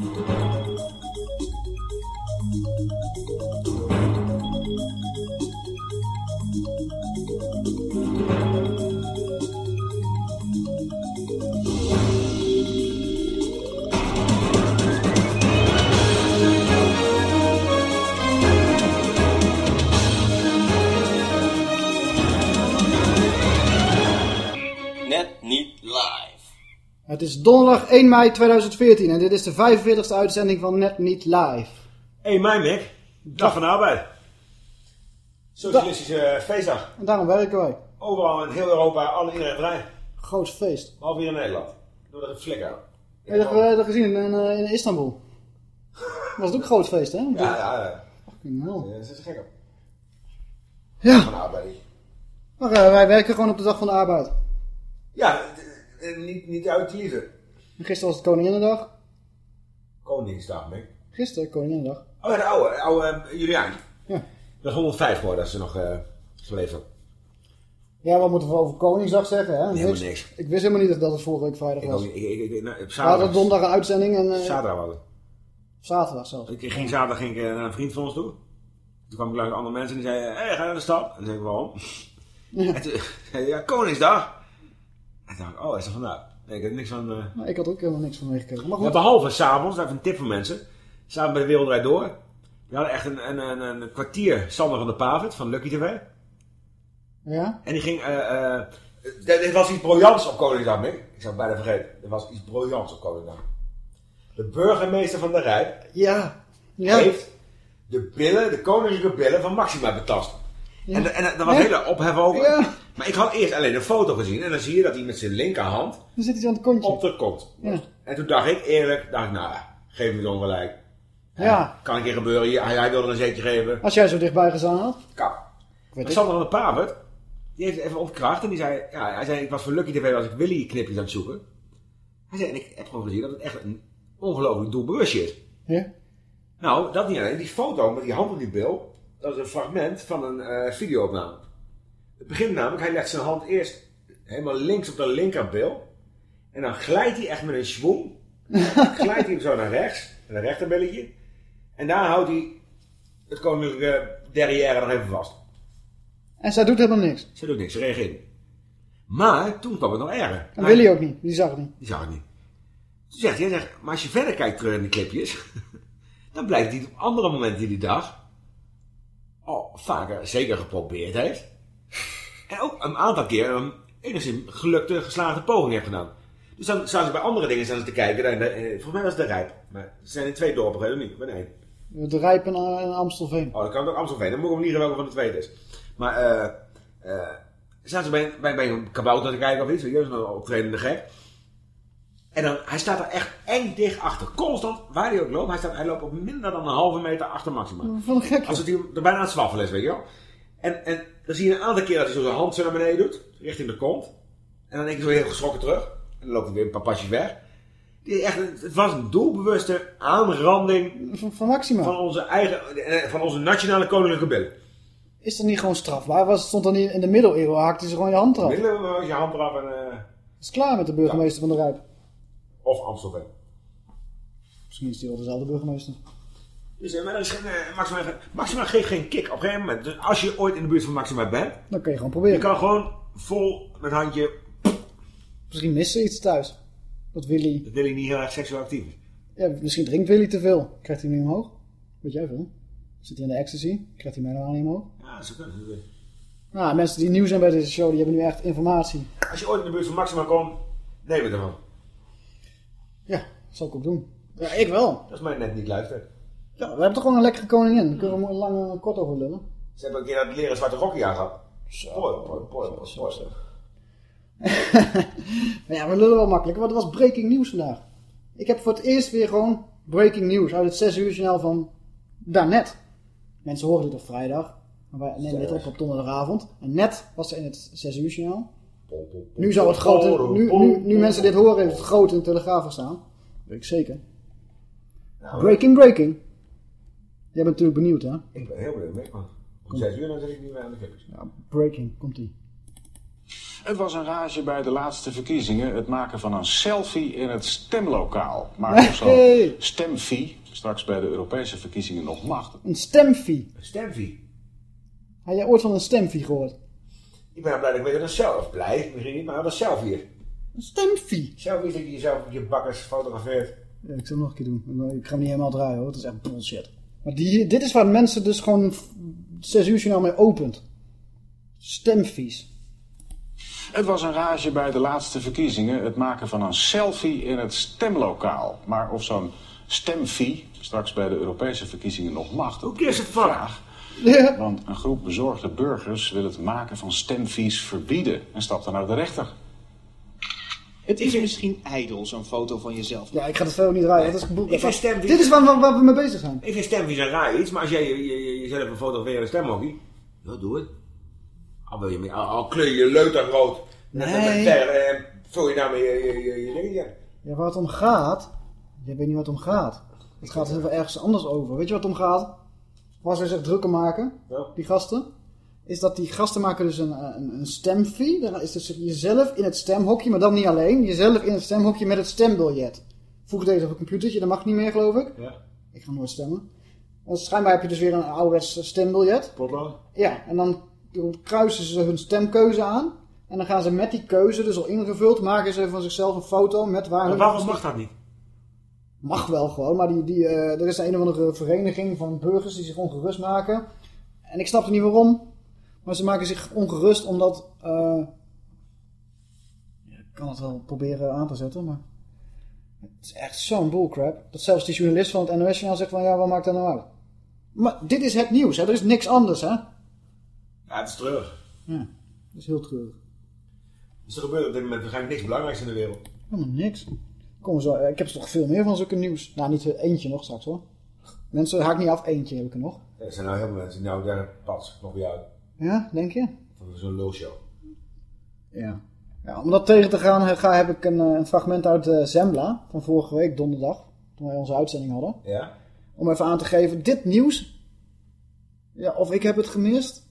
Net Het is donderdag 1 mei 2014 en dit is de 45e uitzending van Net Niet Live. 1 mei, Mick. Dag van de arbeid. Socialistische feestdag. En daarom werken wij. Overal in heel Europa, alle iedereen vrij. Groot feest. Behalve hier in Nederland. Doe er een flikker. Heb je dat, dat gezien in, eh, in Istanbul? Was het ook een groot feest, hè? Ja, ja, ja. Fucking hell. Ja, Dat is gek op. Ja, Van de arbeid. maar eh, wij werken gewoon op de dag van de arbeid. Ja, niet, niet uit Gisteren was het Koninginnedag. Koningsdag, Mick. Gisteren, Koninginnedag. Oh de oude, de oude eh, Juliaan. Ja. Dat is 105 geworden dat ze nog eh geleefd had. Ja, wat moeten we over Koningsdag zeggen, hè? Helemaal niks. Ik wist helemaal niet dat het vorige week vrijdag was. Ik, ik, ik, nou, op We hadden zaterdag. donderdag een uitzending en eh, Zaterdag was het. zaterdag zelfs. Ik ging zaterdag ging ik eh, naar een vriend van ons toe. Toen kwam ik langs andere mensen en die zeiden, hé, hey, ga naar de stad? En toen zei ik, waarom? En toen ja, Koningsdag. En toen dacht ik, oh, is dat vandaag? Nee, ik heb niks van... eh, Maar ik had ook helemaal niks van meegekregen. Maar Ja, goed, behalve s'avonds, dat is een tip voor mensen. Samen bij de Wereldrijd Door. Die hadden echt een, een, een, een kwartier Sander van de Pavert van Lucky TV. ja? En die ging... eh eh er was iets briljants op Koningsdag, Mick. Ik zou het bijna vergeten. Er was iets briljants op Koningsdag. De burgemeester van de Rijp Ja. Ja. heeft de billen, de koninklijke billen van Maxima betast. En, en dat was Ja. hele ophef over. Maar ik had eerst alleen een foto gezien. En dan zie je dat hij met zijn linkerhand Dan zit iets aan het kontje. op de kont. En toen dacht ik eerlijk, dacht ik, nou, geef me het ongelijk. Ja. Kan een keer gebeuren. Hij, hij wilde een zetje geven. Als jij zo dichtbij gestaan had. Kap. Ik. Sander van de Pavert, die heeft het even ontkracht. En die zei, ja, hij zei, ik was voor Lucky TV als ik Willy knipjes aan het zoeken. Hij zei, en ik heb gewoon gezien dat het echt een ongelooflijk doelbewustje is. Ja? Nou, dat niet alleen. Die foto met die hand op die bil, dat is een fragment van een eh videoopname. Het begint namelijk, hij legt zijn hand eerst helemaal links op de linkerbil. En dan glijdt hij echt met een schwung. glijdt hij hem zo naar rechts, met een rechterbilletje. En daar houdt hij het koninklijke derrière nog even vast. En zij doet helemaal niks. Ze doet niks, ze reageert niet. Maar toen kwam het nog erger. En Willy ook niet. Die zag het niet. Die zag het niet. Toen zegt hij, hij zegt, maar als je verder kijkt terug in de clipjes, dan blijkt hij op andere momenten in die dag al vaker zeker geprobeerd heeft. En ook een aantal keer een enigszins gelukte, geslaagde poging heeft gedaan. Dus dan staan ze bij andere dingen staan ze te kijken. Dan, eh, volgens mij was het de Rijp. Maar er zijn in twee dorpen, of niet? Maar nee. De Rijp en, eh, en Amstelveen. Oh, dan kan ook Amstelveen. Dan moet ik hem niet welke van de twee het is. Maar eh eh staan ze bij, bij, bij een kabouter te kijken of iets. Weet je, zo'n optredende gek. En dan, hij staat er echt eng dicht achter. Constant, waar hij ook loopt. Hij, staat, hij loopt op minder dan een halve meter achter Maxima. Gek. Als het hier er bijna aan het zwaffelen is, weet je wel. En, en dan zie je een aantal keer dat hij zo zijn hand zo naar beneden doet. Richting de kont. En dan denk je zo heel geschrokken terug. En dan loopt hij weer een paar pasjes weg. Die echt, het was een doelbewuste aanranding Van, van Maxima. van onze eigen, eh, van onze nationale koninklijke billen. Is dat niet gewoon strafbaar? Was, stond dan niet in de middeleeuwen, haakte ze gewoon je hand eraf. Dat Middelen we je hand eraf en, eh, is klaar met de burgemeester van de Rijp. Of Amstelveen. Misschien is die wel dezelfde burgemeester. Dus eh, maar er is geen, eh, Maxima, Maxima geeft geen kick op een gegeven moment. Dus als je ooit in de buurt van Maxima bent, Dan kun je gewoon je proberen. kan gewoon vol met handje, Misschien mist ze iets thuis. Dat Willy... dat wil je niet heel erg seksueel actief is. Ja, misschien drinkt Willy te veel. Krijgt hij hem niet omhoog? Weet jij veel? Zit hij in de ecstasy? Krijgt hij mij nou niet omhoog? Ja, zo kan het. Nou, mensen die nieuw zijn bij deze show, die hebben nu echt informatie. Als je ooit in de buurt van Maxima komt, neem het ervan. Ja, dat zal ik ook doen. Ja, ik wel. Dat is mij net niet luisteren. Ja, we hebben toch gewoon een lekkere koningin. Daar kunnen we lang en kort over lullen. Ze hebben een keer dat leren zwarte rokje aan gehad. Zo. Mooi, mooi, mooi. Maar ja, we lullen wel makkelijk. Want er was breaking nieuws vandaag. Ik heb voor het eerst weer gewoon breaking nieuws uit het 6 uur journaal van daarnet. Mensen horen dit op vrijdag. Maar wij nemen dit op op donderdagavond. En net was er in het 6 uur journaal. Nu zou het grote, nu, nu, nu mensen dit horen, heeft het groot in de Telegraaf staan. Weet ik zeker. Nou, Breaking, breaking. Jij bent natuurlijk benieuwd, hè? Ik ben heel benieuwd. Om zes uur dan zit ik niet meer aan de kippers. Ja, breaking, komt ie. Het was een rage bij de laatste verkiezingen. Het maken van een selfie in het stemlokaal. Maar of zo'n stemfee straks bij de Europese verkiezingen nog mag. Een stemfee. Een stemvie. Had jij ooit van een stemfee gehoord? Ik ben blij dat ik weet dat een zelf blij, misschien niet, maar dat is selfie is. Een? Selfie is dat je jezelf op je bakkers fotografeert. Ja, ik zal het nog een keer doen. Ik ga hem niet helemaal draaien hoor. Het is echt bullshit. Maar die, dit is waar mensen dus gewoon zes uur journaal mee opent. Stemfees. Het was een rage bij de laatste verkiezingen. Het maken van een selfie in het stemlokaal. Maar of zo'n stemfee straks bij de Europese verkiezingen nog mag. Gives a fuck? Vraag. Ja. Want een groep bezorgde burgers wil het maken van stemfees verbieden. En stapt dan naar de rechter. Het is misschien ijdel, zo'n foto van jezelf. Ja, ik ga het verder niet draaien. Dat is boel- Ik vind stemfees- Dit is waar, waar, waar we mee bezig zijn. Ik vind stemvies een raar iets, maar als jij je, je, je- jezelf een een stemhokkie, ja, doe het. Al, wil je, mee- al, al kleur je leuter rood. Nee. en vul je daarmee je, je, je, je dingetje. Ja, waar het om gaat. Jij weet niet wat het om gaat. Het gaat heel veel ergens anders over. Weet je wat het om gaat? Waar zij zich drukker maken, Ja. die gasten. Is dat die gasten maken dus een, een, een stemfee. Dan is dus jezelf in het stemhokje, maar dan niet alleen. Jezelf in het stemhokje met het stembiljet. Voeg deze op een computertje, dat mag niet meer geloof ik. Ja, Ik ga nooit stemmen. En schijnbaar heb je dus weer een ouderwets stembiljet. potlood. Ja, en dan kruisen ze hun stemkeuze aan. En dan gaan ze met die keuze, dus al ingevuld, maken ze van zichzelf een foto met waar Maar waarom mag dat niet? Mag wel gewoon, maar die, die, eh, er is een of andere vereniging van burgers die zich ongerust maken. En ik snap niet waarom. Maar ze maken zich ongerust omdat... eh, ik kan het wel proberen aan te zetten, maar... Het is echt zo'n bullcrap. Dat zelfs die journalist van het NOS-journaal zegt van... Ja, wat maakt dat nou uit? Maar dit is het nieuws, hè. Er is niks anders, hè. Ja, het is terug. Ja, dat is heel treurig. Dus er gebeurt op dit moment waarschijnlijk niks belangrijks in de wereld. Helemaal niks. Kom zo, ik heb er toch veel meer van zulke nieuws. Nou, niet eh, eentje nog straks hoor. Mensen, haak niet af, eentje heb ik er nog. Er zijn nou heel veel mensen die nou daar pas nog bij jou. Ja, denk je? Van zo'n lulshow. Ja. ja. Om dat tegen te gaan, eh, ga, heb ik een, eh, een fragment uit eh, Zembla van vorige week, donderdag. Toen wij onze uitzending hadden. Ja? Om even aan te geven, dit nieuws. Ja, of ik heb het gemist.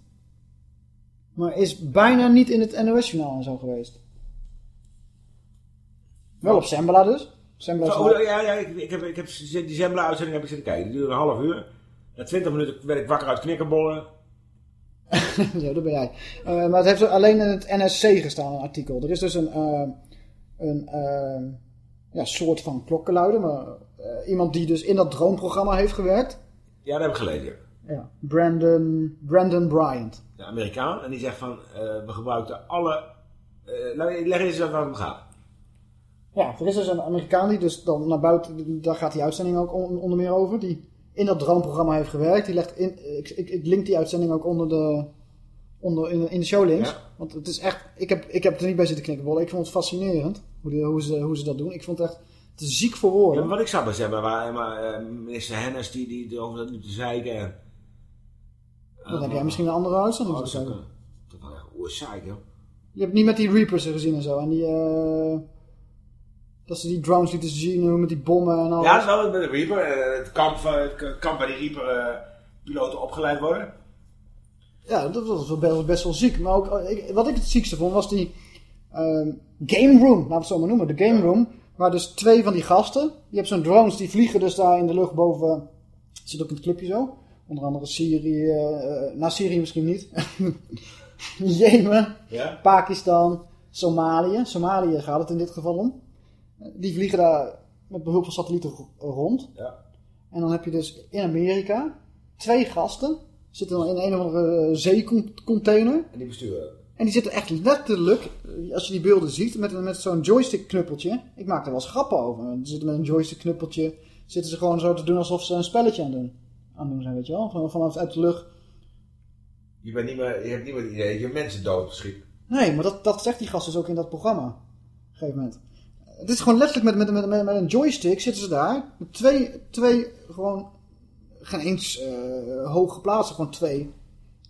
Maar is bijna niet in het NOS-journaal en zo geweest. Wel op Zembla dus. Zembla is Oh, ja, ja, ik, ik heb, ik heb die Zembla-uitzending heb ik zitten kijken. Die duurde een half uur. Na 20 minuten werd ik wakker uit knikkerbollen. ja, dat ben jij. Eh, maar het heeft alleen in het NSC gestaan, een artikel. Er is dus een, eh, een eh, ja, soort van klokkenluider. Maar, iemand die dus in dat droomprogramma heeft gewerkt. Ja, dat heb ik gelezen. ja. Brandon, Brandon Bryant. De Amerikaan. En die zegt van, we gebruikten alle... leg eens waar het om gaat. Ja, er is dus een Amerikaan die dus dan naar buiten, daar gaat die uitzending ook on- onder meer over, die in dat droomprogramma heeft gewerkt. Die legt in, ik, ik, ik link die uitzending ook onder de, onder, in, in de showlinks. Ja. Want het is echt, ik heb, ik heb er niet bij zitten knikkenbollen. Ik vond het fascinerend hoe, die, hoe, ze, hoe ze dat doen. Ik vond het echt te ziek voor woorden. wat ik zag bij Zembla waren maar, eh, minister Hennis die, die over dat nu te zeiken. En, Dan heb jij misschien een andere uitzending Oh, dat is wel echt oerzaak, joh. Je hebt niet met die Reapers gezien en zo. En die, eh, dat ze die drones lieten zien hoe met die bommen en alles. Ja, dat is wel met de Reaper. eh, Het kamp, eh, het kamp waar die Reaper-piloten opgeleid worden. Ja, dat was best, best wel ziek. Maar ook, eh, ik- wat ik het ziekste vond, was die ehm, game room, laten we het zo maar noemen. De game room, waar dus twee van die gasten, je hebt zo'n drones, die vliegen dus daar in de lucht boven, zit ook in het clipje zo. Onder andere Syrië, eh, nou Syrië misschien niet. Jemen, Ja? Pakistan, Somalië. Somalië gaat het in dit geval om. Die vliegen daar met behulp van satellieten ro- rond. Ja. En dan heb je dus in Amerika twee gasten. Zitten dan in een of andere zeecontainer. En die besturen. En die zitten echt letterlijk, eh, als je die beelden ziet, met, met zo'n joystick knuppeltje. Ik maak er wel eens grappen over. Ze zitten met een joystick knuppeltje. Zitten ze gewoon zo te doen alsof ze een spelletje aan doen, aan doen zijn, weet je wel. Van, vanaf uit de lucht. Je, bent niet meer, je hebt niet meer het idee dat je mensen doodschiet. Nee, maar dat, dat zegt die gast dus ook in dat programma. Op een gegeven moment. Het is gewoon letterlijk met, met, met, met, een joystick zitten ze daar. Met twee, twee gewoon, geen eens eh hoog geplaatst, gewoon twee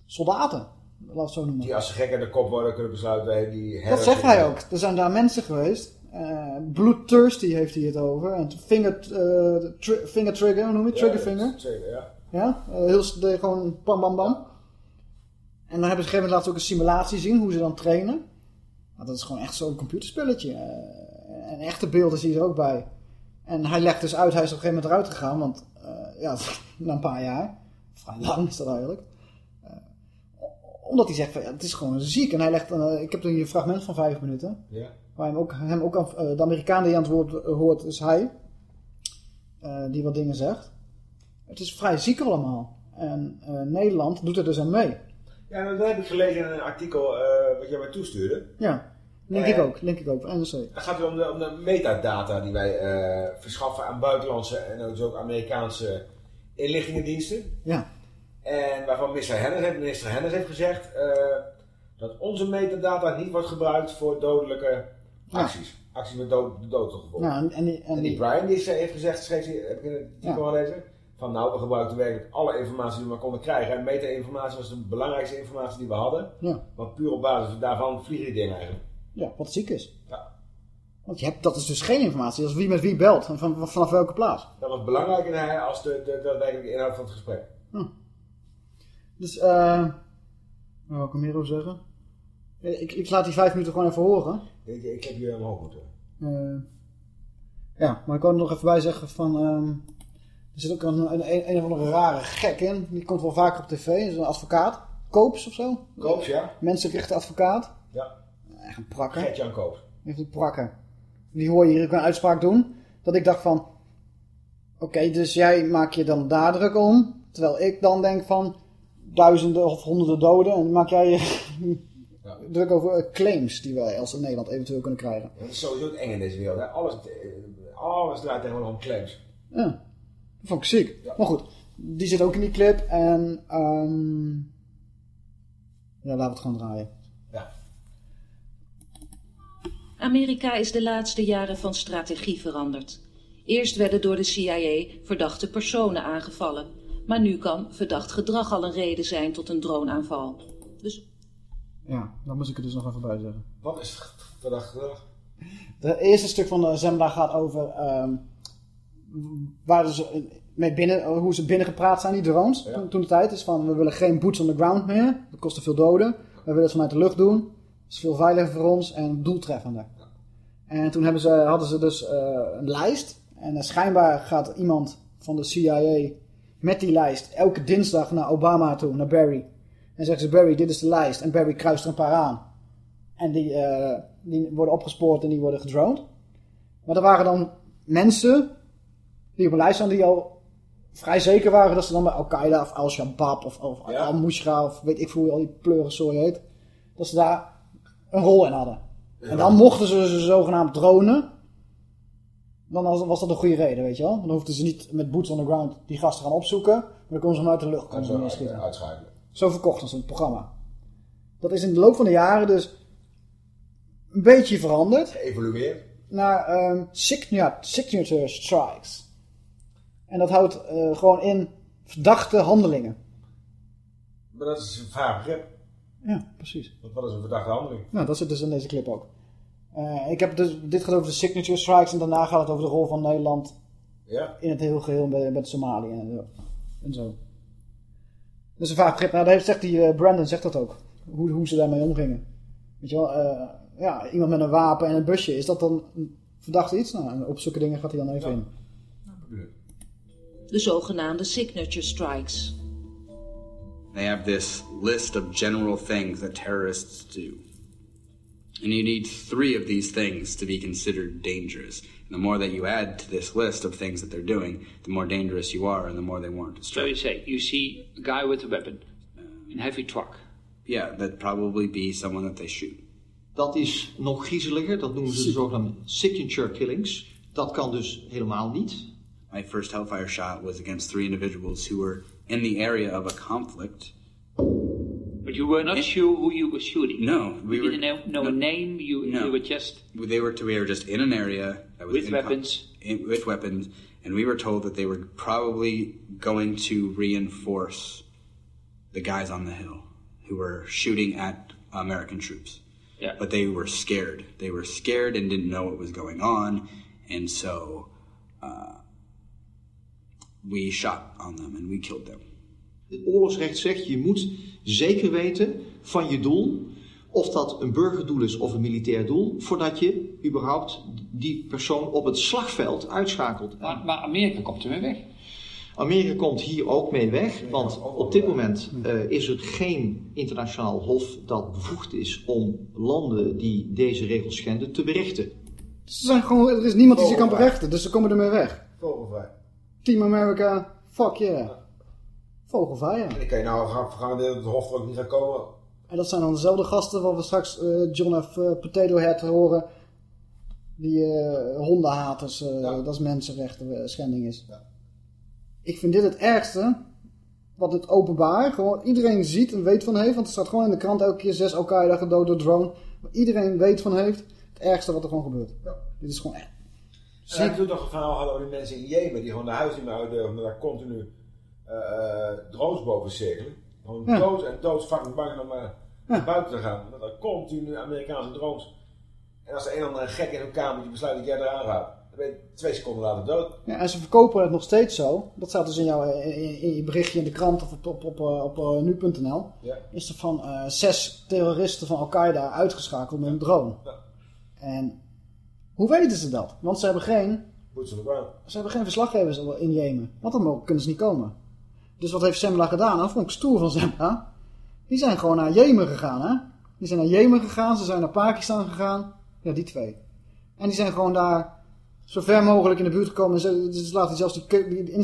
soldaten. Laat het zo noemen. Die als ze gek in de kop worden kunnen besluiten. hey, Die Dat zegt hij ook. Er zijn daar mensen geweest. eh bloodthirsty heeft hij het over. En finger, eh, tri- finger trigger, hoe noem je het? Trigger finger. Trigger, ja. Ja, heel, de- gewoon bam bam bam. En dan hebben ze op een gegeven moment laten ook een simulatie zien hoe ze dan trainen. Nou, dat is gewoon echt zo'n computerspelletje. En echte beelden zie je er ook bij. En hij legt dus uit, hij is op een gegeven moment eruit gegaan, want eh, ja, na een paar jaar, vrij lang is dat eigenlijk. Eh, omdat hij zegt, van, ja, het is gewoon ziek. En hij legt, eh, ik heb er hier een fragment van vijf minuten, Ja. waar hem ook, hem ook aan, de Amerikaan die aan het woord hoort, is hij. die wat dingen zegt. Het is vrij ziek allemaal. En Nederland doet er dus aan mee. Ja, dat heb ik gelezen in een artikel wat jij mij toestuurde. Ja, denk ik ook. Denk ik ook, NRC. Het gaat weer om de, om de metadata die wij eh, verschaffen aan buitenlandse en dus ook Amerikaanse inlichtingendiensten. Ja, En waarvan minister Hennis heeft, minister Hennis heeft gezegd eh, dat onze metadata niet wordt gebruikt voor dodelijke Ja. acties. Acties met dood, de dood tot gevolg. ja en, en, die, en En Brian die heeft gezegd, schreef hij, heb ik in het Ja. gelezen, van nou, we gebruikten werkelijk alle informatie die we maar konden krijgen. En meta-informatie was de belangrijkste informatie die we hadden. ja, Want puur op basis daarvan vliegen die dingen eigenlijk. Ja, wat ziek is. Ja. Want je hebt, dat is dus geen informatie. Dat is wie met wie belt. En van, van- vanaf welke plaats. Dat was belangrijker als de, de, de daadwerkelijke inhoud van het gesprek. Dus, eh... Wat wil ik meer over zeggen? Eh, Ik, ik laat die vijf minuten gewoon even horen. Ik, ik heb hier omhoog moeten. Eh, ja, maar ik wil er nog even bij zeggen van... ehm, er zit ook een, een, een, of andere rare gek in. Die komt wel vaker op tv. Dat is een advocaat. Koops of zo. Koops, ja? Mensenrechtenadvocaat. Ja. Echt een prakker. Gert-Jan Koops. Heeft een prakker. Die hoor je hier ook een uitspraak doen. Dat ik dacht van... Oké, dus jij maakt je dan daar druk om. Terwijl ik dan denk van... Duizenden of honderden doden. En maak jij je Ja. druk over claims die wij als Nederland eventueel kunnen krijgen. Dat is sowieso het eng in deze wereld. Hè? Alles, alles draait tegenwoordig om claims. Ja, dat vond ik ziek. Ja. Maar goed, die zit ook in die clip. En... ehm ja, laten we het gewoon draaien. Ja. Amerika is de laatste jaren van strategie veranderd. Eerst werden door de CIA verdachte personen aangevallen. Maar nu kan verdacht gedrag al een reden zijn tot een droneaanval. Dus Ja, dan moet ik er dus nog even bij zeggen. Wat is verdacht gedrag? Het eerste stuk van de seminar gaat over ehm, waar ze mee binnen, hoe ze binnengepraat zijn, die drones. Ja. Toen, toen de tijd is van, we willen geen boots on the ground meer. Dat kost te veel doden. We willen het vanuit de lucht doen. Is veel veiliger voor ons en doeltreffender. En toen hebben ze, hadden ze dus eh, een lijst. En eh, schijnbaar gaat iemand van de CIA met die lijst elke dinsdag naar Obama toe, naar Barry. En zeggen ze, Barry, dit is de lijst. En Barry kruist er een paar aan. En die, eh, die worden opgespoord en die worden gedroned. Maar er waren dan mensen die op een lijst staan die al vrij zeker waren dat ze dan bij Al-Qaeda of Al-Shabaab of, of Ja. Al-Mushra of weet ik veel hoe al die pleurensooi heet. Dat ze daar een rol in hadden. En dan mochten ze ze zogenaamd dronen. Dan was, dat een goede reden, weet je wel. Dan hoefden ze niet met boots on the ground die gasten gaan opzoeken. Maar dan konden ze hem uit de lucht komen uit, neerschieten. uitschakelen. Zo verkochten ze het programma. Dat is in de loop van de jaren dus een beetje veranderd Geëvolueerd. naar ehm, signature, signature strikes. En dat houdt eh, gewoon in verdachte handelingen. Maar dat is een vaag begrip. Ja, precies. Want wat is een verdachte handeling? Nou, dat zit dus in deze clip ook. Eh, ik heb dus, dit gaat over de signature strikes en daarna gaat het over de rol van Nederland Ja? in het heel geheel bij, bij Somalië en zo. En zo. Dat is een vaag begrip. Nou, daar zegt die eh, Brandon zegt dat ook. Hoe, hoe ze daarmee omgingen. Weet je wel, eh, ja, iemand met een wapen en een busje, is dat dan een verdacht iets? Nou, op zulke dingen gaat hij dan even Ja. in. de zogenaamde signature strikes. They have this list of general things that terrorists do. And you need three of these things to be considered dangerous. And the more that you add to this list of things that they're doing, the more dangerous you are and the more they warrant a So you strike. say, you see a guy with a weapon, in heavy truck. Yeah, that'd probably be someone that they shoot. Dat is nog griezeliger, dat noemen ze de zogenaamde signature killings. Dat kan dus helemaal niet. My first Hellfire shot was against three individuals who were in the area of a conflict. But you were not sure who you were shooting. No, we you were didn't know, no. a name. You No. you were just They were we were just in an area that was With weapons? in, with weapons, and we were told that they were probably going to reinforce the guys on the hill who were shooting at American troops. yeah. But they were scared. They were scared and didn't know what was going on, and so uh, we shot on them and we killed them. Het oorlogsrecht zegt je moet zeker weten van je doel of dat een burgerdoel is of een militair doel, voordat je überhaupt die persoon op het slagveld uitschakelt. Maar, maar Amerika komt ermee weg. Amerika komt hier ook mee weg, want op dit moment eh, is er geen internationaal hof dat bevoegd is om landen die deze regels schenden te berechten. Ze zijn gewoon, er is niemand die ze kan berechten, dus ze komen ermee weg. Vogelvrij. Team America, fuck yeah. Vogelvrij. En dan kan je nou gaan vergaranderen dat het hof ook niet gaat komen. En dat zijn dan dezelfde gasten waar we straks eh, John F. eh, Potato Head horen. Die eh, hondenhaters, dat is mensenrechten schending is. Ik vind dit het ergste. Wat het openbaar, gewoon iedereen ziet en weet van heeft. Want er staat gewoon in de krant elke keer zes Al-Qaeda gedood door drone. Waar iedereen weet van heeft. Het ergste wat er gewoon gebeurt. Dit is gewoon echt. Zie ik toen nog een verhaal hadden over die mensen in Jemen die gewoon de huis niet meer uit durven, maar daar continu eh, eh, drones boven cirkelen. Gewoon Ja. dood en dood fucking bang om maar Ja. buiten te gaan. Dat er continu Amerikaanse drones. En als er een of andere gek in een kamertje besluit dat jij eraan gaat, dan ben je twee seconden later dood. Ja, en ze verkopen het nog steeds zo. Dat staat dus in, jouw, in, in je berichtje in de krant of op, op, op, eh, op, eh, nu.nl. Ja. Is er van eh, zes terroristen van Al-Qaeda uitgeschakeld met een drone. En hoe weten ze dat? Want ze hebben geen, Boots on the ground. ze hebben geen verslaggevers in Jemen. Want dan kunnen ze niet komen. Dus wat heeft Semla gedaan? Dat vond ik stoer van Semla. Die zijn gewoon naar Jemen gegaan, hè? Die zijn naar Jemen gegaan, ze zijn naar Pakistan gegaan. Ja, die twee. En die zijn gewoon daar zo ver mogelijk in de buurt gekomen. Ze, ze laten zelfs die, die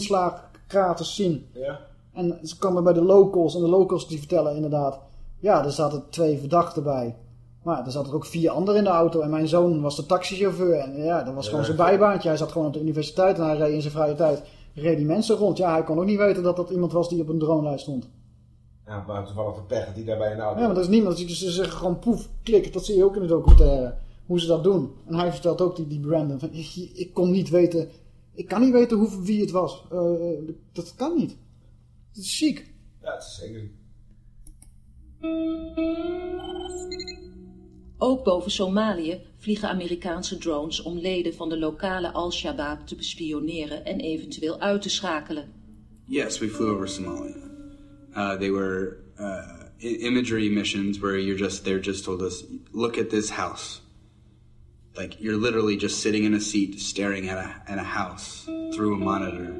zien. Ja. En ze komen bij de locals. En de locals die vertellen inderdaad... Ja, er zaten twee verdachten bij. Maar er zaten er ook vier anderen in de auto. En mijn zoon was de taxichauffeur. En ja, dat was Ja, gewoon zijn bijbaantje. Hij zat gewoon op de universiteit. En hij reed in zijn vrije tijd reed die mensen rond. Ja, hij kon ook niet weten dat dat iemand was die op een dronelijst stond. Ja, maar toevallig de pech dat die daarbij in de auto Ja, maar er is niemand. Dus ze zeggen gewoon poef, klik. Dat zie je ook in de documentaire. Hoe ze dat doen. En hij vertelt ook, die, die Brandon, van, ik, ik kon niet weten... Ik kan niet weten hoe, wie het was. Eh, dat kan niet. Het is ziek. Ja, het is zeker. Ook boven Somalië vliegen Amerikaanse drones om leden van de lokale Al-Shabaab te bespioneren en eventueel uit te schakelen. Yes, we flew over Somalia. Uh, they were uh, imagery missions where you're just they just told us, look at this house. Like you're literally just sitting in a seat, staring at a at a house through a monitor.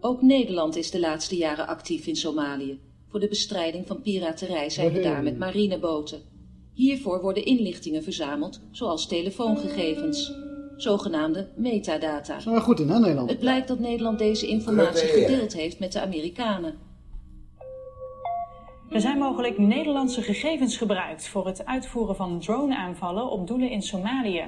Ook Nederland is de laatste jaren actief in Somalië. Voor de bestrijding van piraterij zijn we daar met marineboten. Hiervoor worden inlichtingen verzameld, zoals telefoongegevens. Zogenaamde metadata. Zijn we goed in, hè, Nederland? Het blijkt dat Nederland deze informatie eer. gedeeld heeft met de Amerikanen. Er zijn mogelijk Nederlandse gegevens gebruikt voor het uitvoeren van drone-aanvallen op doelen in Somalië.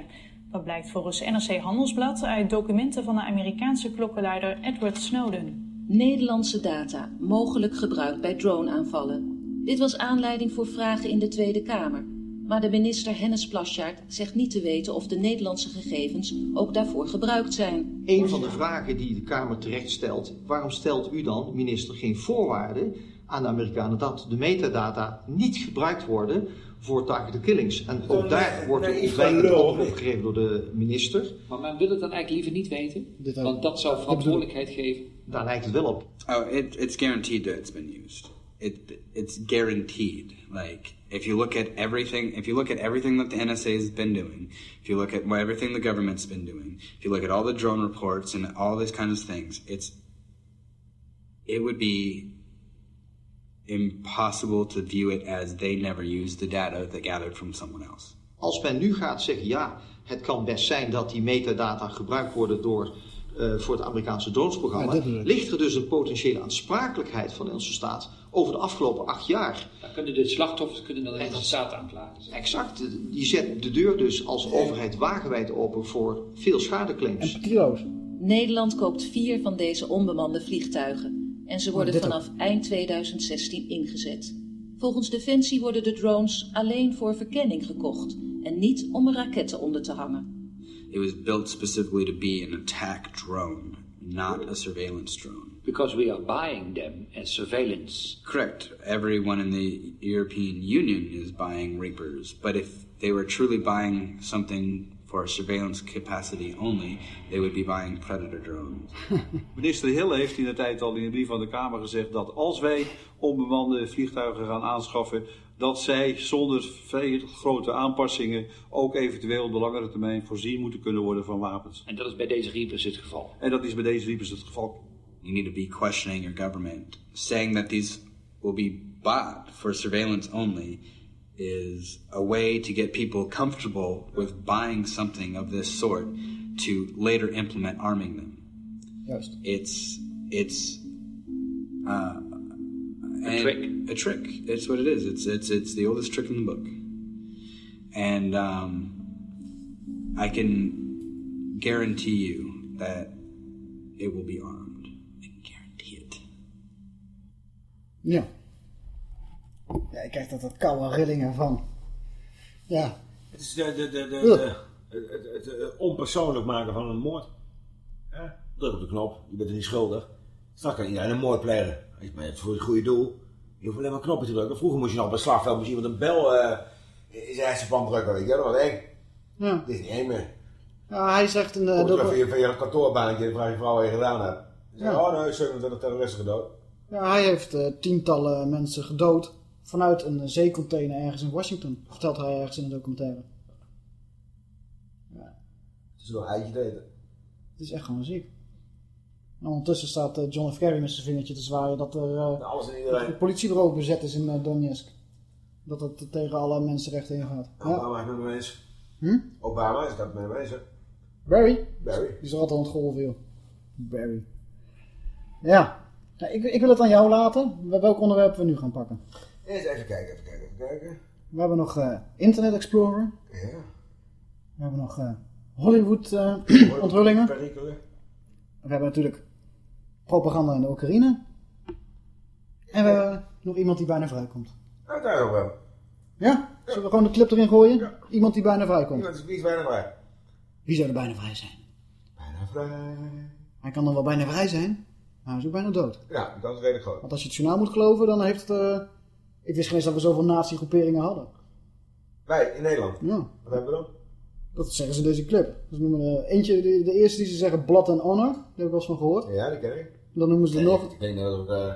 Dat blijkt volgens NRC Handelsblad uit documenten van de Amerikaanse klokkenluider Edward Snowden. Nederlandse data, mogelijk gebruikt bij droneaanvallen. Dit was aanleiding voor vragen in de Tweede Kamer. Maar de minister Hennis Plasjaert zegt niet te weten of de Nederlandse gegevens ook daarvoor gebruikt zijn. Een van de vragen die de Kamer terecht stelt, waarom stelt u dan, minister, geen voorwaarden aan de Amerikanen dat de metadata niet gebruikt worden voor targeted killings? En ook daar wordt een ontwijkend antwoord niet. gegeven door de minister. Maar men wil het dan eigenlijk liever niet weten, want dat zou verantwoordelijkheid geven. Daar lijkt het wel op. Oh, it, it's guaranteed that it's been used. It it's guaranteed. Like if you look at everything, if you look at everything that the NSA has been doing, if you look at everything the government's been doing, if you look at all the drone reports and all these kinds of things, it's it would be impossible to view it as they never used the data that gathered from someone else. Als men nu gaat zeggen, ja, het kan best zijn dat die metadata gebruikt worden door, eh, voor het Amerikaanse dronesprogramma, ligt er dus een potentiële aansprakelijkheid van onze staat over de afgelopen acht jaar. Dan kunnen de slachtoffers kunnen dan de Nederlandse staat aanklagen. Exact. Je zet de deur dus als overheid wagenwijd open voor veel schadeclaims. Kilo's. Nederland koopt vier van deze onbemande vliegtuigen. En ze worden dit ook. vanaf eind 2016 ingezet. Volgens Defensie worden de drones alleen voor verkenning gekocht en niet om er raketten onder te hangen. It was built specifically to be an attack drone, not a surveillance drone. Because we are buying them as surveillance. Correct. Everyone in the European Union is buying Reapers, but if they were truly buying something for surveillance capacity only, they would be buying Predator drones. Minister Hill heeft in de tijd al in een brief aan de Kamer gezegd dat als wij onbemande vliegtuigen gaan aanschaffen, dat zij zonder veel grote aanpassingen ook eventueel op de langere termijn voorzien moeten kunnen worden van wapens. En dat is bij deze Reapers het geval. En dat is bij deze Reapers het geval. You need to be questioning your government. Saying that these will be bought for surveillance only is a way to get people comfortable with buying something of this sort to later implement arming them. Juist. It's it's uh, A trick. A trick. It's what it is. It's it's it's the oldest trick in the book, and um, I can guarantee you that it will be armed. I can guarantee it. Ja. Ja, ik krijg dat, dat koude rillingen van. Ja. Het is de, de, de, de, het, eh, onpersoonlijk maken van een moord. Druk op de knop, je bent er niet schuldig. Straks kan iedereen een moord plegen. Je het voor het goede doel. Je hoeft alleen maar een knopje te drukken. Vroeger moest je nog op een slagveld moest iemand een bel eh in zijn hersenpan drukken. Weet je, dat was eng. Ja. Dit is niet eng meer. ja, hij zegt een... eh, dat- terug van je, van je kantoorbaantje, vraag je vrouw wat je gedaan hebt. Zegt, Ja. oh nee, 27 terroristen gedood. Ja, hij heeft eh, tientallen mensen gedood vanuit een zeecontainer ergens in Washington. Vertelt hij ergens in de documentaire. Het is een eitje te eten. Het is echt gewoon ziek. En ondertussen staat eh, John F. Kerry met zijn vingertje te zwaaien dat er eh, Alles en dat iedereen. het politiebureau bezet is in eh, Donetsk. Dat het tegen alle mensenrechten ingaat. Ja. Obama is met me eens. Hm? Obama is dat met me eens. hè. Barry? Barry. Die is er altijd aan het golven, joh. Barry. Ja. Ja, ik, ik wil het aan jou laten. Welk onderwerp we nu gaan pakken. Eens even kijken, even kijken, even kijken. We hebben nog eh, Internet Explorer. Ja. We hebben nog eh, Hollywood eh, onthullingen. Perikelen. We hebben natuurlijk propaganda in de Oekraïne. En we hebben nog iemand die bijna vrijkomt. Nou, daar nog wel. Ja? Zullen we gewoon de clip erin gooien? Iemand die bijna vrijkomt. Iemand is, wie is bijna vrij? Wie zou er bijna vrij zijn? Bijna vrij. Hij kan dan wel bijna vrij zijn, maar hij is ook bijna dood. Ja, dat is redelijk groot. Want als je het journaal moet geloven, dan heeft het... ik wist geen eens dat we zoveel nazi-groeperingen hadden. Wij, in Nederland. Ja, Wat hebben we dan? dat zeggen ze in deze clip. Dus noemen er eentje, de, de eerste die ze zeggen, Blood and Honor. Daar heb ik wel eens van gehoord. Ja, die ken ik. Dan noemen ze er nog... Ik denk dat ik uh,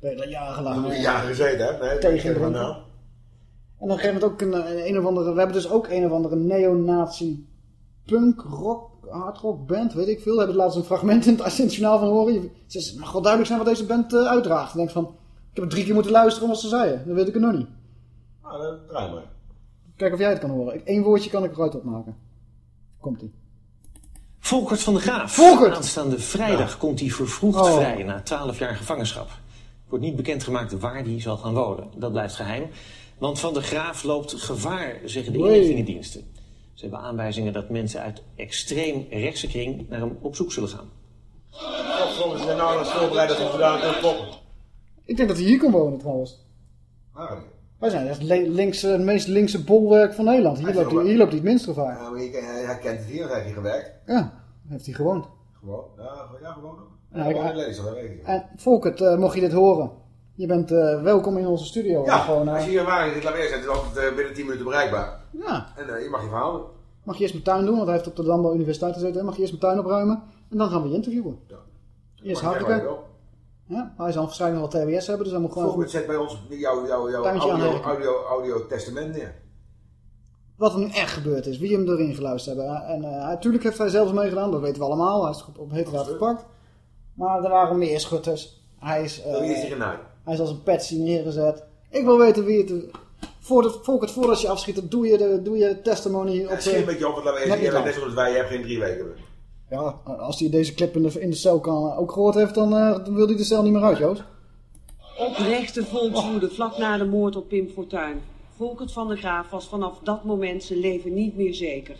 Ben je daar jarenlang... eh, jaar gezeten heb. Nee, tegen dronken. nou. En dan geven we het ook een, een, een of andere... We hebben dus ook een of andere neonazi punk, rock, hardrock band, weet ik veel. We hebben het laatst een fragment in het Ascensionaal van horen. Je, het mag wel duidelijk zijn wat deze band eh, uitdraagt. Ik denk van, heb het drie keer moeten luisteren om wat ze zeiden. Dan weet ik het nog niet. Nou, dan draai maar. Kijk of jij het kan horen. Ik- Eén woordje kan ik eruit opmaken. Komt-ie. Volkert van de Graaf. Volkert! Aanstaande vrijdag komt hij vervroegd Oh. vrij na 12 jaar gevangenschap. Wordt niet bekendgemaakt waar hij zal gaan wonen. Dat blijft geheim. Want Van der Graaf loopt gevaar, zeggen de inlichtingendiensten. Ze hebben aanwijzingen dat mensen uit extreem rechtse kring naar hem op zoek zullen gaan. Er nou eens voorbereid dat we vandaan kunnen kloppen. Ik denk dat hij hier kan wonen trouwens. Ah, Wij zijn links, het meest linkse bolwerk van Nederland. Hier Hij loopt, hij, hier loopt hij het minst gevaar. Ja, maar hij, hij kent het hier, hij heeft hier gewerkt. Ja, heeft hij gewoond. Gewoon. Ja, ja gewoon ook. Ja, Ja, ik- gewoon in Lelystad, dat weet ik. En Volkert, eh, mocht je dit horen, je bent eh, welkom in onze studio. Ja, Gewoon, eh, als je hier waar eerst zijn, het is altijd binnen 10 minuten bereikbaar. ja, En je mag je verhaal doen. mag je eerst mijn tuin doen, want hij heeft op de Landbouw Universiteit gezeten. Mag je eerst mijn tuin opruimen en dan gaan we je interviewen. Ja. Eerst hartelijk. Ja, hij zal waarschijnlijk nog wel TWS hebben, dus hij moet gewoon Volgend even- zet bij ons jouw jou, jou, Tuintje audio, audio, audio testament neer. wat er nu echt gebeurd is, wie hem erin geluisterd hebben. En eh, natuurlijk heeft hij zelfs meegedaan, dat weten we allemaal. Hij is op, op heterdaad gepakt. Maar er waren meer schutters. Hij is, eh, Wie is die genaaid? hij is als een patsy neergezet. Ik wil weten wie het... Voordat, Volkert, voordat je afschiet, dan doe je de, doe je testimony op... Ja, schiet eh, een beetje op, laten we net niet als wij, je hebt geen drie weken. Ja, als hij deze clip in de, in de cel kan, ook gehoord heeft, dan, eh, dan wil hij de cel niet meer uit, Joost. Oprechte volkswoede vlak na de moord op Pim Fortuyn. Volkert van der Graaf was vanaf dat moment zijn leven niet meer zeker.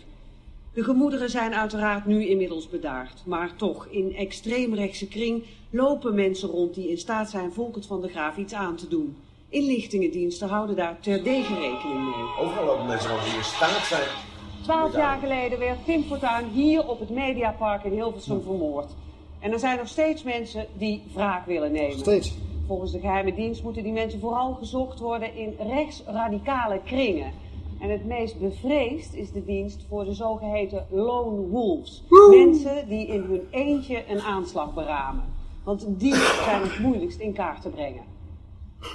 De gemoederen zijn uiteraard nu inmiddels bedaard. Maar toch, in extreemrechtse kring lopen mensen rond die in staat zijn Volkert van der Graaf iets aan te doen. Inlichtingendiensten houden daar terdege rekening mee. Overal lopen mensen rond die in staat zijn. Twaalf jaar geleden werd Pim Fortuyn hier op het Mediapark in Hilversum vermoord. En er zijn nog steeds mensen die wraak willen nemen. Steeds. Volgens de geheime dienst moeten die mensen vooral gezocht worden in rechtsradicale kringen. En het meest bevreesd is de dienst voor de zogeheten lone wolves. Woe! Mensen die in hun eentje een aanslag beramen. Want die zijn het moeilijkst in kaart te brengen.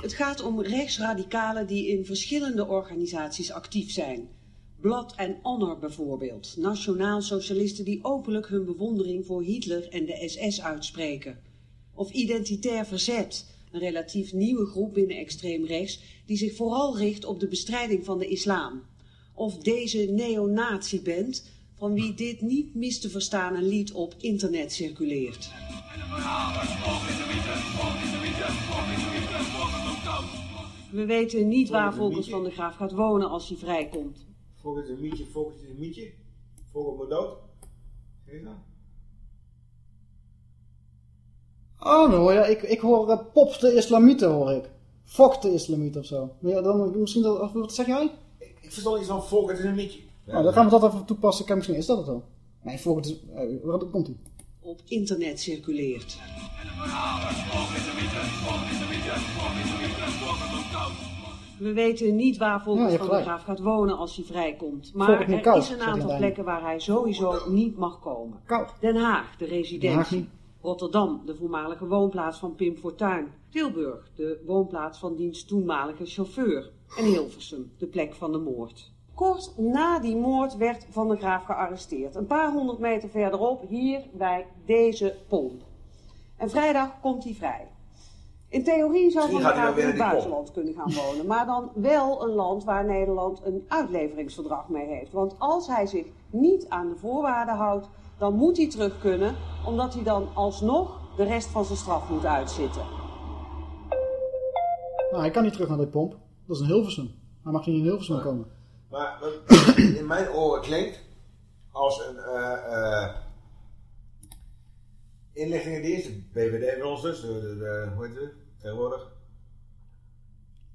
Het gaat om rechtsradicalen die in verschillende organisaties actief zijn. Blood and Honor bijvoorbeeld. Nationaal socialisten die openlijk hun bewondering voor Hitler en de SS uitspreken. Of Identitair Verzet, een relatief nieuwe groep binnen extreem rechts die zich vooral richt op de bestrijding van de islam. Of deze neonazi-band, van wie dit niet mis te verstaan een lied op internet circuleert. We weten niet waar Volkert van der Graaf gaat wonen als hij vrijkomt. Volgens een mietje, volgens een mietje. Volgens mijn dood. Zie je dat? Oh, nou, ja, ik, ik hoor uh, pop de islamieten, hoor ik. Fok de islamieten of zo. Maar ja, dan misschien dat, of, wat zeg jij? Ik, ik iets van volgens een mietje. Nou, dan gaan we dat even toepassen. Kijk, misschien is dat het al. Nee, volgens is... Uh, waar komt ie? Op internet circuleert. We weten niet waar Volkert Ja, je hebt van der. Graaf gaat wonen als hij vrijkomt. Maar er koud, is een aantal plekken waar hij sowieso niet mag komen. Koud. Den Haag, de Haag residentie. Rotterdam, de voormalige woonplaats van Pim Fortuyn. Tilburg, de woonplaats van diens toenmalige chauffeur. En Hilversum, de plek van de moord. Kort na die moord werd Van der Graaf gearresteerd. Een paar honderd meter verderop, hier bij deze pomp. En vrijdag komt hij vrij. In theorie zou Van der hij Graaf in het buitenland kunnen gaan wonen. Maar dan wel een land waar Nederland een uitleveringsverdrag mee heeft. Want als hij zich niet aan de voorwaarden houdt, dan moet hij terug kunnen. Omdat hij dan alsnog de rest van zijn straf moet uitzitten. Nou, hij kan niet terug naar die pomp. Dat is een Hilversum. Hij mag niet in Hilversum komen. Maar wat in mijn oren klinkt als een eh eh inlichtingendienst, de BVD van ons dus, de, de, de- hoe heet het tegenwoordig?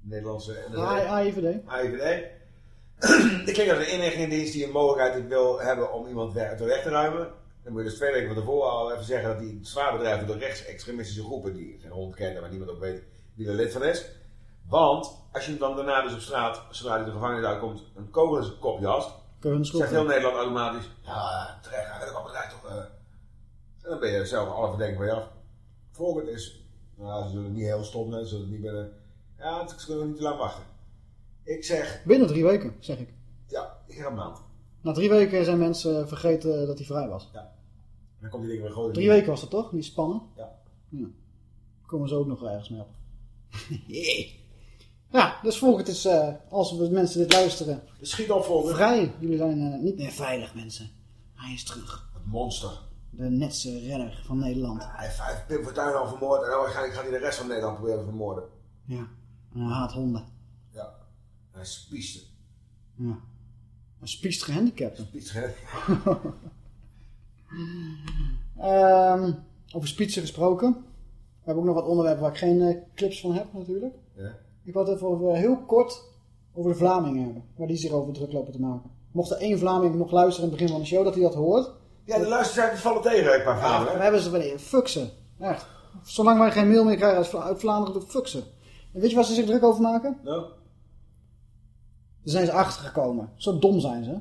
Nederlandse NSA. AIVD. AIVD. Dit klinkt als een inlichtingendienst die een mogelijkheid wil hebben om iemand weg, te weg te ruimen. Dan moet je dus twee weken van tevoren al even zeggen dat die zwaar bedrijven door rechtsextremistische groepen, die geen hond kennen, maar niemand ook weet wie er lid van is. Want als je hem dan daarna dus op straat, zodra hij de gevangenis uitkomt, een kogel in zijn kop jast, zegt heel. Nederland automatisch, ja, terecht, heeft ook bedrijf toch. eh. En dan ben je zelf alle verdenking van je af. Volgend is, nou, ze zullen het niet heel stom zijn, ze zullen het niet binnen, ja, het we niet te lang wachten. Ik zeg, Binnen drie weken, zeg ik. ja, ik ga een maand. Na drie weken zijn mensen vergeten dat hij vrij was. Dan komt die ding weer gooien. Drie weken was dat toch? Die spannen? Ja. ja. Komen ze ook nog ergens mee op. ja, dus volgend is, eh, als we mensen dit luisteren, Schiet op volgend. vrij. Jullie zijn eh, niet meer veilig, mensen. Hij is terug. Het monster. De netse redder van Nederland. Hij heeft, hij heeft Pim Fortuyn al vermoord en dan waarschijnlijk gaat hij de rest van Nederland proberen te vermoorden. Ja. En hij haat honden. Ja. Hij spieste. Ja. Een spiest gehandicapten. Spieste. Ehm, over spietsen gesproken. We hebben ook nog wat onderwerpen waar ik geen eh, clips van heb natuurlijk. Ja. Ik wil het even over, heel kort over de Vlamingen hebben. Waar die zich over druk lopen te maken. Mocht er één Vlaming nog luisteren in het begin van de show dat hij dat hoort. Ja, de luisteraars vallen tegen, een paar Ja, vragen. we hebben ze wel Fuck ze. Echt. Zolang wij geen mail meer krijgen uit, Vla- uit Vlaanderen, fuck ze. En weet je waar ze zich druk over maken? Nou? Daar zijn ze achtergekomen. Zo dom zijn ze.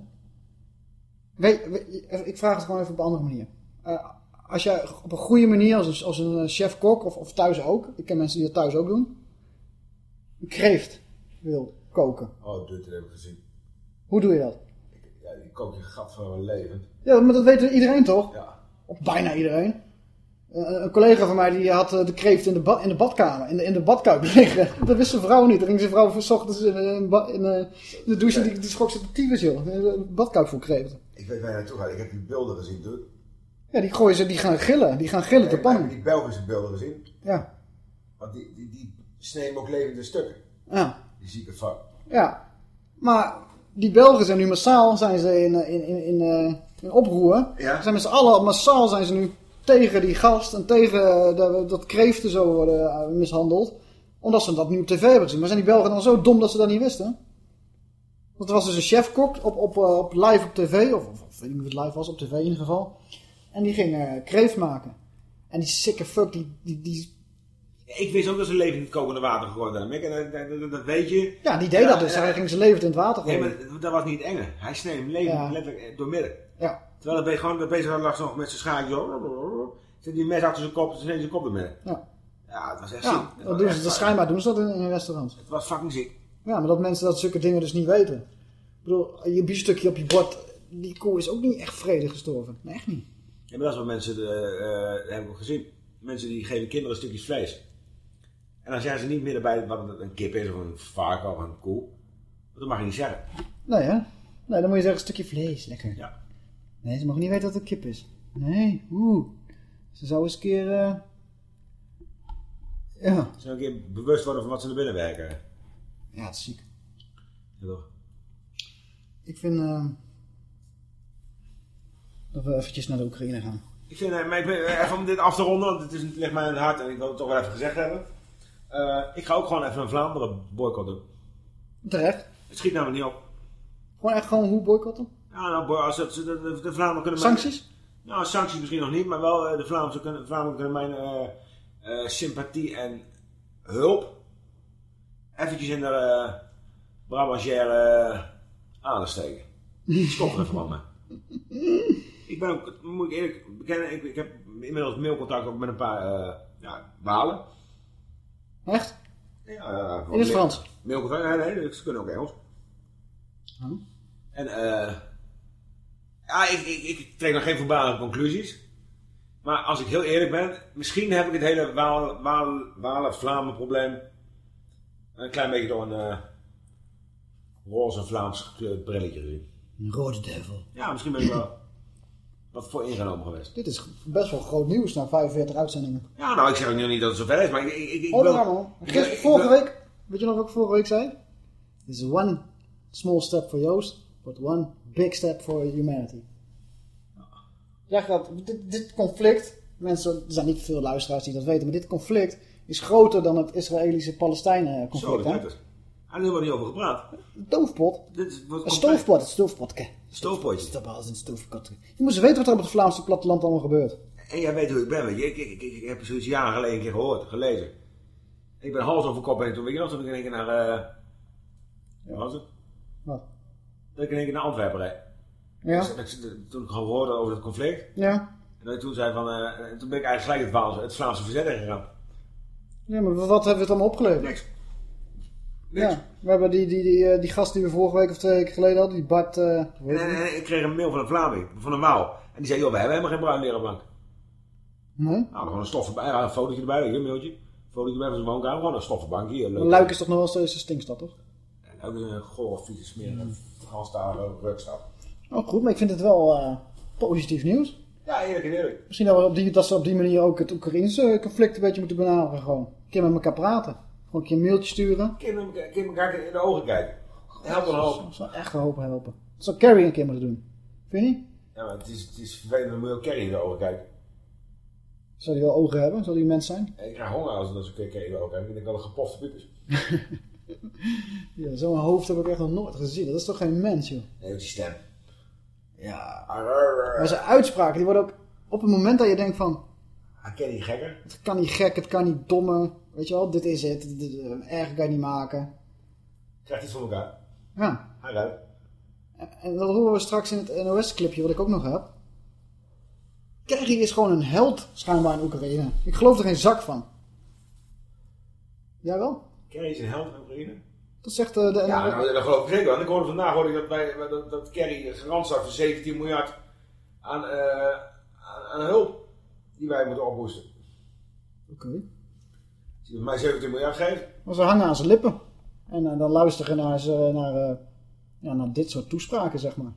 Weet, weet- ik vraag het gewoon even op een andere manier. Eh, als jij op een goede manier, als een, als een eh, chef-kok, of, of thuis ook, ik ken mensen die dat thuis ook doen, een kreeft wil koken. Oh, dit heb ik gezien. Hoe doe je dat? Ja, die kook je gat van mijn leven. Ja, maar dat weet iedereen toch? Ja. Of bijna iedereen. Eh, een collega van mij die had eh, de kreeft in de, ba- in de badkamer, in de, in de badkuip liggen. Dat wist zijn vrouw niet. Dan ging zijn vrouw voor ochtends in, eh, in, de douche, die, die schrok zich de tyfus, joh. De badkuip vol kreeften. Ik weet waar je naartoe gaat. Ik heb die beelden gezien, dude. Ja, die gooien ze, die gaan gillen. Die gaan gillen te Ik heb pannen. die Belgische beelden gezien. Ja, Want die, die, die sneden hem ook levend in stukken. ja, Die zieke fuck. ja. Maar die Belgen zijn nu massaal, zijn ze in, eh, in, in, in, eh, in oproer. Ja. Ze zijn met z'n allen, massaal zijn ze nu tegen die gast en tegen eh, dat, kreeften zo worden mishandeld. Omdat ze dat nu op tv hebben gezien. Maar zijn die Belgen dan zo dom dat ze dat niet wisten? Want er was dus een chefkok op, op, op live op tv, of, of, weet ik niet of het live was, op tv in ieder geval. En die ging eh kreeft maken. En die sikke fuck, die, die, die Ik wist ook dat ze levend in het kokende water gegooid hadden. Mick, En dat, dat, weet je. Ja, die deed dat dus. Hij ging ze levend in het water Nee, gooien. maar dat was niet enge. Hij sneed hem levend, Ja. letterlijk eh, door midden. Ja. Terwijl beest gewoon, beest lag nog met zijn schaartje zo. Zit die mes achter zijn kop, ze zijn zijn kop ermee. Ja. Ja, het was echt Ja, ziek. Het dat was doen ze, schijnbaar doen ze dat in, in restaurants. Het was fucking ziek. Ja, maar dat mensen dat zulke dingen dus niet weten. Ik bedoel, je biefstukje op je bord, die koe is ook niet echt vredig gestorven. Nee, echt niet. Ja, maar dat is wat mensen, eh, eh, hebben gezien. Mensen die geven kinderen stukjes vlees. En dan zeggen ze niet meer erbij wat het een kip is of een varken of een koe. Dat mag je niet zeggen. Nee, hè? Nee, dan moet je zeggen, een stukje vlees, lekker. Ja. Nee, ze mogen niet weten dat het kip is. Nee, oeh. Ze zou eens een keer... eh, Ja. Ze een keer bewust worden van wat ze er binnen werken. Ja, het is ziek. Ja, toch? Ik vind... eh, dat we eventjes naar de Oekraïne gaan. Ik vind, eh, maar ik ben, even om dit af te ronden, want het, is, het ligt mij aan het hart en ik wil het toch wel even gezegd hebben. Eh, ik ga ook gewoon even een Vlaanderen boycott doen. Terecht. Het schiet namelijk niet op. Gewoon echt gewoon hoe boycotten? Ja, nou, als het, de, de, de Vlaanderen kunnen... Sancties? Mijn, nou, sancties misschien nog niet, maar wel eh, de Vlaamse kunnen, Vlaanderen kunnen mijn eh, sympathie en hulp eventjes in de uh, Brabantjaire uh, steken. Stop er even van me. Ik ben ook, moet ik eerlijk bekennen, ik, ik heb inmiddels mailcontact ook met een paar ja, Walen. Echt? Ja, In het Frans? Mailcontact, nee, nee, ze kunnen ook Engels. Huh? En eh ja, ik, ik, ik trek nog geen verbale conclusies. Maar als ik heel eerlijk ben, misschien heb ik het hele Walen-Vlamen probleem een klein beetje door een eh, roze Vlaams brilletje gezien. Een rode duivel. Ja, misschien ben ik wel wat voor ingenomen geweest. Dit is best wel groot nieuws na 45 uitzendingen. Ja, nou, ik zeg ook nog niet dat het zover is, maar ik, ik, ik, Oh, wil... man. ik- Gisteren, vorige wil- week, weet je nog wat ik vorige week zei? This is one small step for Joost, but one big step for humanity. Zeg dat, dit, dit conflict, mensen, er zijn niet veel luisteraars die dat weten, maar dit conflict is groter dan het Israëlische-Palestijnen Zo, conflict. dat hè? is het. Daar hebben we niet over gepraat. Een doofpot. Dit is, Een stoofpot, een stoofpotje. Stoofpotje. Stop als een stoofpotje. Je moet eens weten wat er op het Vlaamse platteland allemaal gebeurt. En jij weet hoe ik ben. Ik, ik, ik, ik heb zoiets jaren geleden een keer gehoord, gelezen. Ik ben hals over kop heen toen, weet je nog, toen ik in één keer naar... eh wat was het? Wat? Dat ik in één keer naar Antwerpen reed. Ja. Dus, toen ik hoorde over het conflict. Ja. En dat ik toen zei van... eh, en toen ben ik eigenlijk gelijk het Vlaamse verzet ingegaan. Ja, maar wat hebben we het allemaal opgeleverd? Niks. Ja, we hebben die, die, die, eh, die gast die we vorige week of twee weken geleden hadden, die Bart... eh, en- die? en ik kreeg een mail van een Vlaming, van een Waal. En die zei, joh, we hebben helemaal geen bruin leren bank. Nee? Nou, gewoon een stoffen bij, een fotootje erbij, een mailtje. Een fotootje erbij van zijn woonkamer, gewoon een stoffen bank hier. Leuk. Luik is toch nog wel steeds een stinkstad, toch? En ook een gore, vieze, smerige, Franstalige rukstad. Oh, goed, maar ik vind het wel eh, positief nieuws. Ja, eerlijk en eerlijk. Misschien dat, we op die, dat ze op die manier ook het Oekraïnse conflict een beetje moeten benaderen gewoon. Een keer met elkaar praten. Gewoon een keer een mailtje sturen. Kun je elkaar- in de ogen kijken. Help een hoop. Dat zou echt helpen helpen. Dat zou Carrie een keer moeten doen. Vind je niet? Ja, maar het is, het is vervelend, dan moet je ook Kerry in de ogen kijken. Zou die wel ogen hebben? Zou die een mens zijn? Ik krijg honger als ik een keer in de ogen kijk. Ik denk dat een gepofte piep is. Ja, zo'n hoofd heb ik echt nog nooit gezien. Dat is toch geen mens, joh? Nee, die stem. Ja. Maar zijn uitspraken, die worden ook op het moment dat je denkt van... Hij ken die gekker. Het kan niet gek, het kan niet domme. Weet je wel, dit is het. Dit- eh, Erger kan je niet maken. Krijgt iets van elkaar. Ja. Hij ruikt. En dat horen we straks in het NOS-clipje wat ik ook nog heb. Kerry is gewoon een held, schijnbaar in Oekraïne. Ik geloof er geen zak van. Jij wel? Kerry is een held in Oekraïne. Dat zegt eh, de NOS. Ja, nou, dat geloof ik zeker. Want ik hoorde vandaag hoorde ik dat, wij, dat, dat Kerry voor 17 miljard aan, eh, aan, aan hulp die wij moeten ophoesten. Oké. Hij mij 17 miljard geeft, Maar ze hangen aan zijn lippen. En eh, dan luisteren naar, ze, naar, eh, ja, naar dit soort toespraken, zeg maar.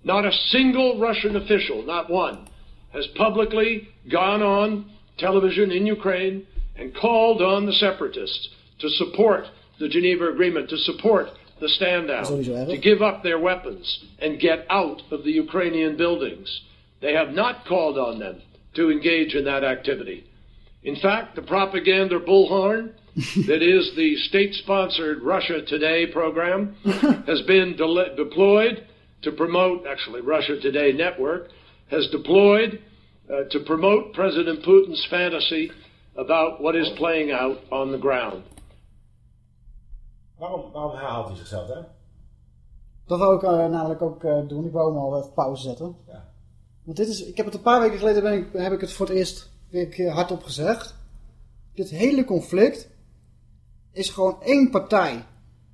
Not a single Russian official, not one, has publicly gone on television in Ukraine and called on the separatists to support the Geneva Agreement, to support the stand down, to give up their weapons and get out of the Ukrainian buildings. They have not called on them to engage in that activity. In fact, the propaganda bullhorn that is the state sponsored Russia Today program has been dele- deployed to promote, actually, Russia Today Network has deployed uh, to promote President Putin's fantasy about what is playing out on the ground. Waarom, waarom herhaalt hij zichzelf, hè? Dat wou ik eh, namelijk ook eh, doen. Ik wou hem al even pauze zetten. Ja. Want dit is, ik heb het een paar weken geleden ben ik, heb ik het voor het eerst een keer hardop gezegd. Dit hele conflict is gewoon één partij.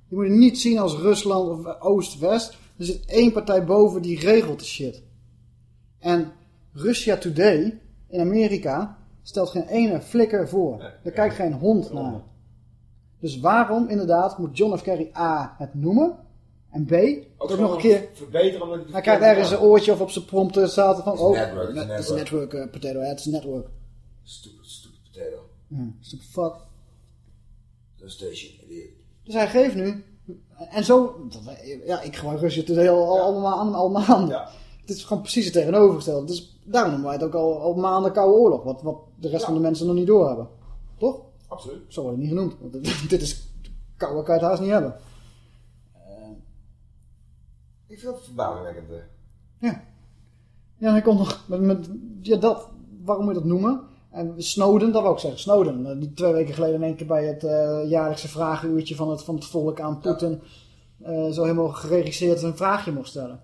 Je moet het niet zien als Rusland of Oost-West. Er zit één partij boven die regelt de shit. En Russia Today in Amerika stelt geen ene flikker voor. Daar kijkt geen hond naar. Dus waarom inderdaad moet John F. Kerry A. het noemen? En B. Ook, nog een keer... Verbeteren Hij krijgt ergens een oortje of op zijn prompter staat van... Oh, het is network. network, eh, potato, het is network. Stupid, stupid potato. Ja, stupid fuck. The station, idiot. Dus hij geeft nu... En zo... dat- Ja, ik gebruik Russia Today al, al, al, ma- al maanden. Het is gewoon precies het tegenovergestelde. Dus daarom noemen wij het ook al, al maanden Koude Oorlog. Wat, wat de rest van de mensen nog niet doorhebben. Toch? Absoluut. Zo wordt het niet genoemd. Want dit- is... Koude kan je het haast niet hebben. Ik vind het verbazingwekkend. eh. Ja, en hij komt nog met, met ja, dat, waarom moet je dat noemen? En Snowden, dat wou ik zeggen, Snowden, eh, die twee weken geleden in één keer bij het eh, jaarlijkse vragenuurtje van het, van het volk aan Poetin eh, zo helemaal geregisseerd een vraagje mocht stellen.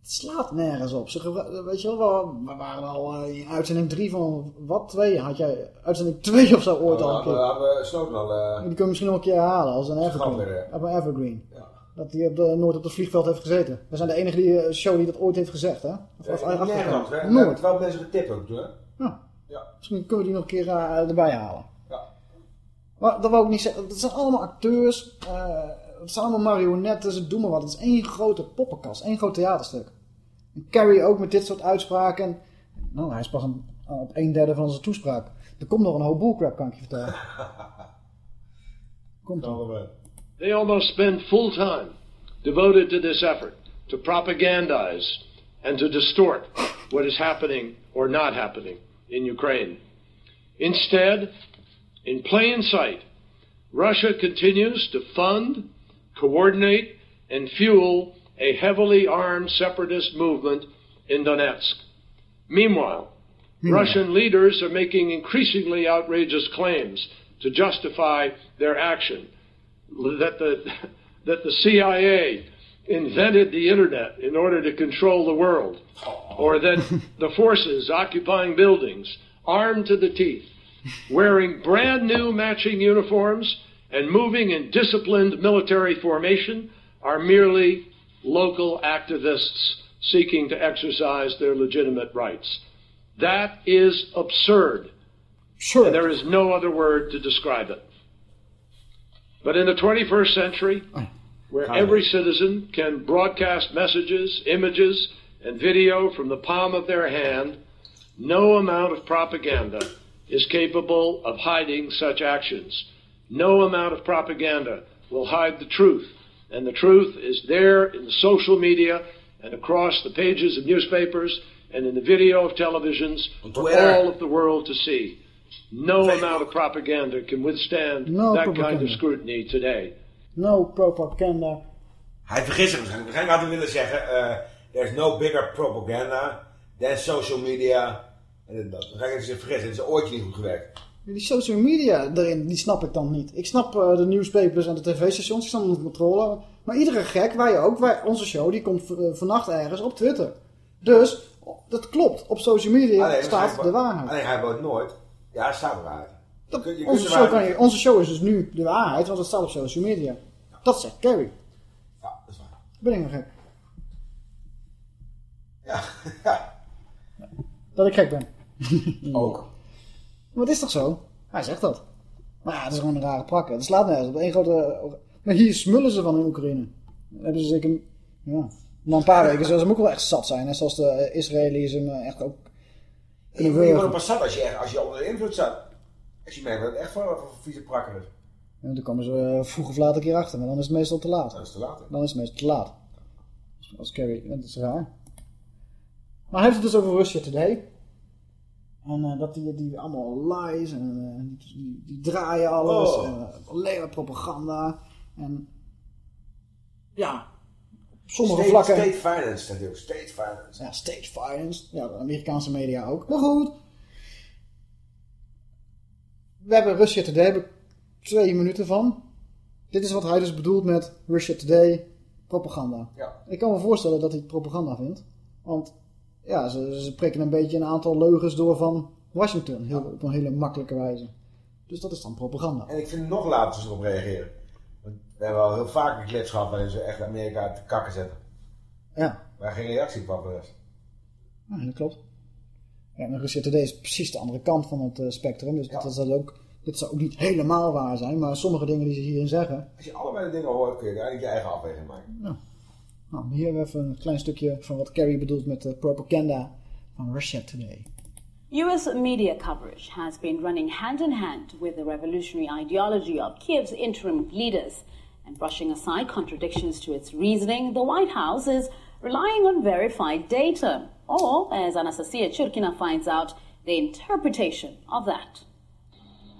Het slaat nergens op. Ze weet je wel, we, we waren al in uitzending 3 van, wat, 2? Had jij uitzending 2 of zo ooit al een We keer? hebben Snowden al... Die kun je misschien nog een keer herhalen als een evergreen. Ja. Een evergreen. Dat hij op de, nooit op het vliegveld heeft gezeten. We zijn de enige die, show die dat ooit heeft gezegd, hè? Of, of. Nergens. hè. We Nooit. wel mensen getipt ook, hè? Ja. Ja. Misschien kunnen we die nog een keer eh, erbij halen. Ja. Maar dat wou ik niet zeggen. Het zijn allemaal acteurs. eh, het zijn allemaal marionetten. Ze doen maar wat. Het is één grote poppenkast. één groot theaterstuk. En Carrie ook met dit soort uitspraken. En, nou, hij is pas een, op een derde van zijn toespraak. Er komt nog een hoop bullcrap, kan ik je vertellen. Komt er. They almost spend full time devoted to this effort to propagandize and to distort what is happening or not happening in Ukraine. Instead, in plain sight, Russia continues to fund, coordinate, and fuel a heavily armed separatist movement in Donetsk. Meanwhile, Russian leaders are making increasingly outrageous claims to justify their action. That the, that the CIA invented the internet in order to control the world, or that the forces occupying buildings, armed to the teeth, wearing brand new matching uniforms and moving in disciplined military formation, are merely local activists seeking to exercise their legitimate rights. That is absurd. Sure. And there is no other word to describe it. But in the 21st century, where every citizen can broadcast messages, images, and video from the palm of their hand, no amount of propaganda is capable of hiding such actions. No amount of propaganda will hide the truth. And the truth is there in the social media and across the pages of newspapers and in the video of televisions for all of the world to see. No amount of propaganda can withstand No that kind of scrutiny today. No propaganda. Hij vergist zich waarschijnlijk. Waarschijnlijk had hij willen zeggen... eh there's no bigger propaganda than social media. En dat. Waarschijnlijk heeft hij zich. Het is ooit niet goed gewerkt. Die social media erin, die snap ik dan niet. Ik snap eh, de nieuwspapers en de tv-stations, die staan onder controle. Maar iedere gek, wij ook, wij, onze show, die komt v- vannacht ergens op Twitter. Dus, dat klopt. Op social media Alleen, staat hij- de waarheid. Alleen hij woont nooit. Ja, staat de Je je Onze show, kan je, onze show is dus nu de waarheid, want het staat op social media. Dat zegt Carrie. Ja, dat is waar. Ben ik nog gek? Ja. Dat ik gek ben. Ook. Maar het is toch zo? Hij zegt dat. Maar ja, het is gewoon een rare prakken. Het slaat nergens op. Eén grote... Maar hier smullen ze van in Oekraïne. Dan hebben ze zeker... Ja. Na een paar weken zullen ze ook wel echt zat zijn. Hè? Zoals de Israëli's hem echt ook... Je wordt pas zat als je, als je onder de invloed staat. Je merkt dat het echt voor, voor vieze prakker is. En dan komen ze eh, vroeg of laat een keer achter. Maar dan is het meestal te laat. Dat is te laat. hè. Dan is het meestal te laat. Als Carrie... Dat is raar. Maar hij heeft het dus over Russia Today. En eh, dat die, die allemaal lies en eh, die, die, draaien alles. Oh. En, alleen maar propaganda. En ja, op sommige state, vlakken... State finance staat ook. State finance. Ja, state finance. Ja, de Amerikaanse media ook. Maar goed. We hebben Russia Today, heb ik twee minuten van. Dit is wat hij dus bedoelt met Russia Today propaganda. Ja. Ik kan me voorstellen dat hij het propaganda vindt. Want ja, ze, ze prikken een beetje een aantal leugens door van Washington. Heel, Op een hele makkelijke wijze. Dus dat is dan propaganda. En ik vind het nog later ze erop reageren. Want we hebben al heel vaak clips gehad waarin ze echt Amerika te kakken zetten. Ja. Waar geen reactie kwam voor de rest. Ja, dat klopt. Ja, en Russia Today is precies de andere kant van het eh, spectrum. Dus dat dat ook, dit zou ook niet helemaal waar zijn. Maar sommige dingen die ze hierin zeggen... Als je allebei de dingen hoort, kun je eigenlijk je eigen afweging maken. Nou, nou hier hebben we even een klein stukje van wat Kerry bedoelt met de propaganda van Russia Today. US media coverage has been running hand in hand with the revolutionary ideology of Kiev's interim leaders. And brushing aside contradictions to its reasoning, the White House is relying on verified data, or, as Anastasia Churkina finds out, the interpretation of that.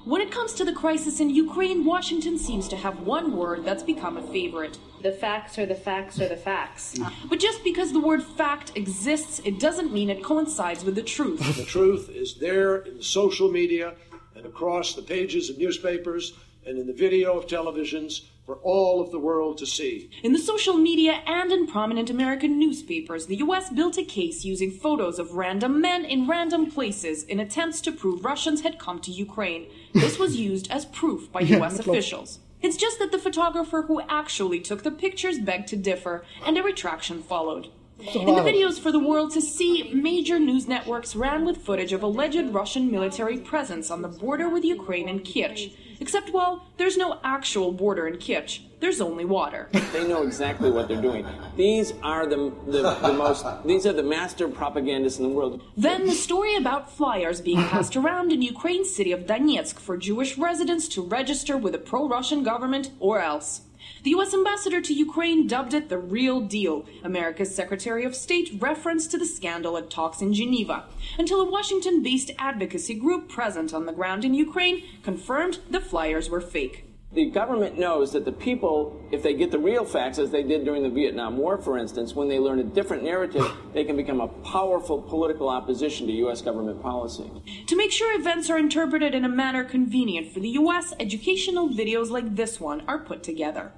When it comes to the crisis in Ukraine, Washington seems to have one word that's become a favorite. The facts are the facts are the facts. Mm. But just because the word fact exists, it doesn't mean it coincides with the truth. The truth is there in the social media and across the pages of newspapers and in the video of televisions for all of the world to see. In the social media and in prominent American newspapers, the US built a case using photos of random men in random places in attempts to prove Russians had come to Ukraine. This was used as proof by US klopt. officials. It's just that the photographer who actually took the pictures begged to differ, and a retraction followed. In the videos for the world to see, major news networks ran with footage of alleged Russian military presence on the border with Ukraine and Kyiv. Except, well, there's no actual border in Kyiv. There's only water. They know exactly what they're doing. These are the, the, the most, these are the master propagandists in the world. Then the story about flyers being passed around in Ukraine's city of Donetsk for Jewish residents to register with a pro-Russian government or else. The U.S. ambassador to Ukraine dubbed it the real deal. America's Secretary of State referenced to the scandal at talks in Geneva, until a Washington based advocacy group present on the ground in Ukraine confirmed the flyers were fake. The government knows that the people, if they get the real facts, as they did during the Vietnam War, for instance, when they learn a different narrative, they can become a powerful political opposition to U.S. government policy. To make sure events are interpreted in a manner convenient for the U.S., educational videos like this one are put together.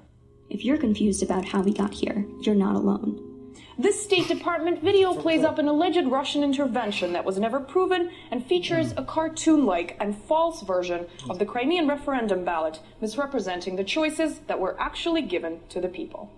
If you're confused about how we got here, you're not alone. This State Department video plays up an alleged Russian intervention that was never proven and features a cartoon like and false version of the Crimean referendum ballot, misrepresenting the choices that were actually given to the people.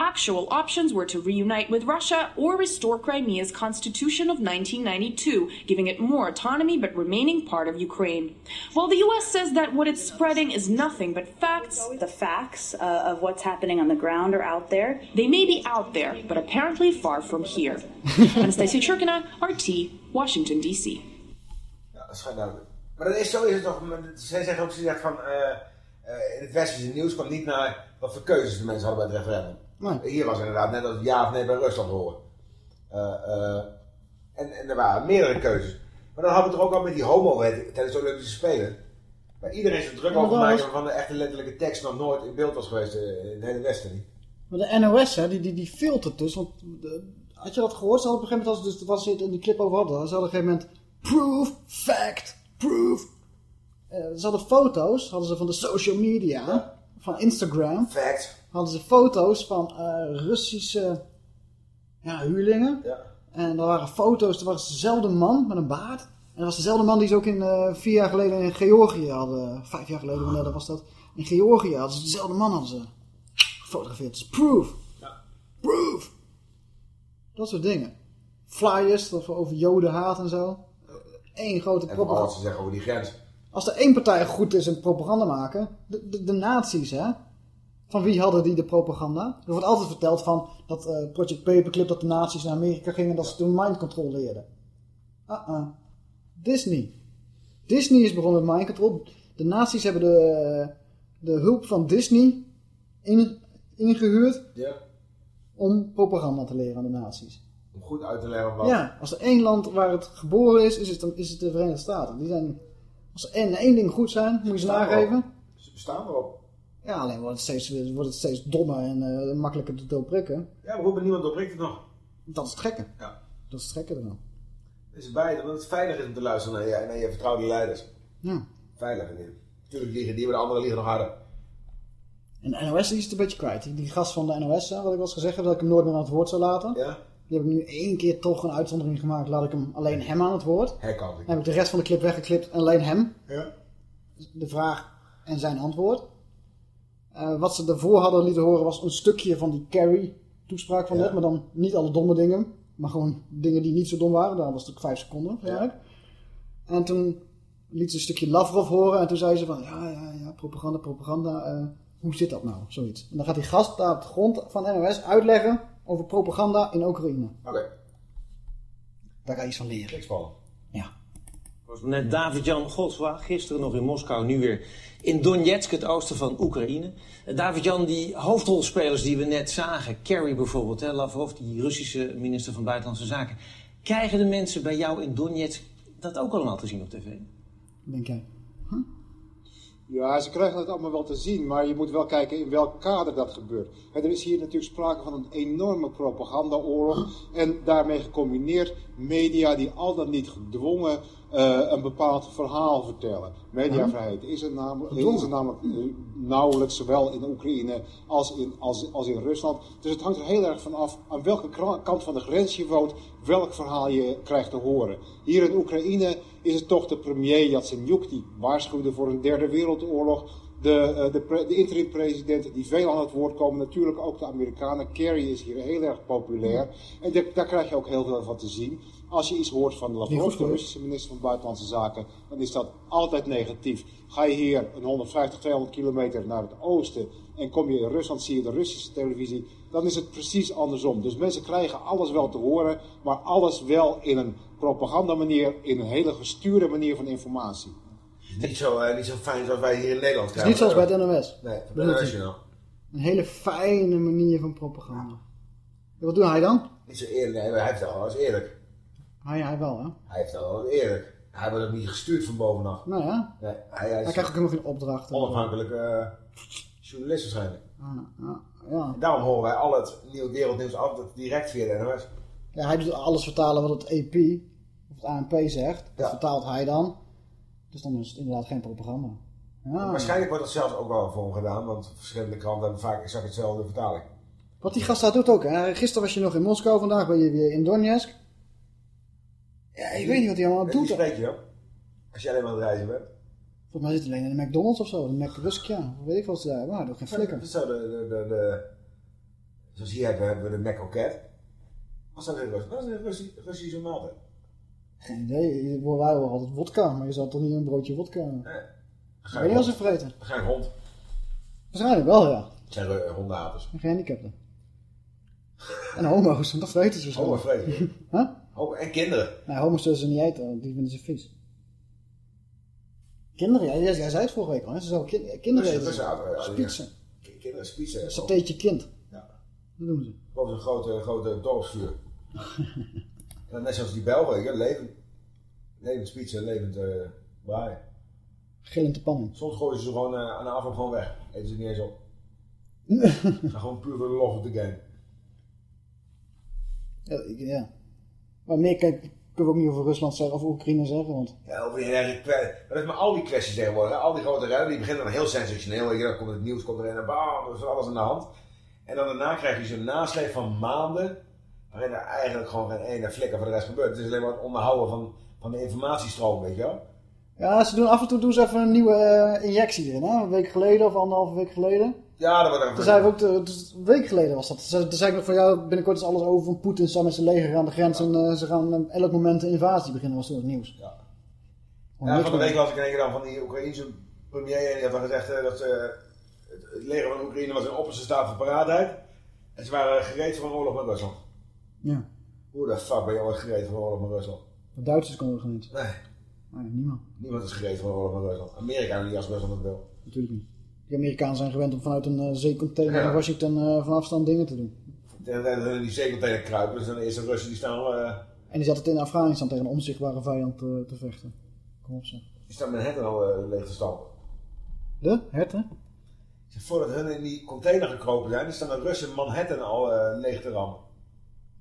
Actual options were to reunite with Russia or restore Crimea's constitution of 1992, giving it more autonomy but remaining part of Ukraine. While the US says that what it's spreading is nothing but facts, The facts uh, of what's happening on the ground are out there. They may be out there, but apparently far from here. Anastasia Churkina, RT, Washington, D.C. Ja, dat schijnt duidelijk. Maar dat is zo is het toch. maar Zij zeggen ook, ze zegt van, eh, eh, in het westerse nieuws kwam niet naar wat voor keuzes de mensen hadden bij het referendum. Hier was inderdaad net als ja of nee bij Rusland horen. Eh, en, en er waren meerdere keuzes. Maar dan hadden we het er ook al met die homo-wet tijdens de Olympische Spelen. Waar iedereen zich druk over maakte waarvan de echte letterlijke tekst nog nooit in beeld was geweest eh, in het hele Westen niet. Maar de NOS, hè, die, die, die filtert dus. Want de- had je dat gehoord? Ze hadden op een gegeven moment, als, dus, was het in die clip over hadden, ze hadden op een gegeven moment proof, fact, proof. Eh, ze hadden foto's, hadden ze van de social media, van Instagram. Fact. Hadden ze foto's van eh, Russische ja, huurlingen. En er waren foto's, er was dezelfde man met een baard. En dat was dezelfde man die ze ook in, eh, vier jaar geleden in Georgië hadden. Vijf jaar geleden, wanneer dat was dat? In Georgië hadden ze dezelfde man hadden ze gefotografeerd. Dus proof. Proof. Dat soort dingen. Flyers over, over jodenhaat en zo. Eén grote En vooral wat propaganda. ze zeggen over die grens. Als er één partij goed is in propaganda maken, de, de, de nazi's, hè? Van wie hadden die de propaganda? Er wordt altijd verteld van dat eh, Project Paperclip, dat de nazi's naar Amerika gingen en dat ze toen mind control leerden. Uh-uh. Disney. Disney is begonnen met mind control. De nazi's hebben de, de hulp van Disney in, ingehuurd Ja. om propaganda te leren aan de nazi's. Om goed uit te leggen wat. Ja, als er één land waar het geboren is, is het, dan is het de Verenigde Staten. Die zijn, als er één, één ding goed zijn, moet je ze nageven. Ze bestaan erop. Ja, alleen wordt het steeds, wordt het steeds dommer en eh, makkelijker te doorprikken. Ja, maar maar niemand doorprikt het nog. Dat is het gekke. Ja. Dat is het gekke ervan. Het is beide, want het veilig is om te luisteren naar je, naar je vertrouwde leiders. Ja. Veiliger in. Natuurlijk liegen die, maar de andere liegen nog harder. En de NOS die is het een beetje kwijt. Die, gast van de NOS, hè, wat ik eens gezegd heb, dat ik hem nooit meer aan het woord zou laten. Ja. Die heb ik nu één keer toch een uitzondering gemaakt. Laat ik hem alleen hem aan het woord. Herkant. Dan heb ik de rest van de clip weggeklipt en alleen hem. Ja. De vraag en zijn antwoord. Eh, wat ze daarvoor hadden lieten horen was een stukje van die Carrie toespraak van Ja. net. Maar dan niet alle domme dingen. Maar gewoon dingen die niet zo dom waren. Daar was het ook vijf seconden eigenlijk. En toen liet ze een stukje Lavrov horen. En toen zei ze van ja, ja, ja, propaganda, propaganda. eh, hoe zit dat nou? Zoiets. En dan gaat die gast daar op de grond van NOS uitleggen over propaganda in Oekraïne. Oké. Daar ga je iets van leren. Niks spannend. was net David-Jan Goswa, gisteren nog in Moskou, nu weer in Donetsk, het oosten van Oekraïne. Eh, David-Jan, die hoofdrolspelers die we net zagen, Kerry bijvoorbeeld, hè, Lavrov, die Russische minister van Buitenlandse Zaken. Krijgen de mensen bij jou in Donetsk dat ook allemaal te zien op tv? Denk jij? Ja, ze krijgen het allemaal wel te zien, maar je moet wel kijken in welk kader dat gebeurt. En er is hier natuurlijk sprake van een enorme propagandaoorlog en daarmee gecombineerd media die al dan niet gedwongen eh, een bepaald verhaal vertellen. Mediavrijheid is er namelijk, is er namelijk eh, nauwelijks, zowel in Oekraïne als in, als, als in Rusland. Dus het hangt er heel erg van af aan welke kant van de grens je woont, welk verhaal je krijgt te horen. Hier in Oekraïne is het toch de premier Yatsenyuk die waarschuwde voor een derde wereldoorlog. De, eh, de, de interim-presidenten die veel aan het woord komen, natuurlijk ook de Amerikanen. Kerry is hier heel erg populair. En daar krijg je ook heel veel van te zien. Als je iets hoort van de. Russische minister van Buitenlandse Zaken, dan is dat altijd negatief. Ga je hier een 150, 200 kilometer naar het oosten en kom je in Rusland, zie je de Russische televisie, dan is het precies andersom. Dus mensen krijgen alles wel te horen, maar alles wel in een propagandamanier, in een hele gestuurde manier van informatie. Niet zo, eh, niet zo fijn zoals wij hier in Nederland Het is krijgen. niet zoals bij het NOS. Nee, de. Een hele fijne manier van propaganda. Ja, wat doet hij dan? Niet zo eerlijk, hij heeft wel eens eerlijk. Hij, hij wel, hè? Hij heeft wel eens eerlijk. Hij wordt ook niet gestuurd van bovenaf. Nou ja. Nee, hij, hij Hij is krijgt ook helemaal geen opdrachten. onafhankelijke eh, journalist waarschijnlijk. Ah, ah, ja. En daarom horen wij al het nieuw wereldnieuws altijd direct via de NOS. ja, hij doet alles vertalen wat het AP of het ANP zegt. Dat vertaalt hij dan. Dus dan is het inderdaad geen propaganda. Ja. Waarschijnlijk wordt dat zelfs ook wel voor hem gedaan, want verschillende kranten hebben vaak exact hetzelfde vertaling. Wat die gast daar doet ook, hè? Gisteren was je nog in Moskou, vandaag ben je weer in Donetsk. Ja, ik weet niet wat hij allemaal doet. wie spreek je dan? Als je alleen maar aan het reizen bent. Volgens mij zit hij alleen in de McDonald's of zo. De McRusk, ja. Weet ik wat ze daar hebben. Maar hij doet geen flikker. Dat is zo de, de, de, de, zoals hier hebben, we de McOcat. Wat is dat in Rusland? Dat is een Russi- Russische maaltijd. Geen idee. Wij wel altijd wodka, maar je zal toch niet een broodje wodka... Nee. Weet niet wat ze vreten. Geen hond. Waarschijnlijk wel, ja. Het zijn uh, hondenhaters. En gehandicapten. En homo's, want dat vreten ze zo. Homo vreten. Huh? Homo- en kinderen. Nee, homo's zullen ze niet eten, want die vinden ze vies. Kinderen, ja, jij, zei het vorige week al, hè? ze zouden kin- kinderen eten. K- Kinderen spiezen. Satéetje kind. Ja. Dat doen ze. Boven zo'n grote, grote dorpsvuur. en net zoals die Belgen, je, levend, levend spitsen, levend uh, braaien. Gillend de pan in. Soms gooien ze ze gewoon uh, aan de afloop gewoon weg. Eten ze niet eens op. Gaan gewoon puur voor de love of the game. Ja, ik- ja. Maar meer kan, kunnen we ook niet over Rusland zeggen, of Oekraïne zeggen, want... Ja, over die hele kwe- Dat is maar al die kwesties tegenwoordig. hè. Al die grote rennen, die beginnen dan heel sensationeel. Dan komt het nieuws, komt erin en bam, er is alles aan de hand. En dan daarna krijg je zo'n nasleep van maanden. Waarin er eigenlijk gewoon geen ene flikker voor de rest gebeurt. Het is alleen maar het onderhouden van, van de informatiestroom, weet je wel. Ja, ze doen af en toe doen ze even een nieuwe eh, injectie erin, hè? Een week geleden of anderhalve week geleden. Ja, dat wordt. Toen zei ook, de, dus een week geleden was dat. Toen zei ik nog van, ja, binnenkort is alles over van Poetin staat met zijn leger aan de grens en eh, ze gaan met elk moment een invasie beginnen, was toen het nieuws. Ja. Gewoon Ja, van de week las ik in één keer dan van die Oekraïense premier. En die had dan gezegd eh, dat eh, het, leger van Oekraïne was in opperste staat van paraatheid. En ze waren gereed voor een oorlog met Rusland. Ja, Hoe de fuck ben je ooit gereed voor een oorlog met Rusland? de Duitsers konden er niet. Nee, Nee, niemand. niemand is gereed voor een oorlog met Rusland. Amerika niet als Rusland het wil. Natuurlijk niet. Die Amerikanen zijn gewend om vanuit een eh, zeecontainer in Washington eh, van afstand dingen te doen. En die zeecontainer kruipen. Dus dan is de Russen die staan, eh, En die zat het in Afghanistan tegen een onzichtbare vijand te vechten. Kom op zeg. die staan met hen al eh, leeg te stampen. De herten? Voordat hun in die container gekropen zijn, staan de Russen Manhattan al eh, leeg te rammen.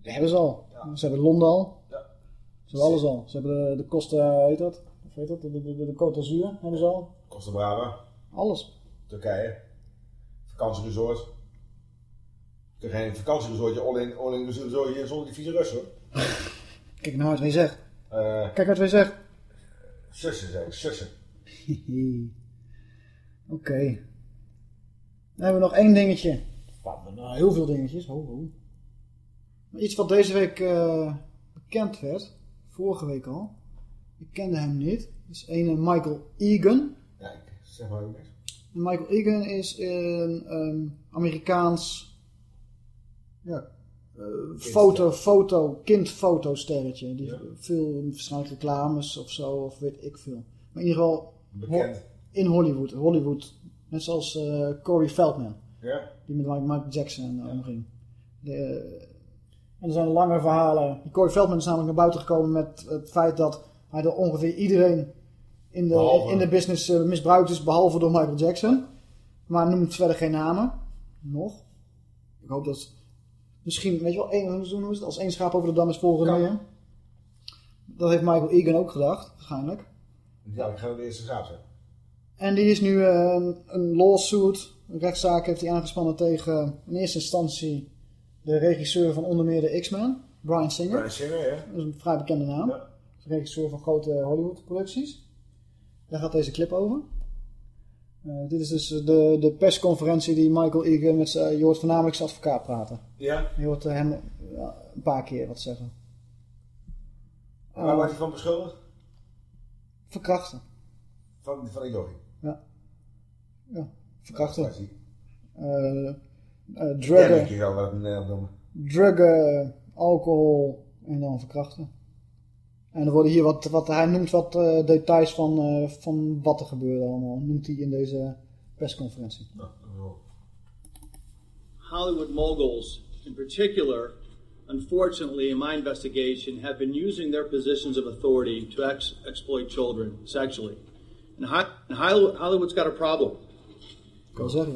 Die hebben ze al. Ze hebben Londen al. Ja. Ze hebben alles al. Ze hebben de, de hoe heet dat? Of weet dat, de, de, de, de Côte d'Azur hebben ze al. Costa Brava, Alles. Turkije, vakantieresort. Je kunt geen vakantieresortje all-in all in resortje zonder die vieze Russen hoor. Kijk nou wat hij zegt. Eh, Kijk wat hij zegt. sussen zeg ik, sussen. Oké. Dan hebben we nog één dingetje. Nou, heel veel dingetjes. Ho, ho. Iets wat deze week eh, bekend werd. Vorige week al. Ik kende hem niet. Dat is een Michael Egan. Ja, ik zeg maar ook niks. Michael Egan is een ehm, Amerikaans ja, eh, foto, foto, kindfotosterretje. Die veel waarschijnlijk reclames of zo, of weet ik veel. Maar in ieder geval ho- in Hollywood. Hollywood. Net zoals eh, Corey Feldman. Ja. Die met Mike- Michael Jackson eh, omging. De, en er zijn lange verhalen. Die Corey Feldman is namelijk naar buiten gekomen met het feit dat hij door ongeveer iedereen in de, Behalve- in de business eh, misbruikt is, behalve door Michael Jackson. Maar noemt verder geen namen. Nog. Ik hoop dat... Misschien, weet je wel, één, hoe is het? Als één schaap over de dam is volgende meer. Dat heeft Michael Egan ook gedacht, waarschijnlijk. Ja, ik ga de eerste graaf zijn. En die is nu eh, een, een lawsuit, een rechtszaak heeft hij aangespannen tegen in eerste instantie de regisseur van onder meer de X-Men, Brian Singer. Brian Singer, ja. Dat is een vrij bekende naam. Regisseur van grote Hollywood producties. Daar gaat deze clip over. Eh, dit is dus de, de persconferentie die Michael Egan met zijn, je hoort voornamelijk zijn advocaat praten. Ja. Je hoort eh, hem ja, een paar keer wat zeggen. En waar wordt hij van beschuldigd? Verkrachten. Van, van jochie. Ja. Ja, verkrachten. Eh, eh, Ja, druggen. denk je wel wat Nederland noemen. druggen, alcohol en dan verkrachten. En er worden hier wat, wat hij noemt wat eh, details van, eh, van wat er gebeurde allemaal, noemt hij in deze persconferentie. Hollywood moguls, in particular, unfortunately, in my investigation, have been using their positions of authority to ex- exploit children sexually. And, Ho- and Hollywood, Hollywood's got a problem.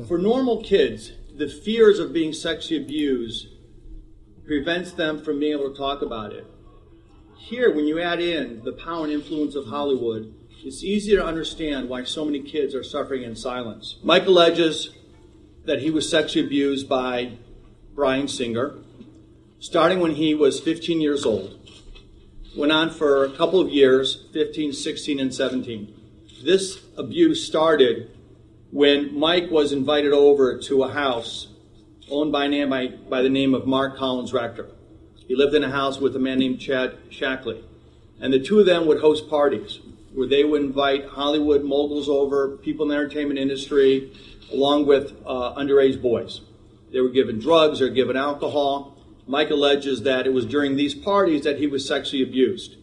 For normal kids, the fears of being sexually abused prevents them from being able to talk about it. Here, when you add in the power and influence of Hollywood, it's easy to understand why so many kids are suffering in silence. Mike alleges that he was sexually abused by Brian Singer, starting when he was 15 years old. Went on for a couple of years 15, 16, and 17. This abuse started when Mike was invited over to a house owned by, by, by the name of Mark Collins Rector. He lived in a house with a man named Chad Shackley. And the two of them would host parties where they would invite Hollywood moguls over, people in the entertainment industry, along with uh, underage boys. They were given drugs, they were given alcohol. Mike alleges that it was during these parties that he was sexually abused.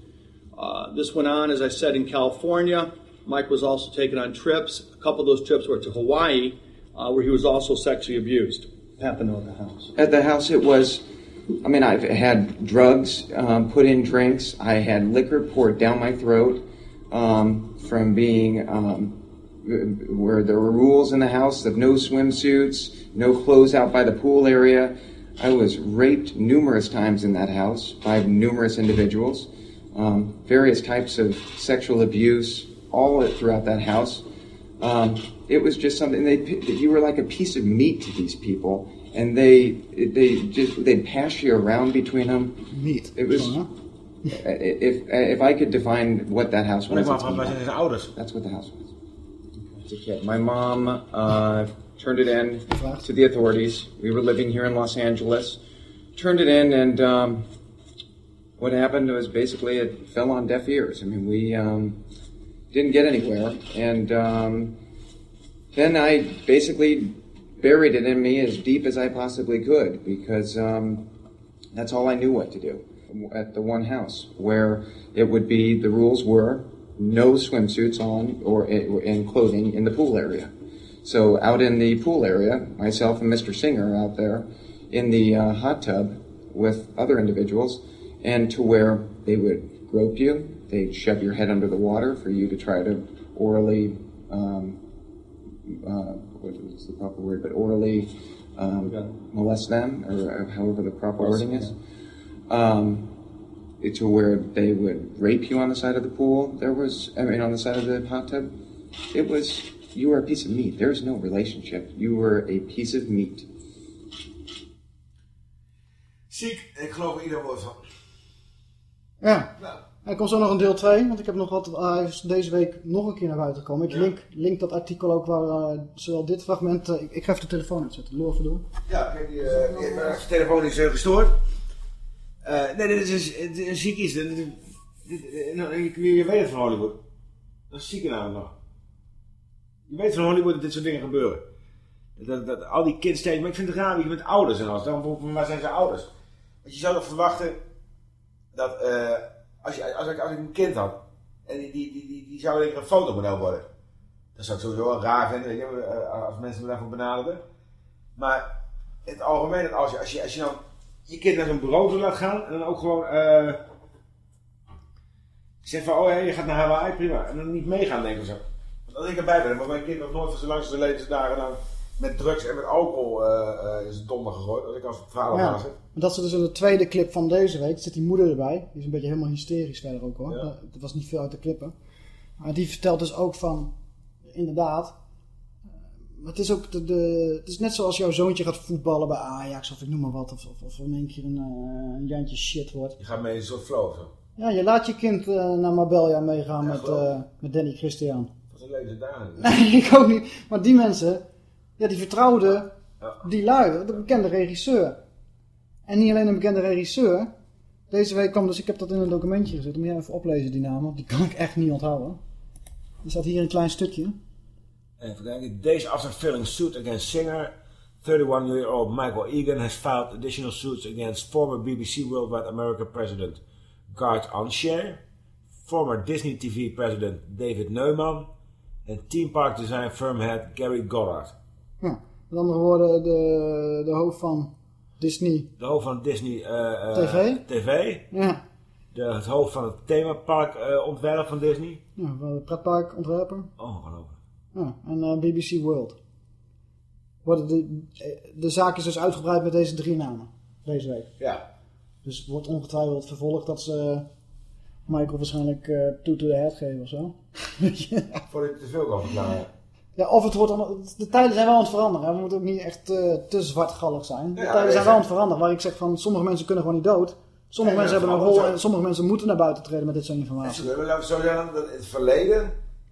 Uh, this went on, as I said, in California. Mike was also taken on trips. A couple of those trips were to Hawaii, uh, where he was also sexually abused. Happened at the house. At the house, it was. I mean, I've had drugs um, put in drinks. I had liquor poured down my throat um, from being um, where there were rules in the house of no swimsuits, no clothes out by the pool area. I was raped numerous times in that house by numerous individuals. Um, various types of sexual abuse, all throughout that house. Um, it was just something they you were like a piece of meat to these people, and they they just they'd pass you around between them. Meat. It was. If if I could define what that house was, wou it's van, waar zijn zijn ouders? that's what the house was. As a kid, my mom uh, turned it in to the authorities. We were living here in Los Angeles. Turned it in, and um, what happened was basically it fell on deaf ears. I mean, we um, didn't get anywhere, and um, then I basically buried it in me as deep as I possibly could because um, that's all I knew what to do at the one house where it would be the rules were no swimsuits on or in clothing in the pool area. So out in the pool area, myself and Mr. Singer out there in the uh, hot tub with other individuals, and to where they would grope you, they'd shove your head under the water for you to try to orally, um, uh, what is the proper word, but orally um, molest them, or however the proper wording is. Um, to where they would rape you on the side of the pool. There was, I mean, on the side of the hot tub. It was, you were a piece of meat. There was no relationship. You were a piece of meat. Ziek, en ik geloof er ieder woord van. Ja. Nou. Er komt zo nog een deel 2, want ik heb nog wat, hij is deze week nog een keer naar buiten gekomen. Ik Ja. link, link dat artikel ook waar eh, zowel dit fragment, eh, ik, ik ga even de telefoon uitzetten, Loor doen. Ja, ik heb die, eh, mijn telefoon is eh, gestoord. Eh, nee, dit is, een- ziek iets. Eh, nou, je, weet het van Hollywood. Dat is ziek namelijk nog. Je weet van Hollywood dat dit soort dingen gebeuren. Dat, dat, al die kids steeds, maar ik vind het raar, je bent ouders en alles. Dan, waar zijn ze ouders? Want je zou toch verwachten dat eh, als, als, ik, als ik een kind had en die, die, die, die, die zou ik een fotomodel worden. Dat zou ik sowieso wel raar vinden, eh, als mensen me daarvoor benaderden. Maar in het algemeen, dat als je, als je, als je nou je kind naar zo'n bureau toe laat gaan en dan ook gewoon eh zegt van, oh ja, je gaat naar Hawaii, prima. En dan niet meegaan, denk ik zo. Want als ik erbij ben, maar mijn kind nog nooit van zijn langste levensdagen lang met drugs en met alcohol eh, eh, is het donder gegooid. Als ik als vader Ja, dat zit dus in de tweede clip van deze week. Zit die moeder erbij. Die is een beetje helemaal hysterisch verder ook hoor. Ja. Dat was niet veel uit de clippen. Maar die vertelt dus ook van, inderdaad. eh, Het is, ook de, de, het is net zoals jouw zoontje gaat voetballen bij Ajax of ik noem maar wat. Of, of, of in één keer een, eh, een jantje shit wordt. Je gaat mee in een soort flow. Zo. Ja, je laat je kind naar Marbella meegaan met, met Danny Christian. Wat een leven daar. Nee, ik ook niet. Maar die mensen, ja, die vertrouwden die lui, de bekende regisseur. En niet alleen een bekende regisseur. Deze week kwam dus, ik heb dat in een documentje gezet. Moet jij even oplezen die namen, want die kan ik echt niet onthouden. Er staat hier een klein stukje. Even kijken. Days after filing suit against singer, 31-year-old Michael Egan has filed additional suits against former BBC Worldwide America president Garth Ansher, former Disney TV president David Neumann en theme park design firm head Gary Goddard. Ja, met andere woorden, de, de hoofd van Disney. De hoofd van Disney eh, eh, TV? TV. Ja, De, het hoofd van het themapark eh, ontwerp van Disney. ja van de pretparkontwerper. Ongelooflijk. Ja, en BBC World. Worden de, de zaak is dus uitgebreid met deze drie namen. Deze week. Ja. Dus wordt ongetwijfeld vervolgd dat ze Michael waarschijnlijk toe to the head geven of zo. Weet je? Voordat ik te veel kan verklaren. Ja, of het wordt allemaal... De tijden zijn wel aan het veranderen. We moeten ook niet echt eh, te zwartgallig zijn. De Ja, tijden zijn wel aan het veranderen. Waar ik zeg van, sommige mensen kunnen gewoon niet dood. Sommige mensen hebben een rol en sommige mensen moeten naar buiten treden met dit soort informatie. Laten we zo zeggen, dat in het verleden In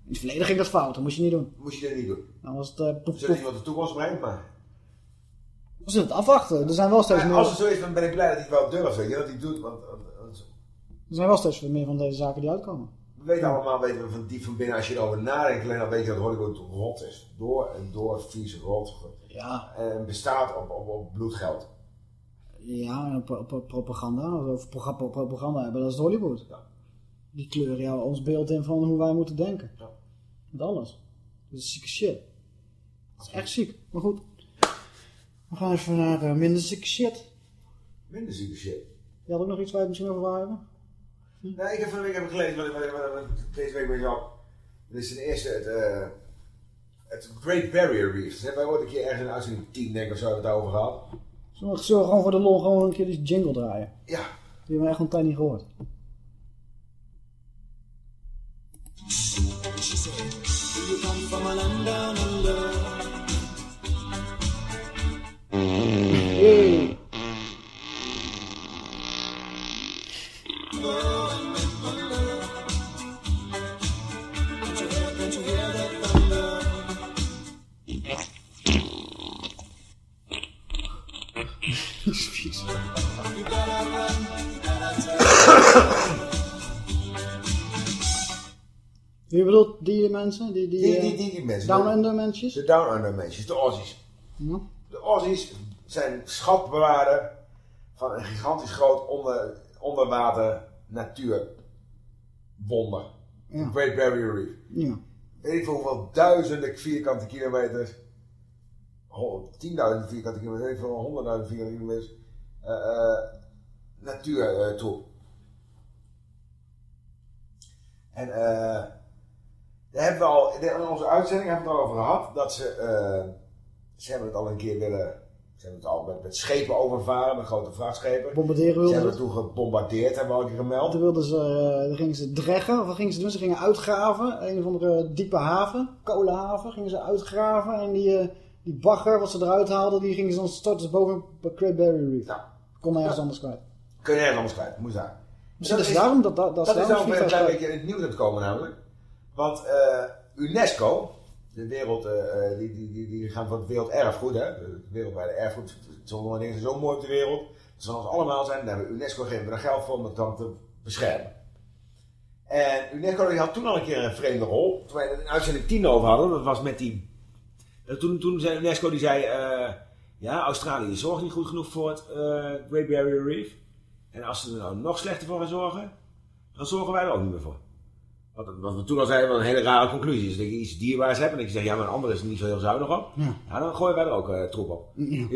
het verleden ging dat fout, dat moest je niet doen. moest je dat niet doen. Dan was het... poef, zullen poef. niet wat de toekomst brengt, maar... We zullen het afwachten. Er zijn wel steeds Maar meer... als het zo is, dan ben ik blij dat hij het wel durft, weet je, dat hij doet. Want, want- want Er zijn wel steeds meer van deze zaken die uitkomen. We weten allemaal, weten we van diep van binnen, als je erover nadenkt, alleen dan weet je dat Hollywood rot is. Door en door vies rot. Ja. En bestaat op, op, op bloedgeld. Ja, en op, op propaganda. Proga- propaganda hebben, dat is Hollywood. Die kleuren jou ons beeld in van hoe wij moeten denken. Met alles. Dat is zieke shit. Dat is echt ziek. Maar goed. We gaan even naar eh, minder zieke shit. Minder zieke shit. Je had ook nog iets waar je het misschien over wil hebben? Nee, ik heb van de week heb ik gelezen, wat- wat- deze week ben je al. Dit is ten eerste het, eh, het Great Barrier Reef. Dat hebben wij ooit een keer ergens in uitzending 10 denk ik of zo hebben we het over gehad. Zullen we, zullen we gewoon voor de lol gewoon een keer die jingle draaien? Ja. Die hebben we echt een tijd niet gehoord. Hey. Wie bedoelt die mensen? Die, die, Die, eh, die, die, die mensen. Down Under mensjes? De Down Under de Aussies. Ja. De Aussies zijn schatbewaarder van een gigantisch groot onder, onderwater natuurwonder. Ja. Great Barrier Reef. Ja. Weet ik veel hoeveel duizenden vierkante kilometers, ho- 10.000 vierkante kilometers, weet ik veel, 100.000 vierkante kilometers, eh eh natuur toe. En eh daar hebben we al, in onze uitzending hebben we het al over gehad, dat ze, eh, ze hebben het al een keer willen Ze hebben het al met, met schepen overvaren, met grote vrachtschepen. Bombarderen Ze wilden hebben ze. het toen gebombardeerd, hebben we al gemeld. Toen wilden ze, eh, dan gingen ze dreggen, of wat gingen ze doen? Ze gingen uitgraven, een of andere diepe haven, kolenhaven, gingen ze uitgraven. En die, eh, die bagger, wat ze eruit haalden, die gingen ze dan storten boven Great Barrier Reef. Kon nergens Ja. anders kwijt. Kun je nergens anders kwijt, moest daar. Misschien is daarom dat- dat- dat dat is daarom een klein beetje in het nieuws aan het komen namelijk. Want eh, UNESCO, de wereld, eh, die, die, die, die gaan van het werelderfgoed, hè, het wereldwijde erfgoed, sommige dingen zo mooi op de wereld, dat ze ons allemaal zijn, daar hebben UNESCO gegeven er geld voor om het dan te beschermen. En UNESCO die had toen al een keer een vreemde rol, toen wij er in uitzending 10 over hadden, dat was met die, toen, toen zei UNESCO die zei, ja Australië zorgt niet goed genoeg voor het Great Barrier Reef. En als ze er nou nog slechter voor gaan zorgen, dan zorgen wij er ook niet meer voor. Wat, wat we toen al zeiden, was een hele rare conclusie. Dus dat je iets dierbaars hebt en dat je zegt, ja, maar een ander is er niet zo heel zuinig op. Ja. Ja, dan gooien wij er ook eh, troep op. Ja.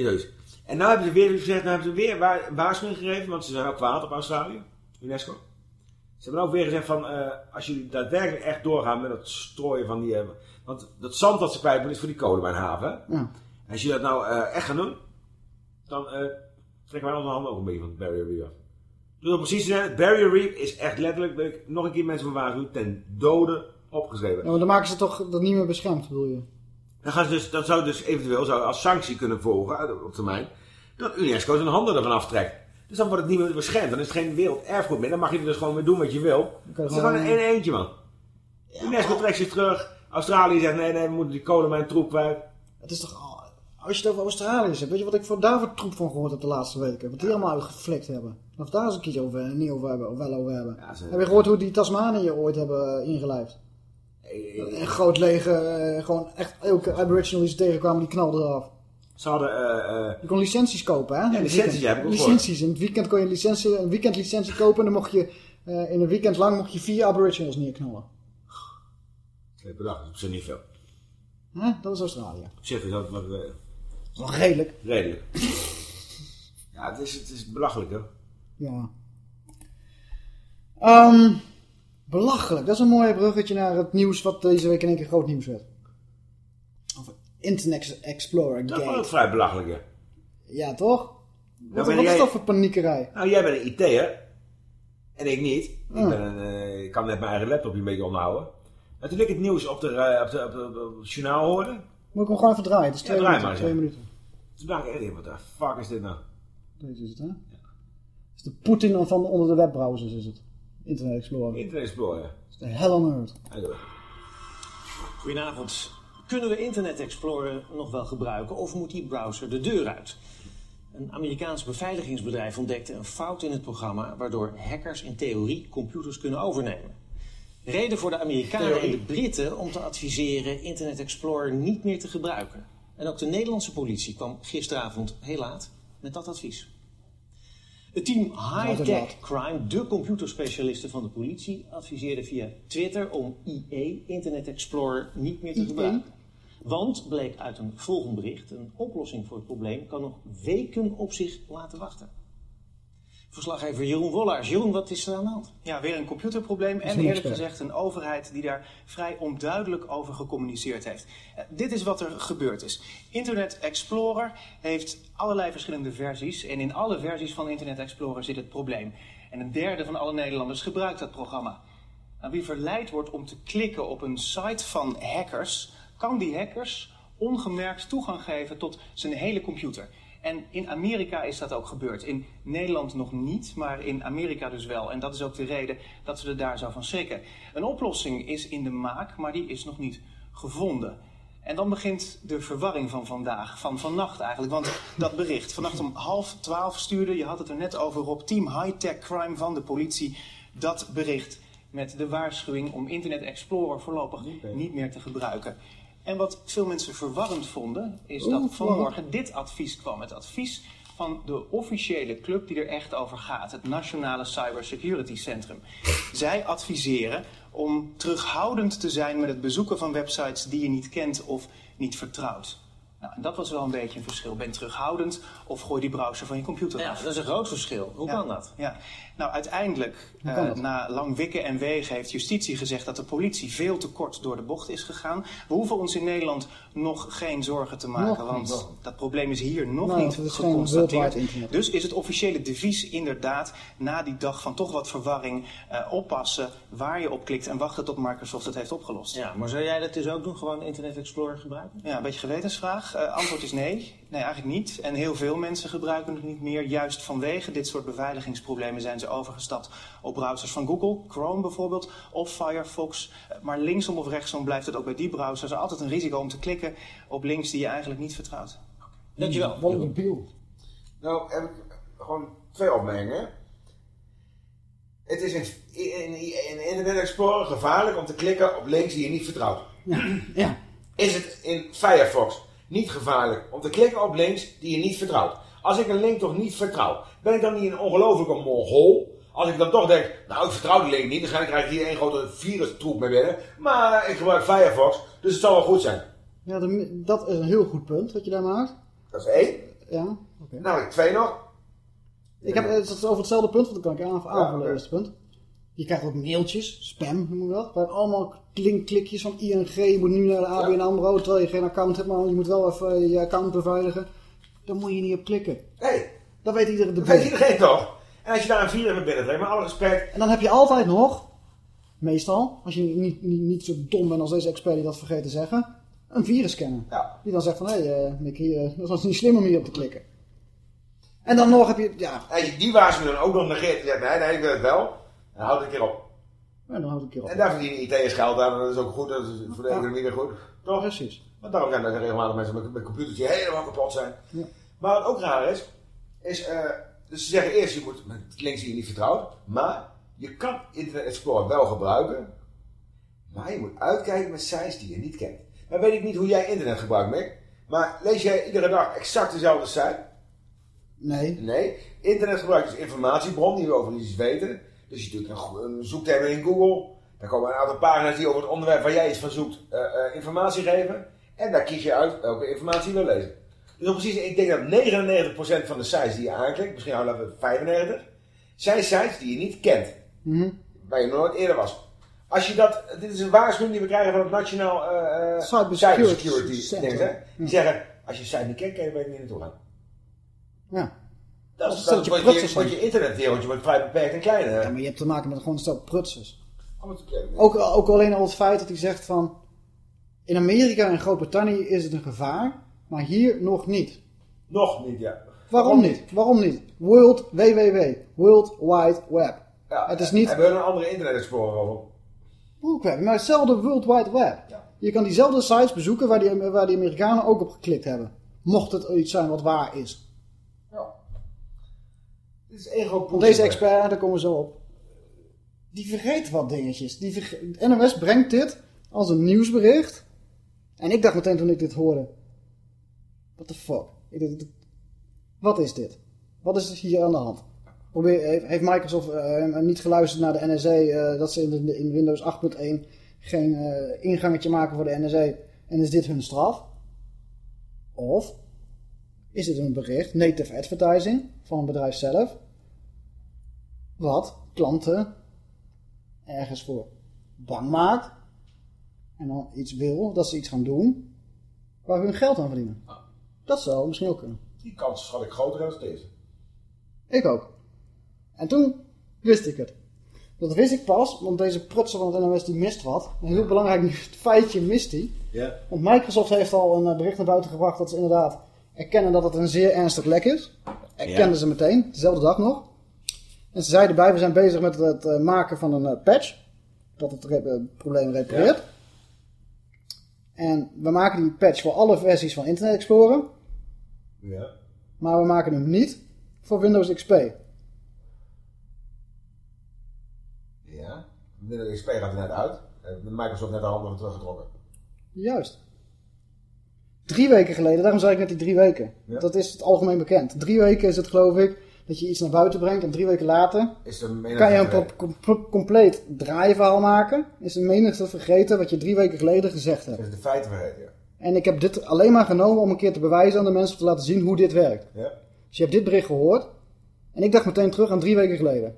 En nou hebben ze weer gezegd, nou hebben ze weer wa- waarschuwing gegeven, want ze zijn ook kwaad op Australië, UNESCO. Ze hebben ook weer gezegd van, eh, als jullie daadwerkelijk echt doorgaan met het strooien van die... eh, want dat zand dat ze pijpen is voor die kolenmijnhaven. Ja. En als jullie dat nou echt gaan doen, dan trekken wij onze handen ook een beetje van het Barrier Reef af. Dus om precies te Barrier Reef is echt letterlijk, wil ik nog een keer mensen van waarschuwen, ten dode opgeschreven. Ja, maar dan maken ze toch dat niet meer beschermd, bedoel je? Dan gaan ze dus, dat zou dus eventueel zou als sanctie kunnen volgen op termijn. Dat UNESCO zijn handen ervan aftrekt. Dus dan wordt het niet meer beschermd. Dan is het geen werelderfgoed meer. Dan mag je er dus gewoon mee doen wat je wil. Het is gewoon- een één eentje, man. UNESCO trekt zich terug. Australië zegt nee, nee, we moeten die kolenmijn troep kwijt. Het is toch... al- Als je het over Australiërs hebt, weet je wat ik voor voor troep van gehoord heb de laatste weken? Wat die allemaal uitgeflikt hebben. Of daar eens een keer over, niet over hebben, of wel over hebben. ze- Heb je gehoord hoe die Tasmanië ooit hebben eh, ingelijfd? Een groot leger, eh, gewoon echt elke aboriginal die ze tegenkwamen, die knalden eraf. Ze hadden... eh, eh, Je kon licenties kopen, hè? Licenties, weekend. heb ik ook Licenties. In het weekend kon je een, licentie, een weekendlicentie kopen en dan mocht je eh, in een weekend lang mocht je vier aboriginals neerknallen. twee per dag, dat is niet veel. Hè? Dat is Australië. Op zich is dat wat... Wel redelijk. redelijk. ja, het is, het is belachelijk, hoor. Ja. Ehm, belachelijk. Dat is een mooi bruggetje naar het nieuws wat deze week in één keer groot nieuws werd. Over Internet Explorer Dat Gate. vrij belachelijk, hè. Ja, toch? Wat, ben wat jij- is dat voor paniekerij? Nou, jij bent een IT'er. En ik niet. Ik, Ja. ben een, eh, ik kan net mijn eigen laptop een beetje onderhouden. Maar toen ik het nieuws op, de, eh, op, de, op, de- op het journaal hoorde. Moet ik hem gewoon even draaien? Het is twee draai minuten. maar twee minuten. Toen dacht ik, wat de fuck is dit nou? Deze is het, hè? Het is de Poetin van onder de webbrowsers, is het. Internet Explorer. Internet Explorer. Het is de hell on earth. Goedenavond. Kunnen we Internet Explorer nog wel gebruiken of moet die browser de deur uit? Een Amerikaans beveiligingsbedrijf ontdekte een fout in het programma waardoor hackers in theorie computers kunnen overnemen. Reden voor de Amerikanen en de Britten om te adviseren Internet Explorer niet meer te gebruiken. En ook de Nederlandse politie kwam gisteravond heel laat met dat advies. Het team High Tech Crime, de computerspecialisten van de politie, adviseerde via Twitter om IE, Internet Explorer, niet meer te gebruiken. Want, bleek uit een volgend bericht, een oplossing voor het probleem kan nog weken op zich laten wachten. Verslaggever Jeroen Wollaars. Jeroen, wat is er aan de hand? Ja, weer een computerprobleem en eerlijk gezegd een overheid die daar vrij onduidelijk over gecommuniceerd heeft. Eh, dit is wat er gebeurd is. Internet Explorer heeft allerlei verschillende versies en in alle versies van Internet Explorer zit het probleem. En een derde van alle Nederlanders gebruikt dat programma. Nou, wie verleid wordt om te klikken op een site van hackers, kan die hackers ongemerkt toegang geven tot zijn hele computer. En in Amerika is dat ook gebeurd. In Nederland nog niet, maar in Amerika dus wel. En dat is ook de reden dat we er daar zo van schrikken. Een oplossing is in de maak, maar die is nog niet gevonden. En dan begint de verwarring van vandaag, van vannacht eigenlijk. Want dat bericht, vannacht om half twaalf stuurde, je had het er net over op, Team High Tech Crime van de politie, dat bericht met de waarschuwing om Internet Explorer voorlopig niet meer te gebruiken. En wat veel mensen verwarrend vonden, is Oeh, dat vanmorgen dit advies kwam. Het advies van de officiële club die er echt over gaat, het Nationale Cybersecurity Centrum. Zij adviseren om terughoudend te zijn met het bezoeken van websites die je niet kent of niet vertrouwt. Nou, en dat was wel een beetje een verschil. Ben terughoudend of gooi die browser van je computer Ja, af. dat is een groot verschil. Hoe Ja, kan dat? Ja. Nou, uiteindelijk, eh, dat? na lang wikken en wegen, heeft justitie gezegd dat de politie veel te kort door de bocht is gegaan. We hoeven ons in Nederland nog geen zorgen te maken, Nog want niet. dat probleem is hier nog Nou, niet geconstateerd. Dus is het officiële devies inderdaad, na die dag van toch wat verwarring, eh, oppassen waar je op klikt en wachten tot Microsoft het heeft opgelost. Ja, maar zou jij dat dus ook doen? Gewoon Internet Explorer gebruiken? Ja, een beetje gewetensvraag. Eh, antwoord is nee. Nee, eigenlijk niet. En heel veel mensen gebruiken het niet meer. Juist vanwege dit soort beveiligingsproblemen zijn ze overgestapt op browsers van Google, Chrome bijvoorbeeld, of Firefox. Maar linksom of rechtsom blijft het ook bij die browsers altijd een risico om te klikken op links die je eigenlijk niet vertrouwt. Dankjewel. Wat een. Nou, heb ik gewoon twee opmerkingen. Het is in, in, in Internet Explorer gevaarlijk om te klikken op links die je niet vertrouwt. Ja. Is het in Firefox niet gevaarlijk om te klikken op links die je niet vertrouwt? Als ik een link toch niet vertrouw, ben ik dan niet een ongelofelijke mongool? Als ik dan toch denk, nou ik vertrouw die link niet, waarschijnlijk krijg ik hier één grote virustroep mee binnen. Maar ik gebruik Firefox, dus het zal wel goed zijn. Ja, dat is een heel goed punt wat je daar maakt. Dat is één. Ja, oké. Nou, ik twee nog. Ik heb het is over hetzelfde punt, want dan kan ik aan- aanvullen, het eerste punt. Je krijgt ook mailtjes, spam noemen we dat. Waar allemaal linkklikjes van ING, je moet nu naar de ABN AMRO, terwijl je geen account hebt, maar je moet wel even je account beveiligen. Daar moet je niet op klikken. Nee. Dat weet iedereen. Dat weet iedereen toch? En als je daar een virus mee binnentrekt, met alle respect. En dan heb je altijd nog, meestal, als je niet, niet, niet zo dom bent als deze expert die dat vergeet te zeggen, een virusscanner. Die dan zegt van, hé hey, Nick, hier, eh, dat was niet slim om hier op te klikken. En dan nog heb je, ja, Als je die waarschuwing dan ook nog negeert en nee, nee, ik wil het wel. Dan houd het een keer op. en dan een keer op. En daar verdienen IT'ers geld aan dat is ook goed, dat is voor de economie weer goed. Toch? Precies. Want daarom zijn er regelmatig mensen met, met computers die helemaal kapot zijn. Ja. Maar wat ook raar is, is, eh, dus ze zeggen eerst, je moet met links je niet vertrouwt, maar je kan Internet Explorer wel gebruiken, maar je moet uitkijken met sites die je niet kent. Dan weet ik niet hoe jij internet gebruikt, Mick, maar lees jij iedere dag exact dezelfde site? Nee. Nee. Internetgebruik is informatiebron die we over iets weten. Dus je doet een, een zoekterm in Google. Daar komen een aantal pagina's die over het onderwerp waar jij iets van zoekt eh, eh, informatie geven. En daar kies je uit welke informatie je wil lezen. Dus om precies, ik denk dat 99% van de sites die je aanklikt, misschien houden we 95, zijn sites die je niet kent. Mhm. Waar je nog nooit eerder was. Als je dat, dit is een waarschuwing die we krijgen van het Nationaal eh, Cybersecurity Cybersecurity Center. hè? Die zeggen, als je site niet kent, kan je er niet naartoe gaan. Ja. Dat is dat dat je prutsers je, internetwereldje wordt vrij beperkt en klein. Ja, maar je hebt te maken met gewoon een stel prutsers. Te- Ook, ook alleen al het feit dat hij zegt van... In Amerika en Groot-Brittannië is het een gevaar, maar hier nog niet. Nog niet, ja. Waarom niet? Waarom niet? World, www, World Wide Web. ja het is niet Hebben we een andere internet explorer over? World Web, maar hetzelfde World Wide Web. Je kan diezelfde sites bezoeken waar die, waar die Amerikanen ook op geklikt hebben. Mocht het iets zijn wat waar is. Dit is deze expert, daar komen we zo op. Die vergeet wat dingetjes. Die verge- de NOS brengt dit als een nieuwsbericht. En ik dacht meteen toen ik dit hoorde. What the fuck? Ik dacht, Wat is dit? Wat is hier aan de hand? Probeer, heeft- Microsoft eh, niet geluisterd naar de NSA eh, dat ze in, de, in Windows 8.1 geen eh, ingangetje maken voor de NSA en is dit hun straf? Of is dit een bericht, native advertising van een bedrijf zelf, wat klanten ergens voor bang maakt en dan iets wil dat ze iets gaan doen waar hun geld aan verdienen? Dat zou misschien ook kunnen. Die kans schat ik groter dan deze. Ik ook. En toen wist ik het. Dat wist ik pas, want deze prutser van het NOS die mist wat. Een heel belangrijk feitje mist hij. Ja. Want Microsoft heeft al een eh, bericht naar buiten gebracht dat ze inderdaad erkennen dat het een zeer ernstig lek is. Erkenden Ja. ze meteen, dezelfde dag nog. En ze zeiden bij, we zijn bezig met het eh, maken van een eh, patch. Dat het re- eh, probleem repareert. En we maken die patch voor alle versies van Internet Explorer. Ja. Maar we maken hem niet voor Windows XP. Ja. De XP gaat er net uit. Microsoft net de handen teruggetrokken. Juist. Drie weken geleden, daarom zei ik net die drie weken. Ja. Dat is het algemeen bekend. Drie weken is het geloof ik dat je iets naar buiten brengt en drie weken later Is kan je een com- compleet draaiverhaal maken. Is de menigte vergeten wat je drie weken geleden gezegd hebt. Is de feiten vergeten, ja. En ik heb dit alleen maar genomen om een keer te bewijzen aan de mensen te laten zien hoe dit werkt. Ja. Dus je hebt dit bericht gehoord. En ik dacht meteen terug aan drie weken geleden.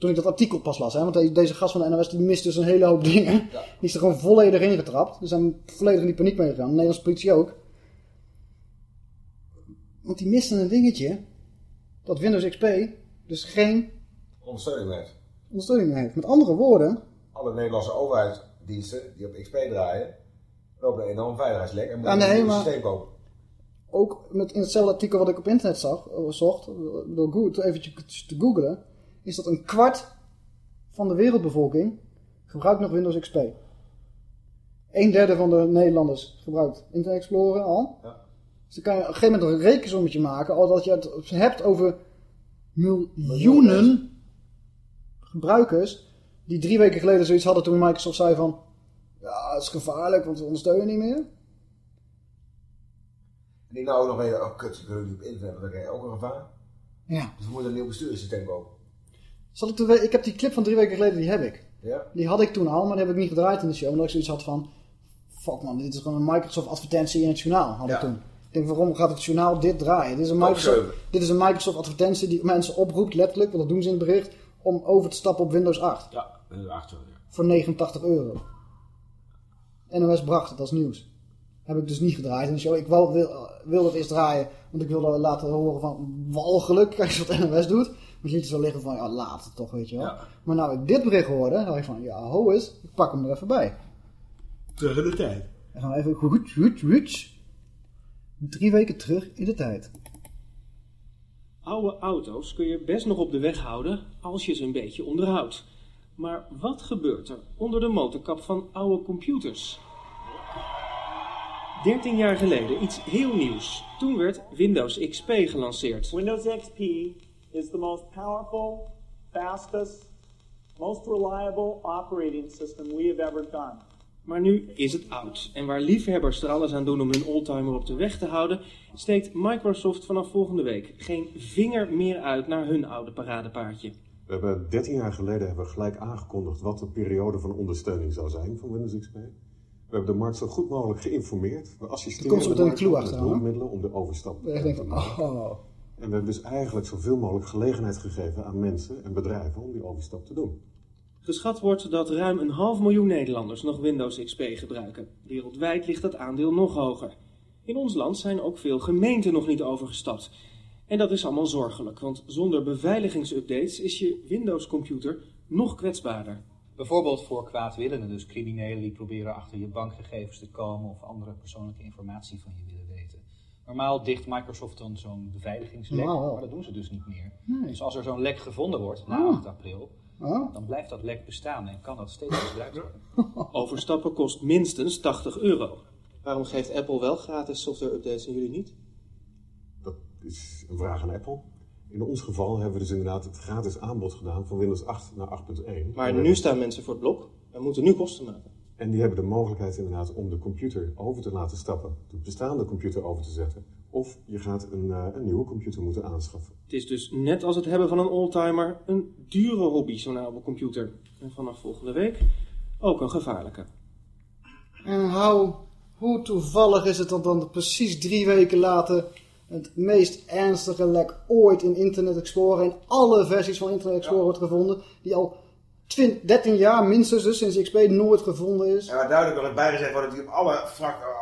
Toen ik dat artikel pas las. Hè? Want de- deze gast van de NOS die mist dus een hele hoop dingen. Die is er gewoon volledig ingetrapt. Dus zijn volledig in die paniek meegegaan. De Nederlandse politie ook. Want die miste een dingetje. Dat Windows XP dus geen Ondersteuning heeft. ondersteuning meer heeft. Met andere woorden. Alle Nederlandse overheidsdiensten die op XP draaien, lopen een enorm veiligheidslek en Ja, moeten nee, een maar- systeem kopen. ook met in hetzelfde artikel wat ik op internet zag, eh, zocht, eh, door goed eventjes te googlen, is dat een kwart van de wereldbevolking gebruikt nog Windows XP. Een derde van de Nederlanders gebruikt Internet Explorer al. Dus dan kan je op een gegeven moment een rekensommetje maken, al dat je het hebt over miljoenen gebruikers die drie weken geleden zoiets hadden toen Microsoft zei van ja, het is gevaarlijk, want we ondersteunen niet meer. En die nou ook nog weten, oh kut, kunnen niet op internet, want dan krijg je ook een gevaar. Ja. Dus we moeten een nieuw bestuurssysteem kopen. Zal ik, ik heb die clip van drie weken geleden, die heb ik. Ja. Die had ik toen al, maar die heb ik niet gedraaid in de show. Omdat ik zoiets had van, fuck man, dit is gewoon een Microsoft advertentie in het journaal. Had ik toen. Ik denk, waarom gaat het journaal dit draaien? Dit is een Microsoft, dit is een Microsoft advertentie die mensen oproept, letterlijk, want dat doen ze in het bericht, om over te stappen op Windows 8. Ja, achter. Ja. Voor 89 euro. NOS bracht het als nieuws. Heb ik dus niet gedraaid in de show. Ik wou, wil, wil het eerst draaien, want ik wilde laten horen van walgelijk. Kijk eens wat NOS doet. Maar je ziet er zo liggen van, ja, laat het toch, weet je wel. Maar nou ik dit bericht hoorde, dacht ik van, ja, ho eens, ik pak hem er even bij. Terug in de tijd. En gaan we even goed, goed, goed. Drie weken terug in de tijd. Oude auto's kun je best nog op de weg houden als je ze een beetje onderhoudt. Maar wat gebeurt er onder de motorkap van oude computers? 13 jaar geleden iets heel nieuws. Toen werd Windows XP gelanceerd. Windows XP is the most powerful, fastest, most reliable operating system we have ever done. Maar nu is het oud. En waar liefhebbers er alles aan doen om hun oldtimer op de weg te houden, steekt Microsoft vanaf volgende week geen vinger meer uit naar hun oude paradepaardje. We hebben 13 jaar geleden hebben we gelijk aangekondigd wat de periode van ondersteuning zou zijn van Windows XP. We hebben de markt zo goed mogelijk geïnformeerd. We assisteren de markt met hulpmiddelen om de overstap te maken. oh. En we hebben dus eigenlijk zoveel mogelijk gelegenheid gegeven aan mensen en bedrijven om die overstap te doen. Geschat wordt dat ruim een half miljoen Nederlanders nog Windows XP gebruiken. Wereldwijd ligt dat aandeel nog hoger. In ons land zijn ook veel gemeenten nog niet overgestapt. En dat is allemaal zorgelijk, want zonder beveiligingsupdates is je Windows-computer nog kwetsbaarder. Bijvoorbeeld voor kwaadwillenden, dus criminelen die proberen achter je bankgegevens te komen of andere persoonlijke informatie van je. Normaal dicht Microsoft dan zo'n beveiligingslek, maar dat doen ze dus niet meer. Nee. Dus als er zo'n lek gevonden wordt na Oh. 8 april, Oh. dan blijft dat lek bestaan en kan dat steeds misbruikt worden. Overstappen kost minstens 80 euro. Waarom geeft Apple wel gratis software-updates en jullie niet? Dat is een vraag aan Apple. In ons geval hebben we dus inderdaad het gratis aanbod gedaan van Windows 8 naar 8.1. Maar nu staan mensen voor het blok en moeten nu kosten maken. En die hebben de mogelijkheid inderdaad om de computer over te laten stappen. De bestaande computer over te zetten. Of je gaat een, eh, een nieuwe computer moeten aanschaffen. Het is dus net als het hebben van een oldtimer een dure hobby, zo'n oude computer. En vanaf volgende week ook een gevaarlijke. En hoe, hoe toevallig is het dat dan precies drie weken later het meest ernstige lek ooit in Internet Explorer, in alle versies van Internet Explorer wordt gevonden, die al 20, 13 jaar minstens dus sinds XP nooit gevonden is. Ja, maar duidelijk wil ik bijgezegd worden dat die op alle,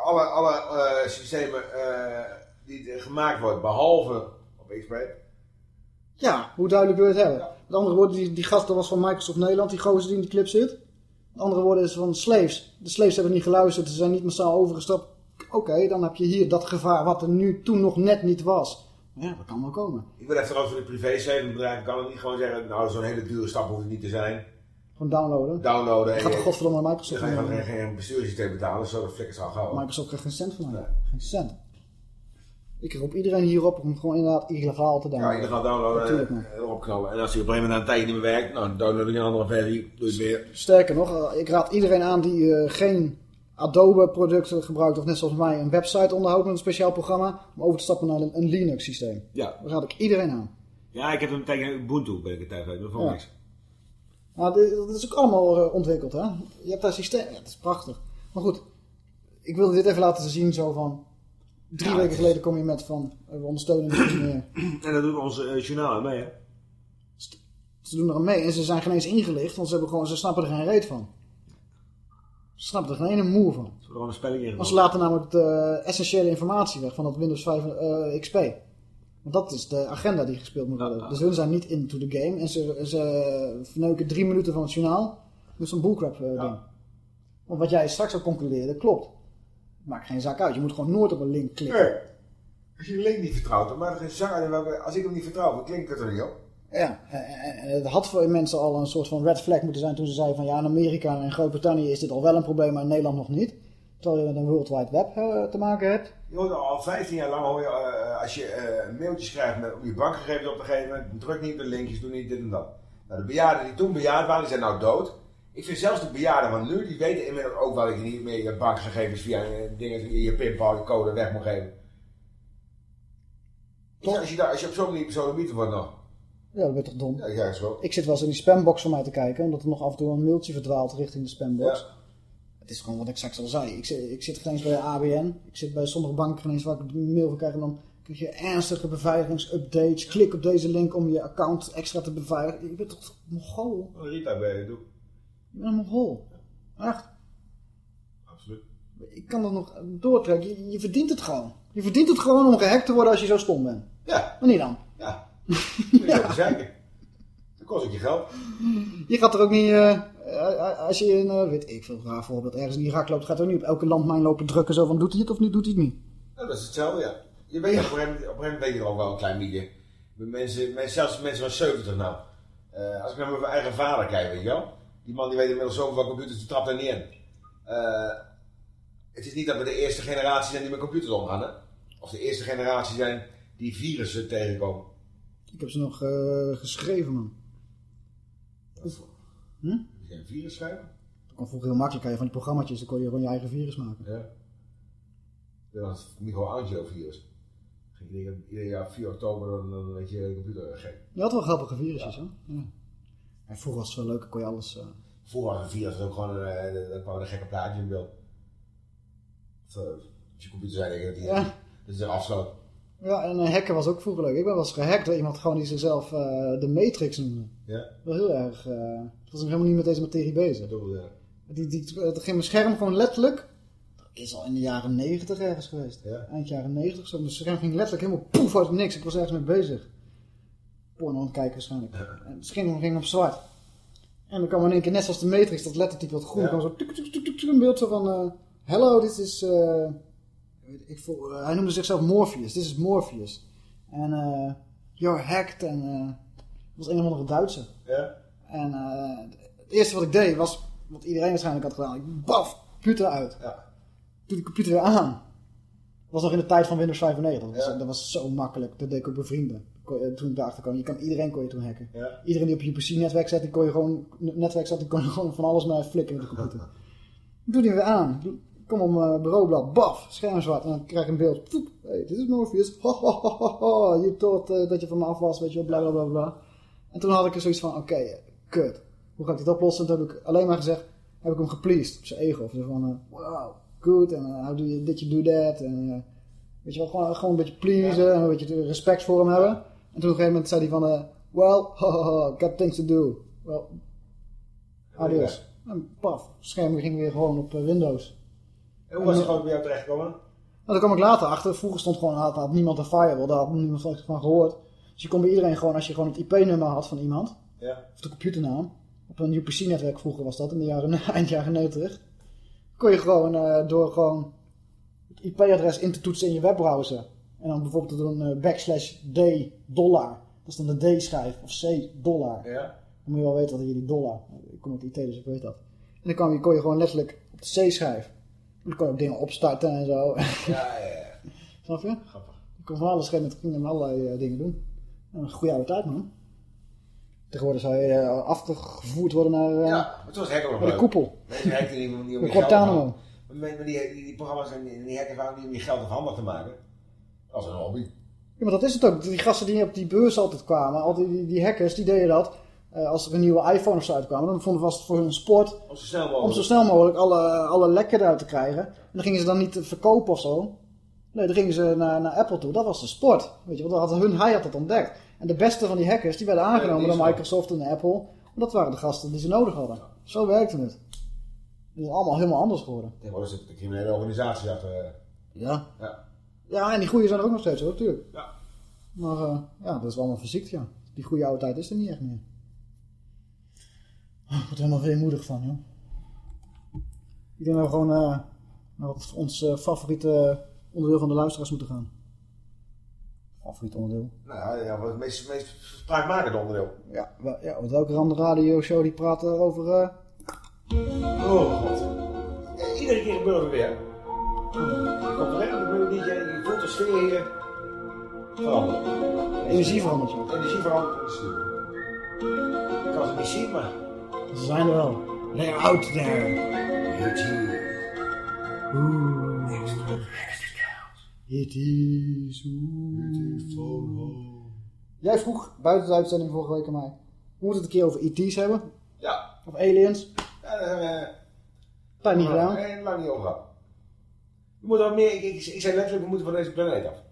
alle, alle eh, systemen eh, die er gemaakt wordt, behalve op XP. Ja, hoe duidelijk wil je het hebben? Met andere woorden, die, die gast dat was van Microsoft Nederland, die gozer die in die clip zit. Met andere woorden is van slaves. De slaves hebben niet geluisterd, ze zijn niet massaal overgestapt. Oké, dan heb je hier dat gevaar wat er nu toen nog net niet was. Ja, dat kan wel komen. Ik ben even trouwens voor de privé bedrijf kan het niet gewoon zeggen, nou zo'n hele dure stap hoeft het niet te zijn. Gewoon downloaden. Downloaden. En gaat je- toch godverdomme naar Dan Microsoft. ga je gewoon geen, bestuurssysteem betalen, zo dat flikkers al gauw. Microsoft krijgt geen cent van mij. Geen cent. Ik roep iedereen hierop om gewoon inderdaad illegaal te Ja, downloaden. je gaat downloaden Natuurlijk, en man. erop knallen. En als die op een gegeven moment een tijdje niet meer werkt, nou, dan download je een andere versie, doe je het weer. Sterker nog, eh, ik raad iedereen aan die eh, geen Adobe producten gebruikt of net zoals mij een website onderhoudt met een speciaal programma, om over te stappen naar een, een Linux systeem. Ja. Dat raad ik iedereen aan. Ja, ik heb hem tegen Ubuntu ben ik het tegen, dat vond ik Ja. niks. Dit- dat is ook allemaal eh, ontwikkeld, hè? Je hebt daar systeem. Ja, dat is prachtig. Maar goed, ik wilde dit even laten zien zo van... Drie Ja, weken geleden kom je met van... eh, We ondersteunen niet meer. En dat doet ons eh, journaal aan mee, hè? Ze doen er aan mee en ze zijn geen eens ingelicht, want ze, hebben gewoon, ze snappen er geen reet van. Ze snappen er geen ene moer van. Ze gewoon een spelletje in Want ze laten namelijk de essentiële informatie weg van dat Windows 5 eh, XP. Want dat is de agenda die gespeeld moet worden. Dus hun zijn niet into the game en ze, ze verneuken drie minuten van het journaal met zo'n bullcrap eh, ding. Want wat jij straks al concludeerde, klopt. Maakt geen zak uit. Je moet gewoon nooit op een link klikken. Nee. Als je de link niet vertrouwt, dan maakt er geen uit. Als ik hem niet vertrouw, dan klinkt het er niet op. Ja, het had voor mensen al een soort van red flag moeten zijn toen ze zeiden van ja, in Amerika en Groot-Brittannië is dit al wel een probleem, maar in Nederland nog niet. Terwijl je met een World Wide Web eh, te maken hebt. Al 15 jaar lang, hoor je, eh, als je eh, een mailtje schrijft met, om je bankgegevens op te geven, druk niet op de linkjes, doe niet dit en dat. Nou, de bejaarden die toen bejaard waren, die zijn nou dood. Ik vind zelfs de bejaarden van nu, die weten inmiddels ook wel dat je niet meer je bankgegevens via dingen, je pinpal, je code weg moet geven. Toch? Als je, daar, als je op zo'n manier meter wordt nog. Ja, dat ben je toch dom. Ja, ja, zo. Ik zit wel eens in die spambox van mij te kijken, omdat er nog af en toe een mailtje verdwaalt richting de spambox. Het is gewoon wat ik straks al zei. Ik zit, ik zit geen eens bij de ABN. Ik zit bij sommige banken geen eens waar ik een mail van krijg. En dan krijg je ernstige beveiligingsupdates. Klik op deze link om je account extra te beveiligen. Je bent toch mongool? Rita ben je doe. Je bent een mongool. Echt. Absoluut. Ik kan dat nog doortrekken. Je, je verdient het gewoon. Je verdient het gewoon om gehackt te worden als je zo stom bent. Ja. Wanneer dan? Ja. Ook zeiken. Dan kost het je geld. Je gaat er ook niet, eh, als je in, eh, weet ik veel, raar voorbeeld, ergens in Irak loopt, gaat er niet op elke landmijn lopen drukken zo van, doet hij het of niet, doet hij het niet? Nou, dat is hetzelfde, ja. Je weet, op, een gegeven moment, op een gegeven moment weet je er ook wel een klein beetje. Mensen, mensen, zelfs mensen van 70 nou. Eh, als ik naar mijn eigen vader kijk, weet je wel. Die man die weet inmiddels zoveel van computers, die trapt er niet in. Eh, het is niet dat we de eerste generatie zijn die met computers omgaan, hè. Of de eerste generatie zijn die virussen tegenkomen. Ik heb ze nog eh, geschreven, man. Hm? Heb je een virus schrijven? Dat kon vroeger heel makkelijk, van die programma's, dan kon je gewoon je eigen virus maken. Ja. Dat was het Michelangelo-virus. Ging ieder, ieder jaar 4 oktober, dan, dan weet je de computer gek. Je had wel grappige virusjes, hè? Ja. En vroeger was het wel leuk, kon je alles... eh, Vroeger was een virus ook gewoon, uh, dan kwam een gekke plaatje in beeld. Of, uh, als je computer zei, denk ik dat die, Ja. dat is er afsloot. Ja, en een hacken was ook vroeger leuk. Ik ben wel eens gehackt door iemand gewoon die zichzelf eh, de Matrix noemde. Ja. Wel heel erg... eh ik was helemaal niet met deze materie bezig. Ja. Die, die, het ging mijn scherm gewoon letterlijk... Dat is al in de jaren negentig ergens geweest. Ja. Eind jaren negentig zo. Mijn scherm ging letterlijk helemaal poef uit niks. Ik was ergens mee bezig. Porno aan het kijken waarschijnlijk. En het ging, ging op zwart. En dan kwam in één keer, net zoals de Matrix, dat lettertype wat groen. Ja. kwam zo tuk, tuk, tuk, tuk, een beeld zo van... eh, Hello, dit is... eh, ik veel, eh, hij noemde zichzelf Morpheus. Dit is Morpheus. En eh you're hacked. En eh, dat was een of andere Duitse. Ja. En eh, het eerste wat ik deed was, wat iedereen waarschijnlijk had gedaan. Ik baf, computer uit. Ja. Doe de computer weer aan. Dat was nog in de tijd van Windows 95. Dat was, Ja. dat was zo makkelijk. Dat deed ik ook bij vrienden. Je- Toen ik daarachter kwam. Je kan, iedereen kon je toen hacken. Ja. Iedereen die op je PC-netwerk zat, die kon je gewoon, netwerk zat, die kon je gewoon van alles maar flikken met de computer. Ik doe die weer aan. Doe- Kom op mijn bureaublad. Baf, scherm zwart. En dan krijg ik een beeld. Poep, hey, dit is Morpheus. Ho, ho, ho, ho, ho. Je thought eh, dat je van me af was, weet je wel, bla bla bla bla. En toen had ik er zoiets van, oké, eh, kut. Hoe ga ik dit oplossen? En toen heb ik alleen maar gezegd, heb ik hem gepleased op zijn ego. Of zo van, eh, wow, good. En eh, how do you, did you do that? En eh, weet je wel, gewoon, gewoon een beetje pleasen. En een beetje respect voor hem hebben. En toen op een gegeven moment zei hij van, eh, well, ho, ho, ho, got things to do. Well, adios. En paf, scherm ging weer gewoon op eh, Windows. En hoe was het gewoon bij jou terechtgekomen? Nou, daar kwam ik later achter. Vroeger stond gewoon, had, had niemand een firewall, daar had niemand van, gehoord. Dus je kon bij iedereen gewoon, als je gewoon het IP-nummer had van iemand, Ja. of de computernaam, op een UPC-netwerk vroeger was dat, in de jaren, eind jaren 90, kon je gewoon eh, door gewoon het IP-adres in te toetsen in je webbrowser. En dan bijvoorbeeld te doen eh, backslash D dollar. Dat is dan de D-schijf, of C dollar. Ja. Dan moet je wel weten dat hier die dollar. Ik kom uit IT, dus ik weet dat. En dan kwam je, kon je gewoon letterlijk op de C-schijf. Dan kon je ook dingen opstarten en zo. Ja, ja, ja. Snap je? Grappig. Je kon van alles met met allerlei eh, dingen doen. En een goede oude tijd, man. Tegenwoordig zou je eh, afgevoerd worden naar, eh, Ja, maar toen was hacken nog de koepel. Mensen hackten niet, om- niet om De je geld Maar die, die, die programma's en die, die hackers waren niet om je geld afhandig te maken. Was een hobby. Ja, maar dat is het ook. Die gasten die op die beurs altijd kwamen, al die, die, die hackers, die deden dat eh, als er een nieuwe iPhone of zo uitkwam, dan vonden we vast voor hun sport Om zo snel mogelijk. om zo snel mogelijk alle, alle lekken eruit te krijgen. En dan gingen ze dan niet verkopen of zo. Nee, dan gingen ze naar, naar Apple toe. Dat was de sport. Weet je, want had hun, hij had dat ontdekt. En de beste van die hackers, die werden aangenomen is door. Microsoft en Apple. Want dat waren de gasten die ze nodig hadden. Zo werkte het. Het is allemaal helemaal anders geworden. Tegenwoordig zit de criminele organisatie achter. eh. Ja. Ja. Ja, en die goeie zijn er ook nog steeds hoor, natuurlijk. Ja. Maar eh, ja, dat is wel allemaal verziekt, ja. Die goede oude tijd is er niet echt meer. Oh, Ik word er helemaal weemoedig van, joh. Ik denk dat we gewoon eh, naar ons eh, favoriete onderdeel van de luisteraars moeten gaan. Favoriet onderdeel? Nou ja, ja, wat het meest, meest spraakmakende onderdeel. Ja, wel- ja want welke andere radioshow die praat er over... eh, Oh god. Eh, Iedere keer gebeurt het weer. Je komt erin, je moet niet, je, voelt de sfeer hier veranderen. Energie verandert, joh. Energie verandert de. Ik kan ze niet zien, maar... Ze zijn er wel. They're out there. Oeh. It is. Jij vroeg buiten de uitzending vorige week aan mij. We moeten het een keer over ET's hebben. Ja. Of aliens. Ja, dat hebben we... Dat niet gedaan. Nee, lang niet over. We moeten wat meer... Ik, ik, ik zei letterlijk, we moeten van deze planeet af.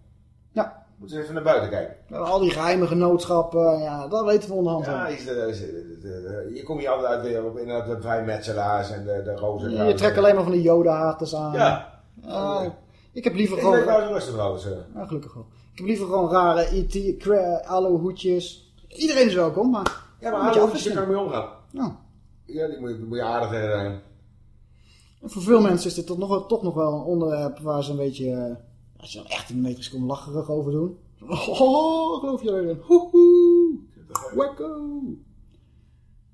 Ja. We moeten even naar buiten kijken. Al die geheime genootschappen, ja, dat weten we onderhand Ja, is de, is de- de- de- je komt hier altijd uit weer op inderdaad de vrijmetselaars en de, de rozen. Je, je trekt alleen maar van die jodenhaters aan. Ja. Ik heb liever Ik gewoon... ben wel rustig trouwens. eh. Ja, gelukkig wel. Ik heb liever gewoon rare IT, cra- aloe hoedjes. Iedereen is welkom, maar... Ja, maar hoe kan afwisseling. mee omgaan? Ja. Ja, die moet je, moet je aardig tegen zijn. En voor veel mensen is dit toch nog, toch nog wel een onderwerp waar ze een beetje... als je dan echt een meter seconde lacherig over doen. Oh, geloof je erin? Hoehoe. Wacko.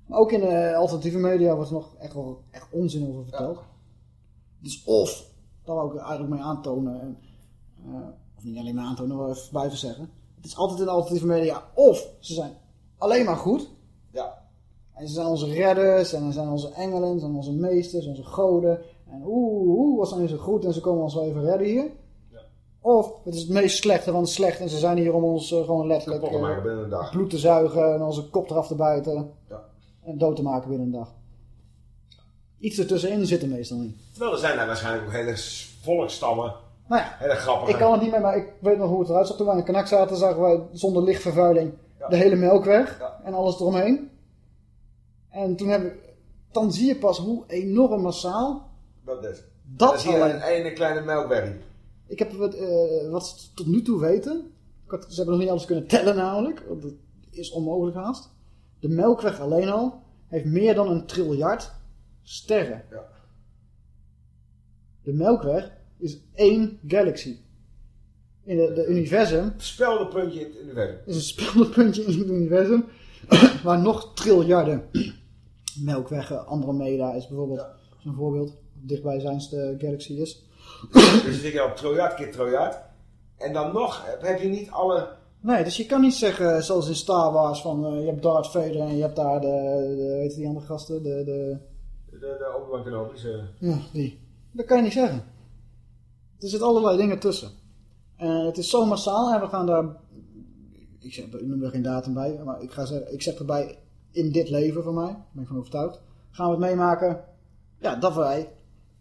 Maar ook in de alternatieve media wordt er nog echt wel echt onzin over verteld. Dus of, daar wou ik eigenlijk mee aantonen. En, eh, of niet alleen maar aantonen, maar even blijven zeggen. Het is altijd in de alternatieve media of ze zijn alleen maar goed. Ja. En ze zijn onze redders, en ze zijn onze engelen, ze zijn onze meesters, onze goden. En oeh, oeh, wat zijn ze goed en ze komen ons wel even redden hier. Of het is het meest slechte van het slecht en ze zijn hier om ons eh, gewoon letterlijk dag. bloed te zuigen en onze kop eraf te buiten. Ja. En dood te maken binnen een dag. Iets ertussenin zit er meestal niet. Terwijl er zijn daar waarschijnlijk ook hele volkstammen. Nou ja, Hele grappige. ik kan het niet meer, maar ik weet nog hoe het eruit zag. Toen wij in Kanak zaten, zagen wij zonder lichtvervuiling de hele melkweg en alles eromheen. En toen hebben dan zie je pas hoe enorm massaal Dat is. Dat je alleen. een ene kleine melkberry. Ik heb wat, eh, wat ze tot nu toe weten. Had- Ze hebben nog niet alles kunnen tellen namelijk. want Dat is onmogelijk haast. De Melkweg alleen al heeft meer dan een triljard sterren. Ja. De Melkweg is één galaxy. In de, de universum Speldenpuntje in het universum. is een speldenpuntje in het universum. waar nog triljarden Melkweggen, Andromeda is bijvoorbeeld zo'n voorbeeld. Dichtbijzijnste galaxy is. Dus zit je op triljard keer triljard. En dan nog heb- je niet alle... Nee, dus je kan niet zeggen, zoals in Star Wars, van eh, je hebt Darth Vader en je hebt daar de, de weet je die andere gasten, de, de, De, de Obi-Wan Kenobi's. ja, die. Dat kan je niet zeggen. Er zitten allerlei dingen tussen. En het is zo massaal en we gaan daar, ik, zeg, ik noem er geen datum bij, maar ik, ga zeggen, ik zeg erbij, in dit leven van mij, daar ben ik van overtuigd, gaan we het meemaken, ja, dat wij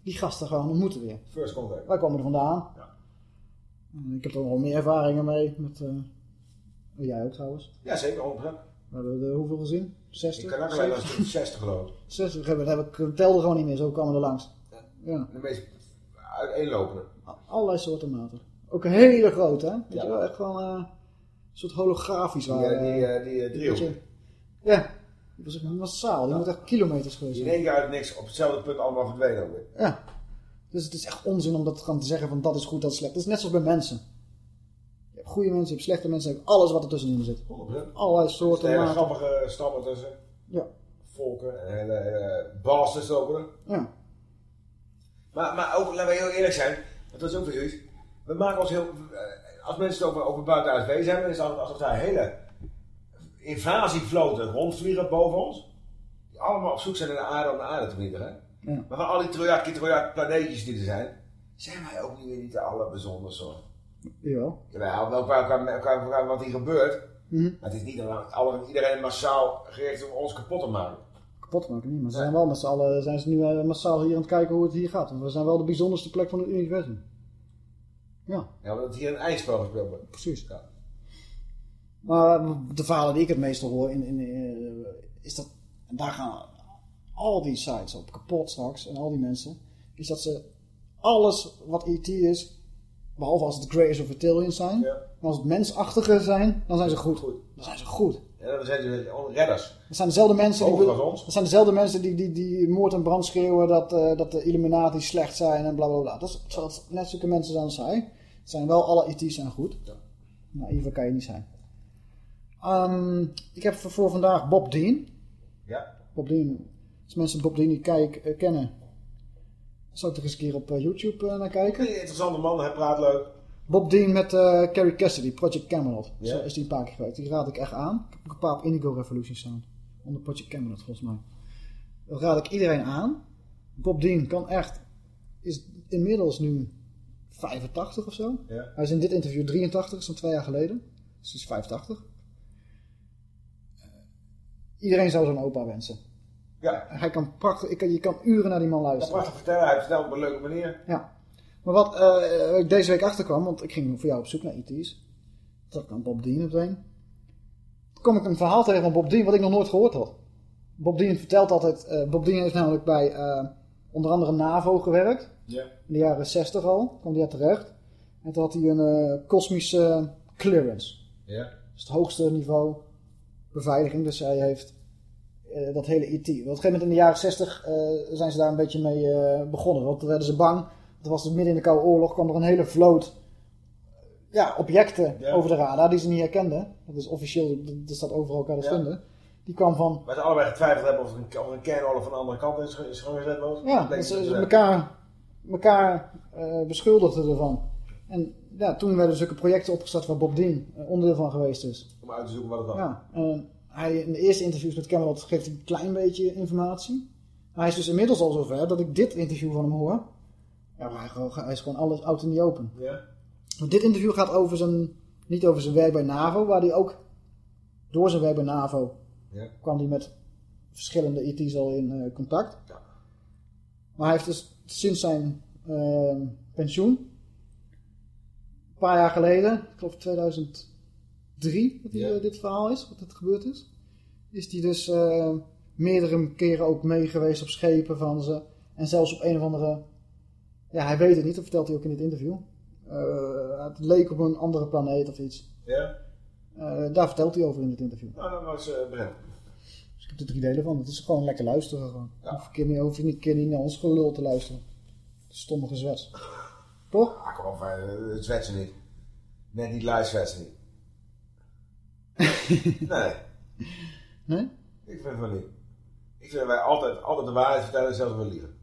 die gasten gaan ontmoeten weer. First contact. Wij komen er vandaan. En Ik heb er wel meer ervaringen mee, met, eh, jij ook trouwens. Ja, zeker, 100%. We hebben er hoeveel gezien? 60? Ik kan ook alleen maar 60 geloof ik. 60 hebben, heb ik telde gewoon niet meer, zo kwamen er langs. Ja. De meest uiteenlopende. Allerlei soorten maten. Ook hele grote, hè? Weet je wel, echt gewoon eh, een soort holografisch Die, eh, die, eh, die, eh, driehoek. Ja, die was echt massaal. Die moet echt kilometers geweest Die in zijn. één keer uit niks op hetzelfde punt allemaal verdwenen. Ja. Dus het is echt onzin om dat te gaan zeggen van dat is goed, dat is slecht. Het is net zoals bij mensen. Je hebt goede mensen, je hebt slechte mensen, je hebt alles wat er tussenin zit. 100%. Allerlei Er soorten hele maten. grappige stammen tussen. Ja. Volken en hele, hele ook. hè. Ja. Maar, maar ook, laten we heel eerlijk zijn, dat is ook weer zoiets. We maken ons heel, eh, als mensen het over, over buitenuit wezen hebben, is het altijd alsof daar hele invasievloten rondvliegen boven ons. Die allemaal op zoek zijn naar de aarde om de aarde te vernietigen. Ja. Maar van al die triljard keer triljard planeetjes die er zijn, zijn wij ook niet weer niet de allerbijzonderste hoor. Jawel. Jawel, wel qua, qua, qua, qua wat hier gebeurt. Mhm. Maar het is niet dat iedereen massaal gericht om ons kapot te maken. Kapot maken niet, maar ze zijn wel met z'n allen, zijn ze nu eh, massaal hier aan het kijken hoe het hier gaat. Want we zijn wel de bijzonderste plek van het universum. Ja. Ja, omdat hier een eindspel gespeeld wordt. Precies. Maar de verhalen die ik het meestal hoor, in, in, eh, is dat, en daar gaan al die sites op kapot straks, en al die mensen, is dat ze alles wat ET is, behalve als het Greys of Reptilians zijn, maar als het mensachtige zijn, dan zijn ze goed. Dan zijn ze goed. Ja, dan zijn ze redders. Dat zijn dezelfde mensen die, dat zijn dezelfde mensen die, die, die moord en brand schreeuwen dat, eh, dat de Illuminati slecht zijn en bla bla bla. Dat, is, dat net zulke mensen zijn als zij. Het zijn wel alle ET's zijn goed. Naïver kan je niet zijn. Ehm, ik heb voor, vandaag Bob Dean. Ja. Bob Dean. Als mensen Bob Dean niet kijk, eh, kennen, zou ik er eens een keer op eh, YouTube eh, naar kijken. Interessante man, hij praat leuk. Bob Dean met Carrie Cassidy, Project Camelot. Ja. Zo is die een paar keer geweest. Die raad ik echt aan. Ik heb ook een paar op Indigo Revolution staan. Onder Project Camelot volgens mij. Dat raad ik iedereen aan. Bob Dean kan echt... Is inmiddels nu 85 of zo. Ja. Hij is in dit interview 83, is van twee jaar geleden. Dus hij is 85. Iedereen zou zo'n opa wensen. Ja. Hij kan prachtig... Ik kan, je kan uren naar die man Dat luisteren. prachtig vertellen, hij vertelt op een leuke manier. Ja. Maar wat eh, ik deze week achterkwam, want ik ging voor jou op zoek naar ET's. Dat kwam Bob Dean meteen. Toen kwam ik een verhaal tegen van Bob Dean wat ik nog nooit gehoord had. Bob Dean vertelt altijd... eh, Bob Dean heeft namelijk bij eh, onder andere NAVO gewerkt. Ja. In de jaren 60 al. kwam hij terecht. En toen had hij een kosmische clearance. Ja. Dat is het hoogste niveau beveiliging. Dus hij heeft eh, dat hele IT. Want op een gegeven moment in de jaren 60 eh, zijn ze daar een beetje mee eh, begonnen. Want toen werden ze bang. Het was dus midden in de Koude Oorlog. kwam er een hele vloot ja, objecten Ja. over de radar die ze niet herkenden. Dat is officieel, dat dat staat overal elkaar te Ja. vinden. Die kwam van, Waar ze allebei getwijfeld hebben of er een, of een kernoorlog van de andere kant is, is gezet wordt. ja, dat ze ze zijn. elkaar, elkaar beschuldigden ervan. En ja, toen werden zulke projecten opgestart waar Bob Dean eh, onderdeel van geweest is. Om uit te zoeken wat het was. Ja, en hij, in de eerste interviews met Camelot geeft hij een klein beetje informatie. Maar hij is dus inmiddels al zover dat ik dit interview van hem hoor. Ja, maar hij, hij is gewoon alles oud en niet open. Ja. Want dit interview gaat over zijn, niet over zijn werk bij NAVO, waar hij ook door zijn werk bij NAVO Ja. kwam hij met verschillende ET's al in eh, contact. Maar hij heeft dus sinds zijn eh, pensioen, paar jaar geleden, ik geloof 2003 dat Ja. eh, dit verhaal is, wat het gebeurd is, is hij dus eh, meerdere keren ook mee geweest op schepen van ze. En zelfs op een of andere, ja hij weet het niet, dat vertelt hij ook in dit interview. Eh, het leek op een andere planeet of iets. Ja? Daar vertelt hij over in dit interview. Nou, dan was begin. Dus ik heb er drie delen van. Het is gewoon lekker luisteren. Gewoon. Hoef, niet, hoef je niet, keer niet naar ons gelul te luisteren. Stomme gezwets. Toch? Ah, kom op, eh, het zwetsen niet. Net niet live zwetsen niet. nee. Nee? Ik vind het wel niet. Ik vind dat wij altijd, altijd de waarheid vertellen, zelfs wel liegen.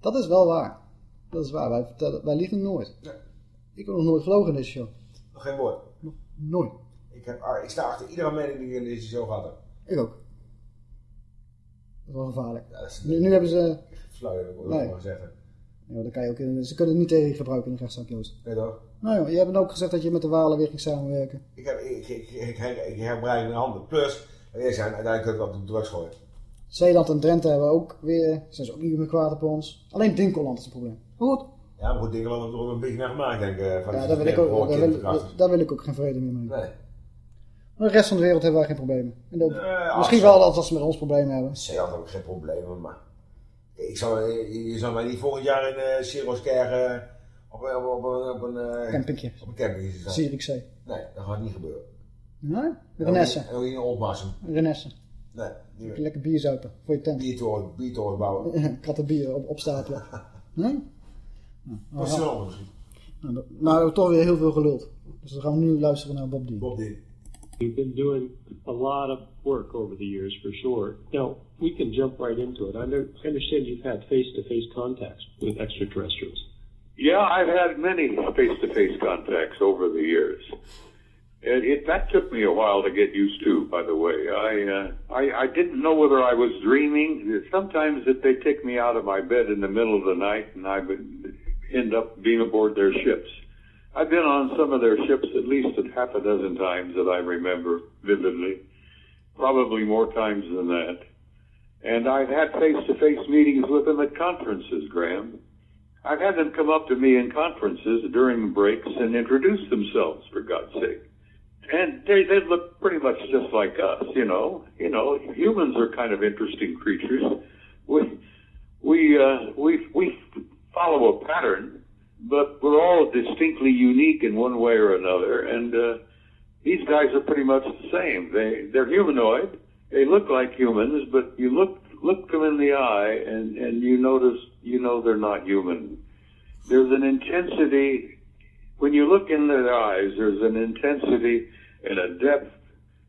Dat is wel waar. Dat is waar. Wij, vertellen, wij liegen nooit. Nee. Ik heb nog nooit gelogen in deze show. Nog geen woord. Nooit. Ik, heb, ah, ik sta achter iedere mening die ik in deze show gehad heb. Ik ook. Dat is wel gevaarlijk. Ja, dat is Nu, nu hebben ze... flauw, dat wil ik Nee. maar zeggen. Ja, dan kan je ook in, ze kunnen het niet tegen je gebruiken in de rechtszaak, Joost. Nee toch? Nou joh, je hebt ook gezegd dat je met de Walen weer ging samenwerken. Ik, heb, ik, ik, ik, ik, ik herbruik mijn handen. Plus, we zijn uiteindelijk ook wat op drugs gooien. Zeeland en Drenthe hebben ook weer... Zijn ze ook niet meer kwaad op ons. Alleen Dinkeland is het probleem. Goed. Ja, maar goed, Dingeland heeft er ook een beetje naar gemaakt, denk ik. eh, Van Ja, daar wil, ik ook, daar, wil, daar wil ik ook geen vrede meer mee. Nee. Maar de rest van de wereld hebben wij geen problemen. En ook, misschien wel als ze met ons problemen hebben. Zeeland ik geen problemen, maar... Ik zou, je, je zou mij niet volgend jaar in uh, Siroskergen op, op, op, op, op een... eh, Campingje. Op een campingje. Zierikzee. Nee, dat gaat niet gebeuren. Nee? Renesse. En ook niet in Olmassen. Renesse. Nee, niet. Lekker bier zuipen voor je tent. Biertoren, biertoren bouwen. Kratten bier op, opstapelen. Nee? Er nog misschien? Nou, dat- nou, we hebben toch weer heel veel geluld. Dus dan gaan we nu luisteren naar Bob Dean. Bob Dean. We've been doing a lot of work over the years, for sure. Now, we can jump right into it. I under- I understand you've had face-to-face contacts with extraterrestrials. Yeah, I've had many face-to-face contacts over the years. It, it, that took me a while to get used to, by the way. I, uh, I, I didn't know whether I was dreaming. Sometimes that they take me out of my bed in the middle of the night and I would end up being aboard their ships. I've been on some of their ships at least a half a dozen times that I remember vividly, probably more times than that. And I've had face-to-face meetings with them at conferences, Graham. I've had them come up to me in conferences during breaks and introduce themselves, for God's sake. And they, they look pretty much just like us, you know. You know, humans are kind of interesting creatures. We, we, uh, we, we follow a pattern, but we're all distinctly unique in one way or another. And, uh, these guys are pretty much the same. They, they're humanoid. They look like humans, but you look, look them in the eye and, and you notice, you know they're not human. There's an intensity, when you look in their eyes, there's an intensity and a depth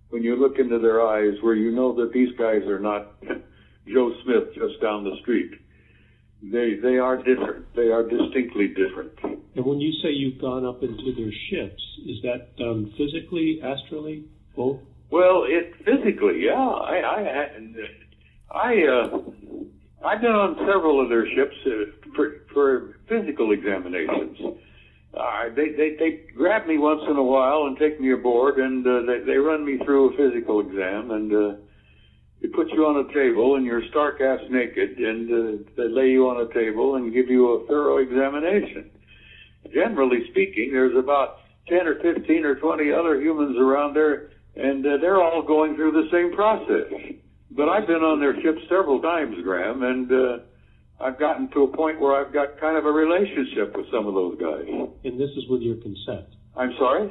when you look into their eyes where you know that these guys are not Joe Smith just down the street. They, they are different. They are distinctly different. And when you say you've gone up into their ships, is that done physically, astrally, both? Well, it physically, yeah. I, I, I, uh, I've been on several of their ships uh, for, for physical examinations. Uh, they, they, they grab me once in a while and take me aboard, and uh, they, they run me through a physical exam, and uh, they put you on a table, and you're stark ass naked, and uh, they lay you on a table and give you a thorough examination. Generally speaking, there's about 10 or 15 or 20 other humans around there, and uh, they're all going through the same process. But I've been on their ship several times, Graham, and uh, I've gotten to a point where I've got kind of a relationship with some of those guys. And this is with your consent. I'm sorry?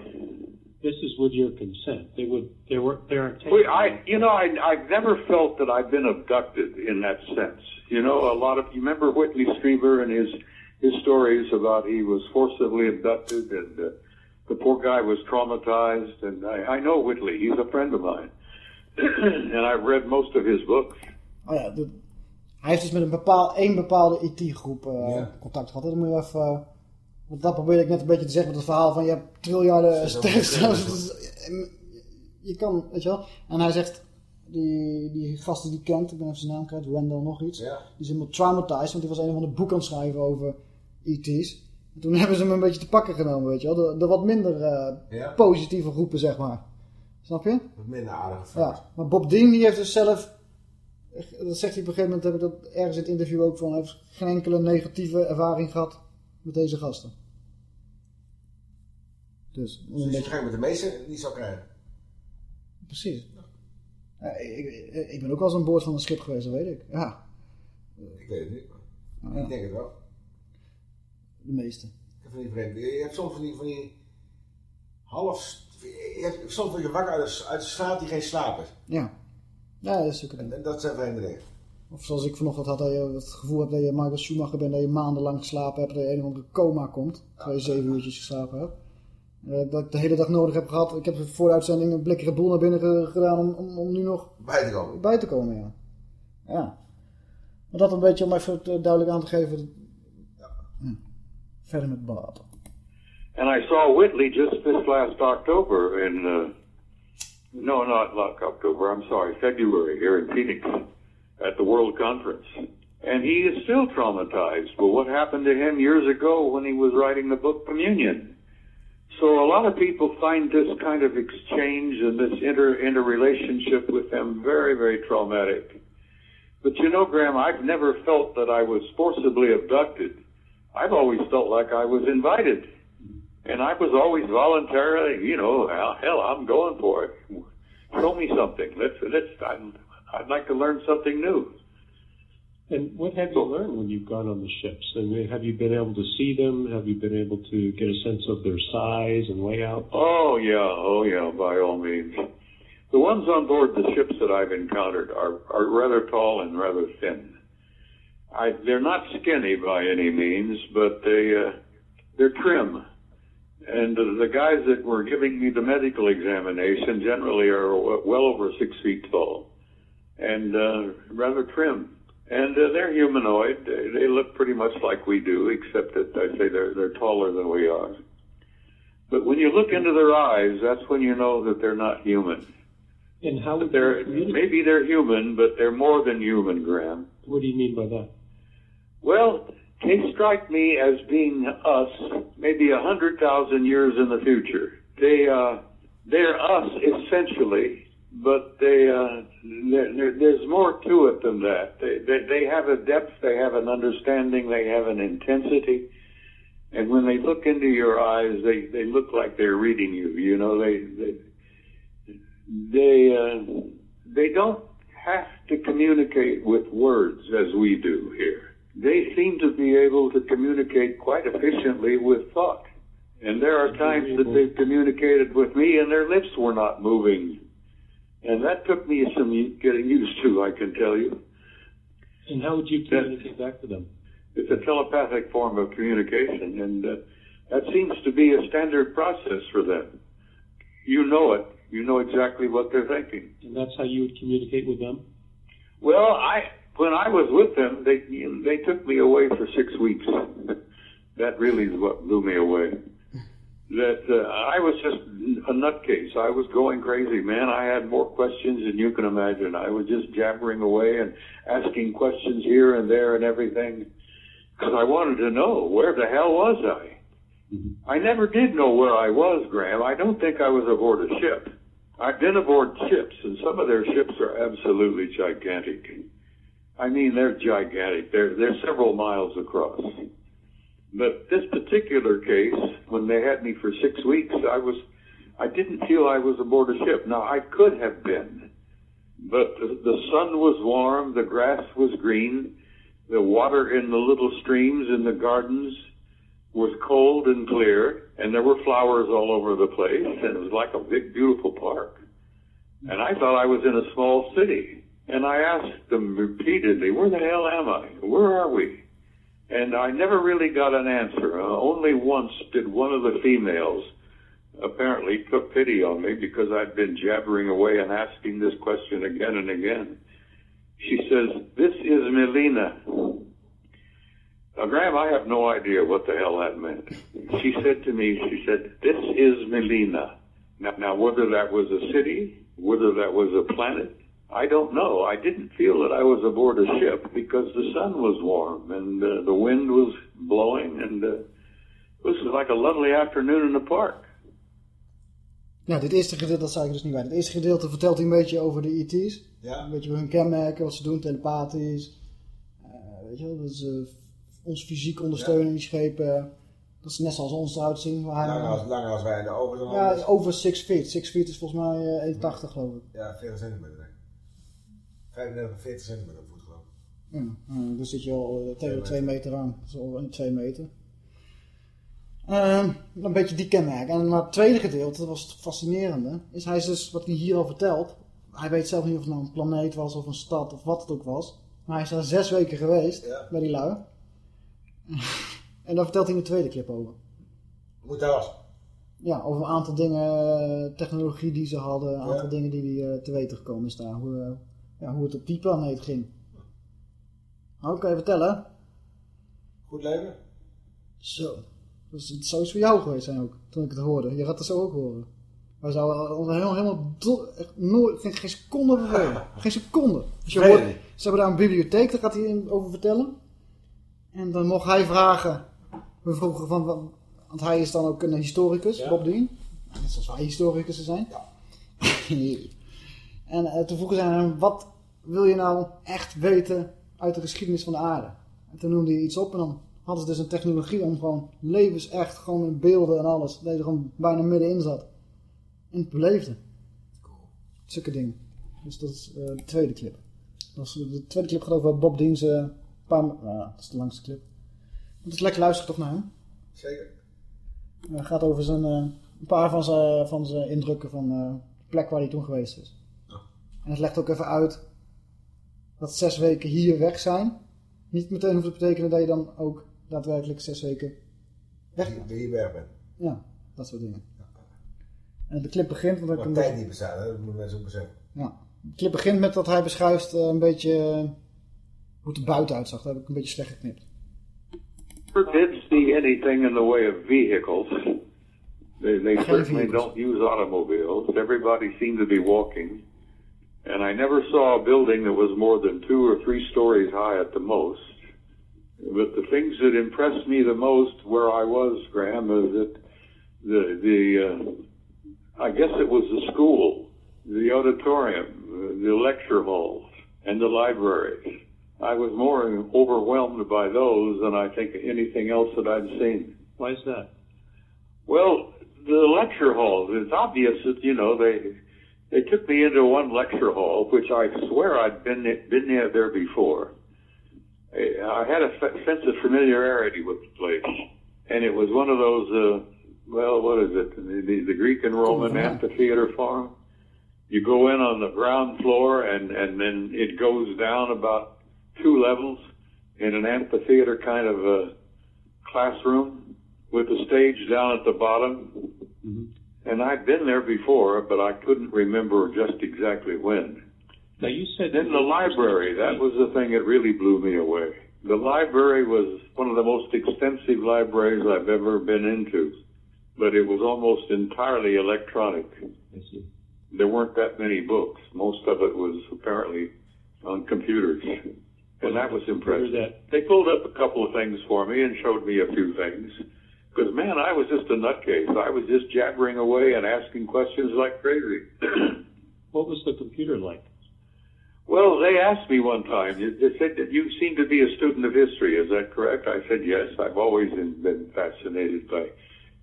This is with your consent. They would, they were, they aren't taking. Wait, I, you know, I, I've never felt that I've been abducted in that sense. You know, a lot of, you remember Whitley Strieber and his, his stories about he was forcibly abducted and uh, the poor guy was traumatized. And I, I know Whitley, he's a friend of mine. and I've read most of his books. Oh ja, de, hij heeft dus met een bepaal, één bepaalde IT-groep uh, contact gehad. Dan moet je even... Uh, want dat probeerde ik net een beetje te zeggen met het verhaal van je hebt triljarden sterrenstelsels. Je kan, weet je wel. En hij zegt, die, die gast die die kent, ik ben even zijn naam kwijt, Wendell nog iets. Ja. Die is helemaal traumatized, want die was een van de boeken aan het schrijven over ET's. En toen hebben ze hem een beetje te pakken genomen, weet je wel. De, de wat minder uh, Ja. positieve groepen, zeg maar. Snap je? Wat minder aardige Ja. Maar Bob Dean, die heeft dus zelf... Dat zegt hij op een gegeven moment, heb ik dat ergens in het interview ook van... Heeft geen enkele negatieve ervaring gehad met deze gasten. Dus, Dus je gaat met de meeste niet zou krijgen. Precies. Ja, ik, ik, ik ben ook wel eens aan boord van een schip geweest, dat weet ik. Ja, Ik weet het niet. maar Ja. Ik denk het wel. De meeste. Van die vreemde. Je hebt soms van die, van die half... Je hebt soms van je wakker uit de, uit de slaap die geen slaap is. Ja. Ja, dat is ook een En dat zijn vreemde dingen. Of zoals ik vanochtend had, dat je het gevoel hebt dat je Michael Schumacher bent, dat je maandenlang geslapen hebt, dat je een of andere coma komt. Terwijl je zeven uurtjes geslapen hebt. Eh, dat ik de hele dag nodig heb gehad. Ik heb voor de uitzending een blik Red Bull naar binnen ge- gedaan om, om, om nu nog Bij te komen. bij te komen, ja. Ja. Maar dat een beetje om even duidelijk aan te geven. Met Bob. And I saw Whitley just this last October in, uh, no, not, not October, I'm sorry, February here in Phoenix at the World Conference. And he is still traumatized by what happened to him years ago when he was writing the book Communion. So a lot of people find this kind of exchange and this inter, interrelationship with them very, very traumatic. But you know, Graham, I've never felt that I was forcibly abducted. I've always felt like I was invited. And I was always voluntarily, you know, hell, hell, I'm going for it. Show me something. Let's, let's, I'd, I'd like to learn something new. And what have you learned when you've gone on the ships? I mean, have you been able to see them? Have you been able to get a sense of their size and layout? Oh yeah, oh yeah, by all means. The ones on board the ships that I've encountered are, are rather tall and rather thin. I, they're not skinny by any means, but they, uh, they're trim. And uh, the guys that were giving me the medical examination generally are w- well over six feet tall and uh, rather trim. And uh, they're humanoid. They, they look pretty much like we do, except that I say they're they're taller than we are. But when you look into their eyes, that's when you know that they're not human. And how would They're maybe they're human, but they're more than human, Graham. What do you mean by that? Well, they strike me as being us maybe a hundred thousand years in the future. They uh, they're us essentially, but they uh, there, there- there's more to it than that. They, they they have a depth, they have an understanding, they have an intensity, and when they look into your eyes, they they look like they're reading you. You know, they they they uh, they don't have to communicate with words as we do here. They seem to be able to communicate quite efficiently with thought. And there are times that they've communicated with me and their lips were not moving. And that took me some getting used to, I can tell you. And how would you communicate back to them? It's a telepathic form of communication, and uh, that seems to be a standard process for them. You know it. You know exactly what they're thinking. And that's how you would communicate with them? Well, I when I was with them, they they took me away for six weeks. that really is what blew me away. That uh, I was just a nutcase. I was going crazy, man. I had more questions than you can imagine. I was just jabbering away and asking questions here and there and everything because I wanted to know where the hell was I. I never did know where I was, Graham. I don't think I was aboard a ship. I've been aboard ships, and some of their ships are absolutely gigantic. I mean, they're gigantic. They're they're several miles across. But this particular case, when they had me for six weeks, I was I didn't feel I was aboard a ship. Now I could have been, but the, the sun was warm, the grass was green, the water in the little streams in the gardens was cold and clear, and there were flowers all over the place, and it was like a big, beautiful park. And I thought I was in a small city. And I asked them repeatedly, where the hell am I? Where are we? And I never really got an answer. Uh, only once did one of the females apparently took pity on me because I'd been jabbering away and asking this question again and again. She says, this is Melina. Now, Graham, I have no idea what the hell that meant. She said to me, she said, this is Melina. Now, now, whether that was a city, whether that was a planet, I don't know. I didn't feel that I was aboard a ship because the sun was warm and uh, the wind was blowing and uh, it was like a lovely afternoon in the park. Ja, dit eerste gedeelte, dat zei ik dus niet bij. Het eerste gedeelte vertelt hij een beetje over de ET's. Ja. Een beetje hun kenmerken, wat ze doen, telepathisch. Eh, weet je wel, dat ze ons fysiek ondersteunen, die schepen. Dat ze net zoals ons eruit zien. Waar hij- Langer als, langer als wij in de ogen zijn. ja, over 6 feet. 6 feet is volgens mij eh, 1,80 geloof ik. Ja, 40 centimeter. Denk ik. 35, 40 centimeter op voet geloof ik. Ja, dus zit je al eh, tegen de 2 meter aan. Al 2 meter. Ehm, een beetje die kenmerken. En maar het tweede gedeelte, dat was het fascinerende, is hij is dus, wat hij hier al vertelt. Hij weet zelf niet of het nou een planeet was of een stad of wat het ook was. Maar hij is daar zes weken geweest bij die lui. en daar vertelt hij de tweede clip over. Moet dat was. Ja, over een aantal dingen, eh, technologie die ze hadden, een aantal Ja. dingen die hij eh, te weten gekomen is daar. Hoe, ja, hoe het op die planeet ging. Oké, vertellen. Goed leven? Zo. Dus het zou iets voor jou geweest zijn ook, toen ik het hoorde. Je gaat het zo ook horen. Wij zouden ons helemaal, helemaal nooit, geen, geen seconde vervelen. Geen seconde. Dus je ze hebben daar een bibliotheek, daar gaat hij over vertellen. En dan mocht hij vragen. We vroegen van, wa- want hij is dan ook een historicus, Bob Dean. Net zoals wij historicussen zijn. en eh, toen vroegen ze aan hem, wat wil je nou echt weten uit de geschiedenis van de aarde? En toen noemde hij iets op en dan hadden ze dus een technologie om gewoon levensecht, gewoon in beelden en alles, dat je er gewoon bijna middenin zat. En het beleefde. Zulke dingen. Dus dat is eh, de tweede clip. Dat is, de tweede clip gaat over Bob Dean's eh, paar... nou, dat is de langste clip. Het is lekker luisteren toch naar hem. Zeker. Het gaat over zijn, eh, een paar van zijn, van zijn indrukken van de plek waar hij toen geweest is. En het legt ook even uit dat zes weken hier weg zijn niet meteen hoeft te betekenen dat je dan ook daadwerkelijk zes weken weg Die, die weg bent. Ja, dat soort dingen. En de clip begint... Want ik tijd niet bestaat, hè? dat moeten mensen ook beseffen. ja. De clip begint met dat hij beschrijft eh, een beetje eh, hoe het er buiten uitzag. Dat heb ik een beetje slecht geknipt. did see anything in the way of vehicles. They, they certainly vehicles. don't use automobiles. Everybody seemed to be walking. And I never saw a building that was more than two or three stories high at the most. But the things that impressed me the most where I was, Graham, is that the the uh, I guess it was the school, the auditorium, the lecture halls, and the libraries. I was more overwhelmed by those than I think anything else that I'd seen. Why is that? Well, the lecture halls. It's obvious that you know they they took me into one lecture hall, which I swear I'd been been there before. I had a f- sense of familiarity with the place, and it was one of those. Uh, well, what is it? The, the, the Greek and Roman amphitheater form. You go in on the ground floor, and and then it goes down about two levels in an amphitheater kind of a classroom with the stage down at the bottom. And I'd been there before, but I couldn't remember just exactly when. Now you said in the library, that was the thing that really blew me away. The library was one of the most extensive libraries I've ever been into, but it was almost entirely electronic. There weren't that many books. Most of it was apparently on computers. And that was impressive. That. They pulled up a couple of things for me and showed me a few things. Because, man, I was just a nutcase. I was just jabbering away and asking questions like crazy. What was the computer like? Well, they asked me one time, they said that you seem to be a student of history, is that correct? I said, yes, I've always been been fascinated by,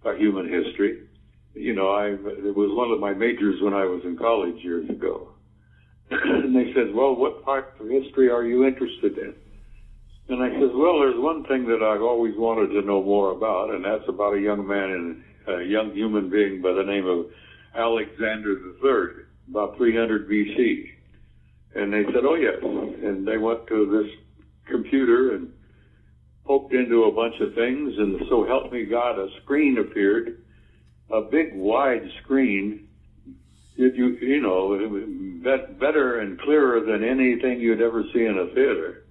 by human history. You know, I, it was one of my majors when I was in college years ago. and they said, well, what part of history are you interested in? And I said, well, there's one thing that I've always wanted to know more about, and that's about a young man and a young human being by the name of Alexander III, about 300 BC. And they said, oh yes. And they went to this computer and poked into a bunch of things, and so help me God, a screen appeared, a big wide screen. If you, you know, better and clearer than anything you'd ever see in a theater.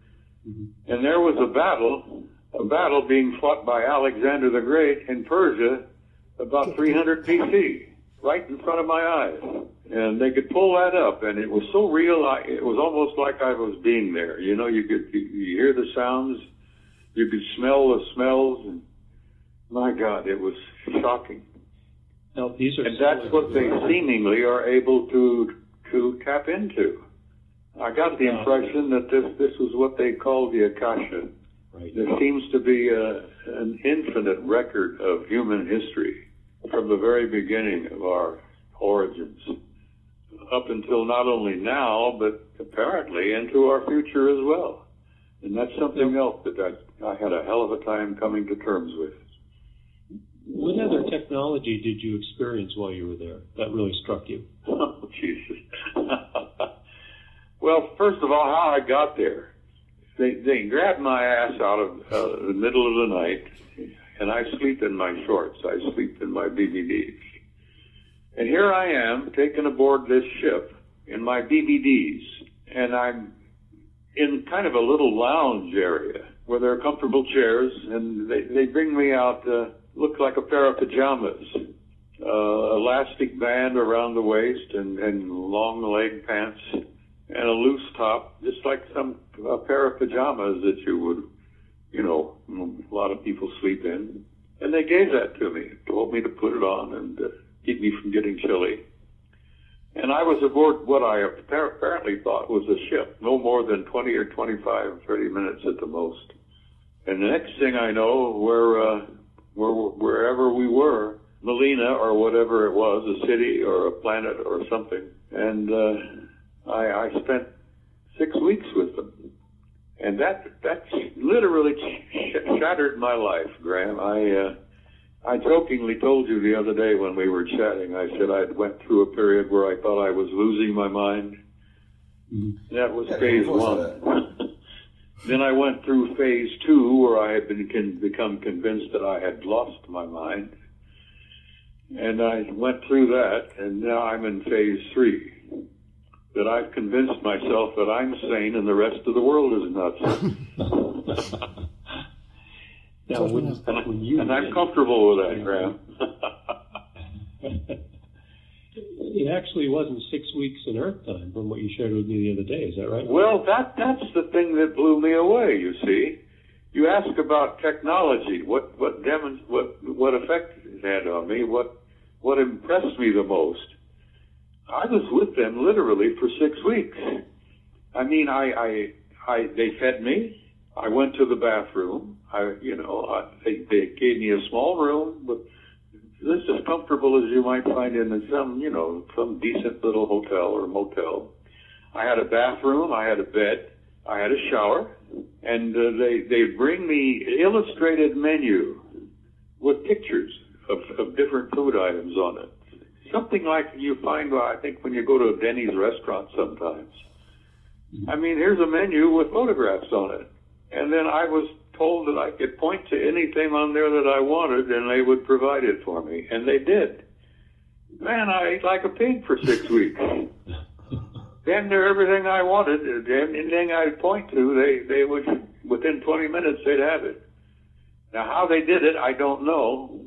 And there was a battle, a battle being fought by Alexander the Great in Persia about 300 BC, right in front of my eyes. And they could pull that up, and it was so real, I, it was almost like I was being there. You know, you could you, you hear the sounds, you could smell the smells, and my God, it was shocking. Now these are And that's what they seemingly are able to to tap into. I got the impression that this this was what they call the Akasha. There seems to be a, an infinite record of human history from the very beginning of our origins up until not only now, but apparently into our future as well. And that's something else that I, I had a hell of a time coming to terms with. What other technology did you experience while you were there that really struck you? Oh, Jesus. Well, first of all, how I got there. They, they grabbed my ass out of uh, the middle of the night, and I sleep in my shorts. I sleep in my BBDs. And here I am, taken aboard this ship in my BBDs, and I'm in kind of a little lounge area where there are comfortable chairs, and they, they bring me out, uh, look like a pair of pajamas, uh, elastic band around the waist, and, and long leg pants, and a loose top, just like some a pair of pajamas that you would, you know, a lot of people sleep in. And they gave that to me, told me to put it on and uh, keep me from getting chilly. And I was aboard what I apparently thought was a ship, no more than 20 or 25, 30 minutes at the most. And the next thing I know, we're, uh, we're wherever we were, Melina or whatever it was, a city or a planet or something. And uh, I, I spent six weeks with them. And that that literally sh- shattered my life, Graham. I uh, I jokingly told you the other day when we were chatting. I said I went through a period where I thought I was losing my mind. That was phase one. then I went through phase two, where I had been con- become convinced that I had lost my mind, and I went through that, and now I'm in phase three. That I've convinced myself that I'm sane and the rest of the world is nuts. Now, when, when you and I'm comfortable with that, Graham. it actually wasn't six weeks in Earth time from what you shared with me the other day. Is that right? Well, that that's the thing that blew me away. You see, you ask about technology. What what demon, what what effect it had on me? What what impressed me the most? I was with them literally for six weeks. I mean, I I, I they fed me. I went to the bathroom. I you know I, they they gave me a small room but this as comfortable as you might find in some you know some decent little hotel or motel. I had a bathroom. I had a bed. I had a shower, and uh, they they bring me illustrated menu with pictures of, of different food items on it. Something like you find, I think, when you go to a Denny's restaurant sometimes. I mean, here's a menu with photographs on it, and then I was told that I could point to anything on there that I wanted, and they would provide it for me, and they did. Man, I ate like a pig for six weeks damn near everything I wanted, damn anything I'd point to, they they would within 20 minutes they'd have it. Now how they did it, I don't know.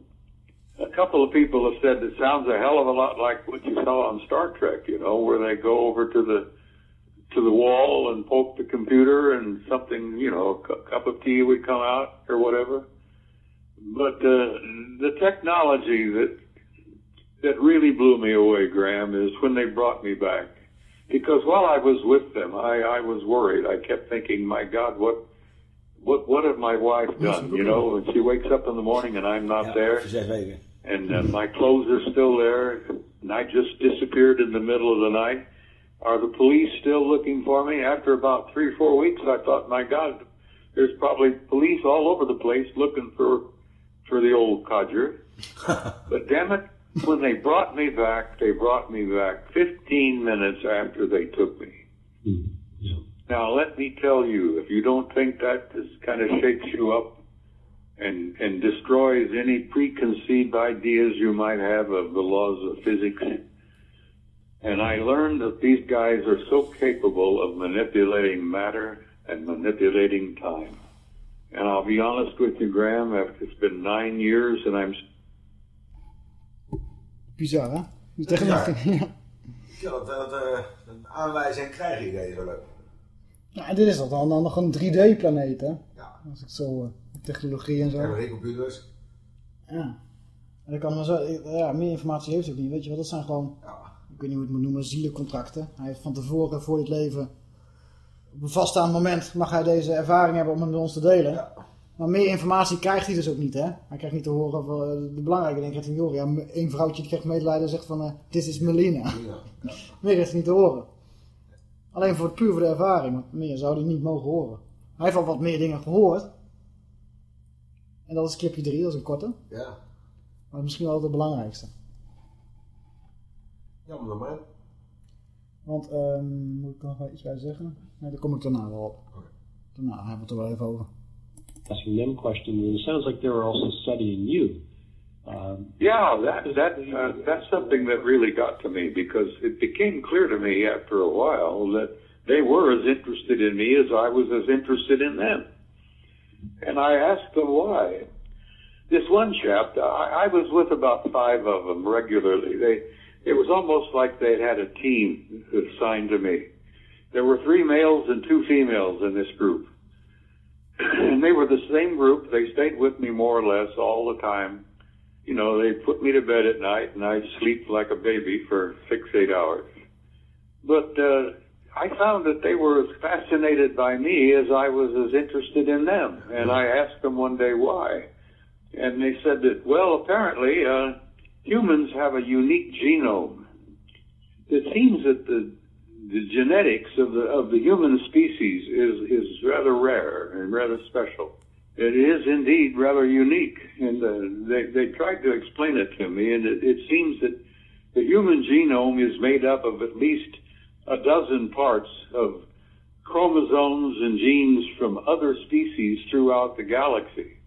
A couple of people have said it sounds a hell of a lot like what you saw on Star Trek, you know, where they go over to the to the wall and poke the computer and something, you know, a cu- cup of tea would come out or whatever. But uh, the technology that that really blew me away, Graham, is when they brought me back because while I was with them, I, I was worried. I kept thinking, my God, what, what, what have my wife done? You know, and she wakes up in the morning and I'm not there, Zes weken. And uh, my clothes are still there, and I just disappeared in the middle of the night. Are the police still looking for me? After about three, four weeks, I thought, my God, there's probably police all over the place looking for, for the old codger. but damn it, when they brought me back, they brought me back 15 minutes after they took me. Now, let me tell you, if you don't think that just kind of shakes you up and, and destroys any preconceived ideas you might have of the laws of physics, and I learned that these guys are so capable of manipulating matter and manipulating time. And I'll be honest with you, Graham, after it's been nine years and I'm Bizar, hè? Die Bizar. technologie, ja. Ja, dat, dat, eh, een aanwijzing krijg je deze wel. Ja, dit is dan, dan nog een 3D-planeet, hè? Ja. Als ik zo, eh, technologie en zo. En computers. Ja. En dan kan maar zo, ja, meer informatie heeft hij ook niet. Weet je wat, dat zijn gewoon, ik weet niet hoe je het moet noemen, zielencontracten. Hij heeft van tevoren, voor dit leven, op een vaststaand moment mag hij deze ervaring hebben om het met ons te delen. Maar meer informatie krijgt hij dus ook niet, hè. Hij krijgt niet te horen, van, eh, de belangrijke dingen krijgt hij niet horen. Ja, één vrouwtje die krijgt medelijden en zegt van, eh, this is Melina. Meer heeft hij niet te horen. Alleen voor, puur voor de ervaring, meer zou hij niet mogen horen. Hij heeft al wat meer dingen gehoord. En dat is clipje 3, dat is een korte. Ja. Maar misschien wel het belangrijkste. Jammer maar. Want, ehm moet ik nog wel iets bij zeggen? Nee, daar kom ik daarna wel op. Daarna hebben we het er wel even over. asking them questions, and it sounds like they were also studying you. Um, Yeah, that that uh, that's something that really got to me because it became clear to me after a while that they were as interested in me as I was as interested in them. And I asked them why. This one chap, I, I was with about five of them regularly. They, it was almost like they had a team assigned to me. There were three males and two females in this group. and they were the same group. They stayed with me more or less all the time. You know, they put me to bed at night and I'd sleep like a baby for six, eight hours. But, uh, I found that they were as fascinated by me as I was as interested in them. And I asked them one day why. And they said that, well, apparently, uh, humans have a unique genome. It seems that the the genetics of the of the human species is is rather rare and rather special. It is indeed rather unique, and uh, they they tried to explain it to me, and it, it seems that the human genome is made up of at least a dozen parts of chromosomes and genes from other species throughout the galaxy.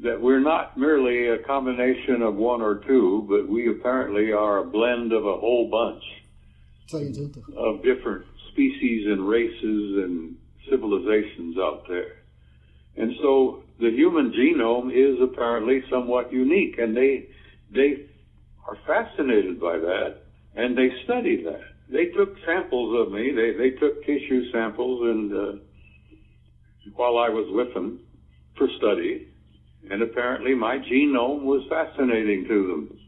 That we're not merely a combination of one or two, but we apparently are a blend of a whole bunch of different species and races and civilizations out there. And so the human genome is apparently somewhat unique, and they they are fascinated by that, and they study that. They took samples of me. They they took tissue samples, and uh, while I was with them, for study, and apparently my genome was fascinating to them.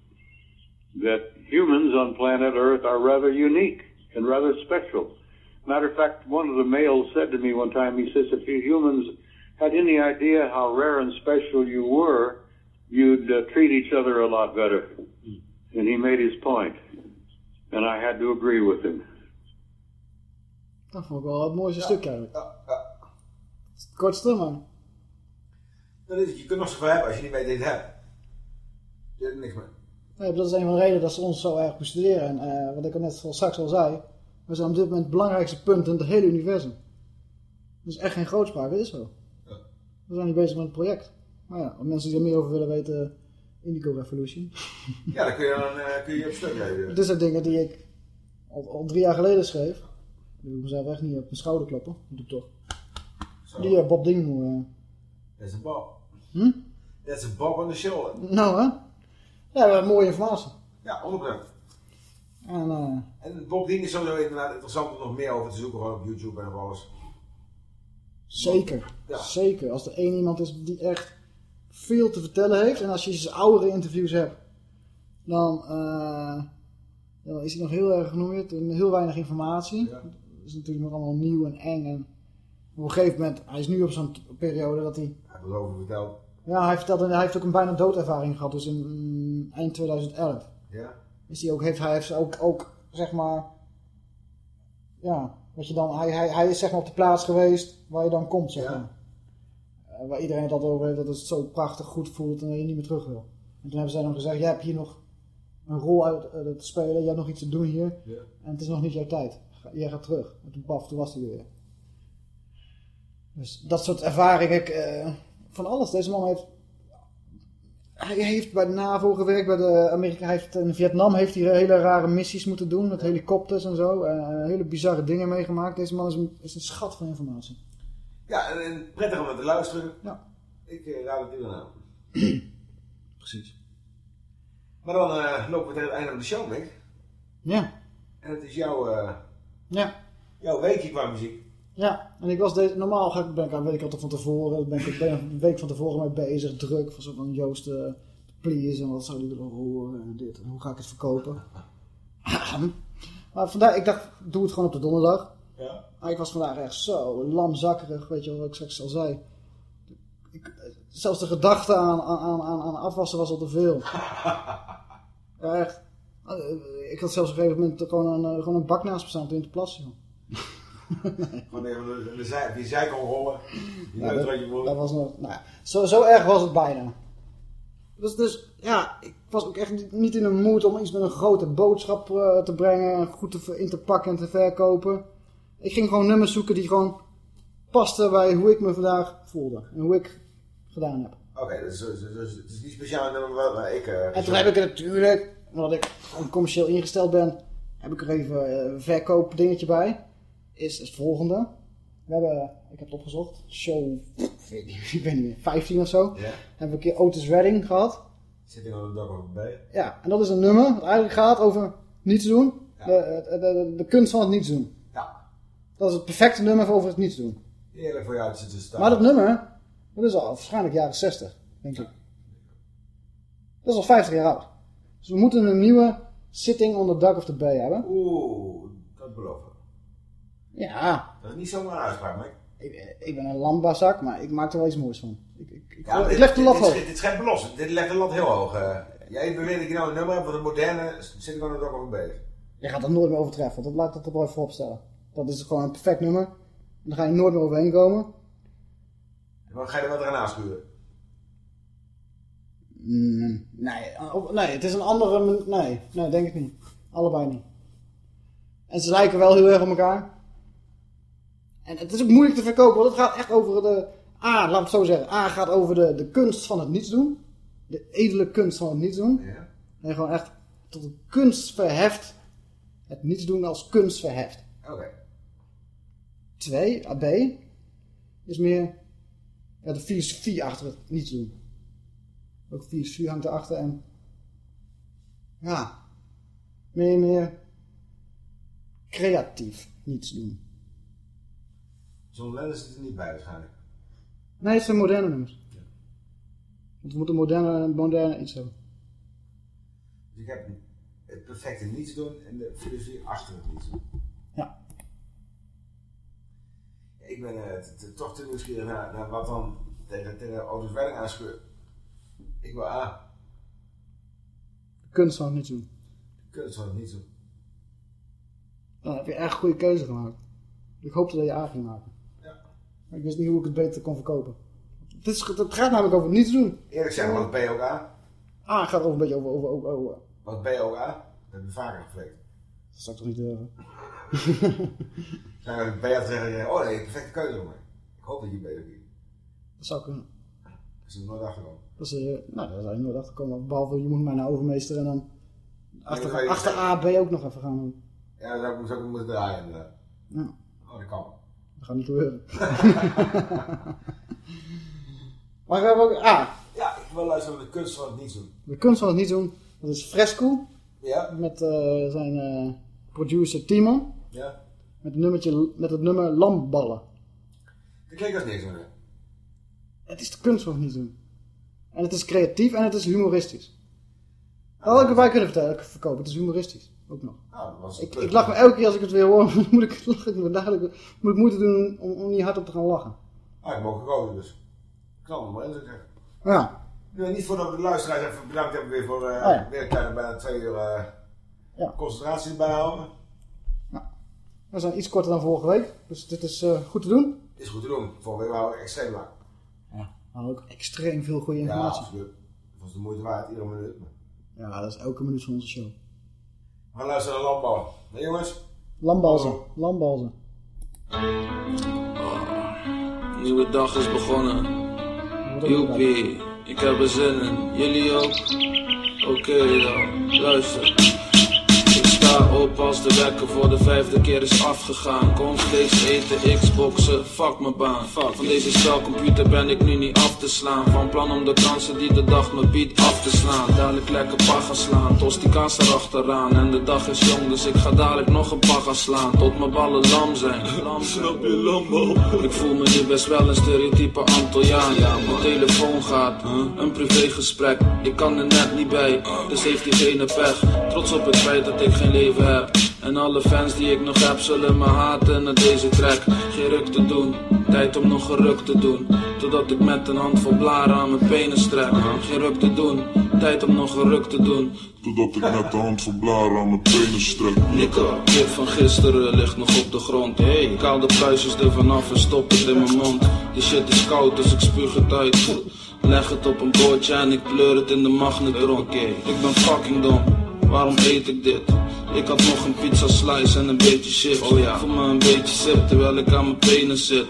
That humans on planet Earth are rather unique and rather special. Matter of fact, one of the males said to me one time, he says, if you humans had any idea how rare and special you were, you'd uh, treat each other a lot better. And he made his point. And I had to agree with him. Dat vond ik wel het mooiste stuk eigenlijk. Het kortste, man. Dat is. Je kunt nog zoveel hebben als je niet weet dat je het hebt. Je hebt er niks mee. Nee, dat is een van de redenen dat ze ons zo erg bestuderen. En eh, wat ik al net al straks al zei, we zijn op dit moment het belangrijkste punt in het hele universum. Dat is echt geen grootspraak, dat is zo. We zijn niet bezig met het project. Maar ja, mensen die er meer over willen weten, Indigo Revolution. Ja, dan kun je, dan, eh, kun je op stuk rijden. Dit zijn dingen die ik al, al drie jaar geleden schreef. Ik wil mezelf echt niet op mijn schouder kloppen. Dat doe ik toch. Die eh, Bob Ding. eh Dat is een Bob. hm? Dat is een Bob on the shoulder. Nou hè? Ja, mooie informatie. Ja, 100%. En, eh, En Bob Ding is sowieso inderdaad interessant om nog meer over te zoeken gewoon op YouTube en op alles. zeker. Zeker. Als er één iemand is die echt veel te vertellen heeft. En als je zijn oudere interviews hebt. Dan, eh, dan is hij nog heel erg genoemd. En heel weinig informatie. Dat is natuurlijk nog allemaal nieuw en eng. En op een gegeven moment, hij is nu op zo'n periode dat hij... Hij heeft er over verteld. Ja, hij vertelde, hij heeft ook een bijna doodervaring gehad. Dus in mm, eind 2011. Ja. Is hij ook, heeft hij heeft ook, ook, zeg maar... Ja, wat je dan, hij, hij, hij is zeg maar op de plaats geweest waar je dan komt, zeg maar. Waar iedereen het altijd over heeft, dat het zo prachtig goed voelt en dat je niet meer terug wil. En toen hebben zij dan gezegd, jij hebt hier nog een rol uit eh, te spelen, je hebt nog iets te doen hier. Ja. En het is nog niet jouw tijd. Jij gaat terug. En toen paf, toen was hij er weer. Dus dat soort ervaringen, eh, van alles. Deze man heeft, hij heeft bij de NAVO gewerkt, bij de Amerika, hij heeft in Vietnam heeft hij hele rare missies moeten doen, met helikopters en zo. eh, hele bizarre dingen meegemaakt. Deze man is een, is een schat van informatie. Ja, en, en prettig om naar te luisteren. Ja. Ik eh, raad het iedereen aan. Precies. Maar dan eh, lopen we tegen het einde van de show, Mick. Ja. En het is jouw, eh, Ja. jouw weekje qua muziek. Ja, en ik was deze, normaal ga ik, ben ik al, weet ik altijd van tevoren, ben ik ben ik een week van tevoren mee bezig, druk, van zo van Joost, uh, please, en wat zou die willen horen, en dit, en hoe ga ik het verkopen. maar vandaag, ik dacht, doe het gewoon op de donderdag. Ja. Maar ik was vandaag echt zo lamzakkerig, weet je wat ik straks al zei. Ik, zelfs de gedachte aan, aan, aan, aan afwassen was al te veel. ja, echt. Eh, Ik had zelfs op een gegeven moment gewoon een, eh, gewoon een bak naast me staan toen in te plassen, joh. Gewoon even de, de, zij, die zij kon rollen. Die Nou, dat, je was nog, nou, zo, zo erg was het bijna. Dus, dus ja, ik was ook echt niet- in een mood om iets met een grote boodschap eh, te brengen. En goed te, in te pakken en te verkopen. Ik ging gewoon nummers zoeken die gewoon pasten bij hoe ik me vandaag voelde. En hoe ik gedaan heb. Oké, dus, dus, dus het is niet speciaal een nummer waar, ik... eh, En toen heb ik natuurlijk, omdat ik commercieel ingesteld ben, heb ik er even eh, een verkoopdingetje bij. Is het volgende. We hebben, ik heb het opgezocht, show, ik weet niet, ik weet niet meer, 15 of zo. Ja. Hebben we een keer Otis Redding gehad. Zitting on the dock of a bay. Ja, en dat is een nummer dat eigenlijk gaat over niets doen. De, de, de, de kunst van het niets doen. Dat is het perfecte nummer voor over het niets doen. Eerlijk voor jou te zitten staan. Maar dat nummer, dat is al waarschijnlijk jaren 60, denk ik. Dat is al 50 jaar oud. Dus we moeten een nieuwe Sitting on the Dock of the Bay hebben. Oeh, dat beloof ik. Ja, Dat is niet zomaar een uitspraak, Mike. ik, ik ben een lambazak, maar ik maak er wel iets moois van. Ik, ik, ik, Ja, ik dit- leg de lat hoog. Dit, dit schijnt belossen. Dit legt de lat heel hoog. eh. jij beweert dat je nou een nummer hebt van een moderne Sitting on the dock of a bay. Je gaat dat nooit meer overtreffen, dat laat ik dat er wel even opstellen. Dat is gewoon een perfect nummer. En daar ga je nooit meer overheen komen. Maar ga je er wat eraan aanschuren? Mm, nee, oh, nee, het is een andere... Nee, nee, denk ik niet. Allebei niet. En ze lijken wel heel erg op elkaar. En het is ook moeilijk te verkopen, want het gaat echt over de... A, laat ik het zo zeggen. A gaat over de, de kunst van het niets doen. De edele kunst van het niets doen. Ja. En gewoon echt tot een kunst verheft. Het niets doen als kunst verheft. Oké. Twee, AB, is meer ja, de filosofie achter het niets doen. Ook filosofie hangt erachter en ja, meer, meer creatief niets doen. Zo'n Lennon zit er niet bij waarschijnlijk. Nee, het zijn moderne nummers. Want we moeten moderne, moderne iets hebben. Dus ik heb het perfecte niets doen en de filosofie achter het niets doen. Ja. Ik ben eh, toch te nieuwsgierig naar, naar wat dan tegen, tegen Otis Redding aanspeurt. Ik wil A. De kunst zou het niet doen. Kunst zou het niet doen. Dan heb je echt een goede keuze gemaakt. Ik hoopte dat je A ging maken. Maar ik wist niet hoe ik het beter kon verkopen. Het, is, het gaat namelijk over niets doen. Eerlijk zeggen, wat ben je ook A? A gaat over een beetje over... over, over, over. Wat ben je ook A? Dat heb je vaker gevleekt. Dat zou ik toch niet durven. Zijn we bij jou te zeggen, oh nee, perfecte keuze mij. Ik hoop dat je beter kiest. Dat zou kunnen. Dat is er nooit achterkomen. Dat is, eh, nou, daar zou je nooit achter komen. Behalve je moet mij naar overmeesteren en dan achter, je- achter A, B ook nog even gaan doen. Ja, dat zou ik, zou ik moeten draaien inderdaad. Ja. Oh, dat kan. Dat gaat niet gebeuren. maar we hebben ook A. Ja, ik wil luisteren naar de kunst van het niets doen. De kunst van het niet doen. Dat is Fresco. Ja. Met eh, zijn eh, producer Timon. Ja. Met, een nummertje, met het nummer Lamballen. Dat klinkt als niks meer. Het is de kunst van het niet doen. En het is creatief en het is humoristisch. Dat had ik erbij kunnen vertellen, verkopen. Het is humoristisch. Ook nog. Was Ik, ik lach me elke keer als ik het weer hoor. moet ik lachen. Ik moet, ik moeite doen om, om niet hard op te gaan lachen. Ah, ik ook gekozen dus. Knal hem maar in, ik zeggen. Ja. Nu, niet voordat we de luisteraars even bedankt hebben weer voor eh, Oh ja. weer kleine bijna twee uur eh, Ja. concentratie bijhouden. We zijn iets korter dan vorige week. Dus dit is eh, goed te doen. Is goed te doen. Vorige week waren we extreem lang. We hadden ook extreem veel goede Ja, informatie. absoluut. Dat was de moeite waard, iedere minuut. Ja, dat is elke minuut van onze show. We gaan luisteren naar landbouw. Nee jongens? Lambalzen. Lambalzen. Nieuwe dag is begonnen. Joepie, ik heb er zin in. Jullie ook? Oké dan, luister. Sta op als de wekker voor de vijfde keer is afgegaan. Cornflakes eten, xboxen, fuck mijn baan. Van deze spelcomputer ben ik nu niet af te slaan. Van plan om de kansen die de dag me biedt af te slaan. Dadelijk lekker pagga slaan, tostica's erachteraan. En de dag is jong, dus ik ga dadelijk nog een pagga slaan. Tot mijn ballen lam zijn. Lam Snap je, lambo? Ik voel me nu best wel een stereotype Antilliaan. Ja, mijn telefoon gaat, een privégesprek. Ik kan er net niet bij, dus heeft diegene pech. Trots op het feit dat ik geen leven heb. En alle fans die ik nog heb zullen me haten naar deze track. Geen ruk te doen, tijd om nog geruk te doen. Totdat ik met een handvol blaren aan mijn penis trek. Geen ruk te doen, tijd om nog geruk te doen. Totdat ik met de hand van blaren aan mijn penis strek. Nikke, kip van gisteren ligt nog op de grond. Hey, ik haal de pluisjes er vanaf en stop het in mijn mond. Die shit is koud, dus ik spuug het uit. Leg het op een bordje en ik pleur het in de magnetron. Ik ben fucking dom, waarom eet ik dit? Ik had nog een pizza slice en een beetje chips. Oh ja, voor me een beetje sip terwijl ik aan mijn penis zit.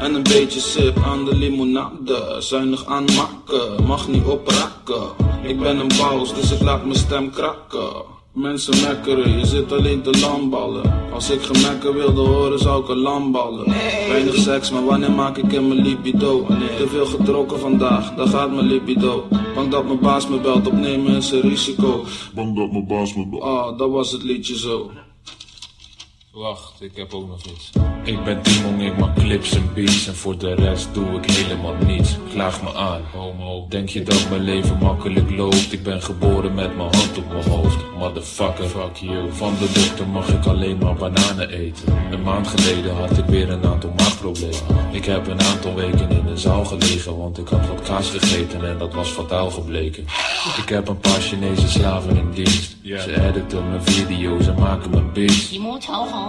En een beetje sip aan de limonade. Zuinig aanmaken, mag niet opraken. Ik ben een paus, dus ik laat mijn stem kraken. Mensen mekkeren, je zit alleen te lamballen. Als ik gemekken wilde horen, zou ik een lam ballen. Weinig seks, maar wanneer maak ik in mijn libido? Te veel getrokken vandaag, daar gaat mijn libido. Bang dat mijn baas me belt, opnemen is een risico. Bang dat mijn baas me belt. Ah, dat was het liedje zo. Wacht, ik heb ook nog iets. Ik ben Timon, ik maak clips en beats en voor de rest doe ik helemaal niets. Klaag me aan, homo. Denk je dat mijn leven makkelijk loopt? Ik ben geboren met mijn hand op mijn hoofd. Motherfucker, fuck you. Van de dokter mag ik alleen maar bananen eten. Een maand geleden had ik weer een aantal maagproblemen. Ik heb een aantal weken in een zaal gelegen, want ik had wat kaas gegeten en dat was fataal gebleken. Ik heb een paar Chinese slaven in dienst. Ze editen mijn video's en maken mijn beats.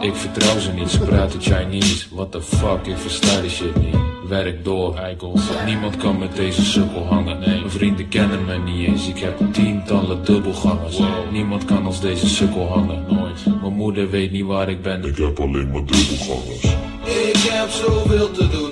Ik vertrouw ze niet, ze praten Chinese. What the fuck, ik versta die shit niet. Werk door, eikels. Niemand kan met deze sukkel hangen. Nee. Mijn vrienden kennen me niet eens. Ik heb tientallen dubbelgangers. Niemand kan als deze sukkel hangen. Nooit. Mijn moeder weet niet waar ik ben. Ik heb alleen maar dubbelgangers. Ik heb zoveel te doen.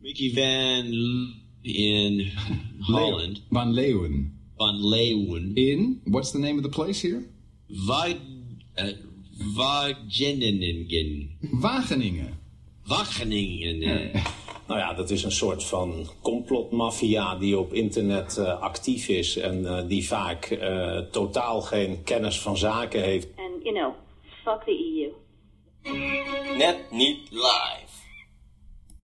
Mickey Van in Holland. Van Leeuwen. Van Leeuwen. In? What's the name of the place here? Va- uh, Wageningen. Wageningen. Wageningen. Nou ja, dat is een soort van complotmafia die op internet eh, actief is en eh, die vaak eh, totaal geen kennis van zaken heeft. And, you know, fuck the EU. Net niet live.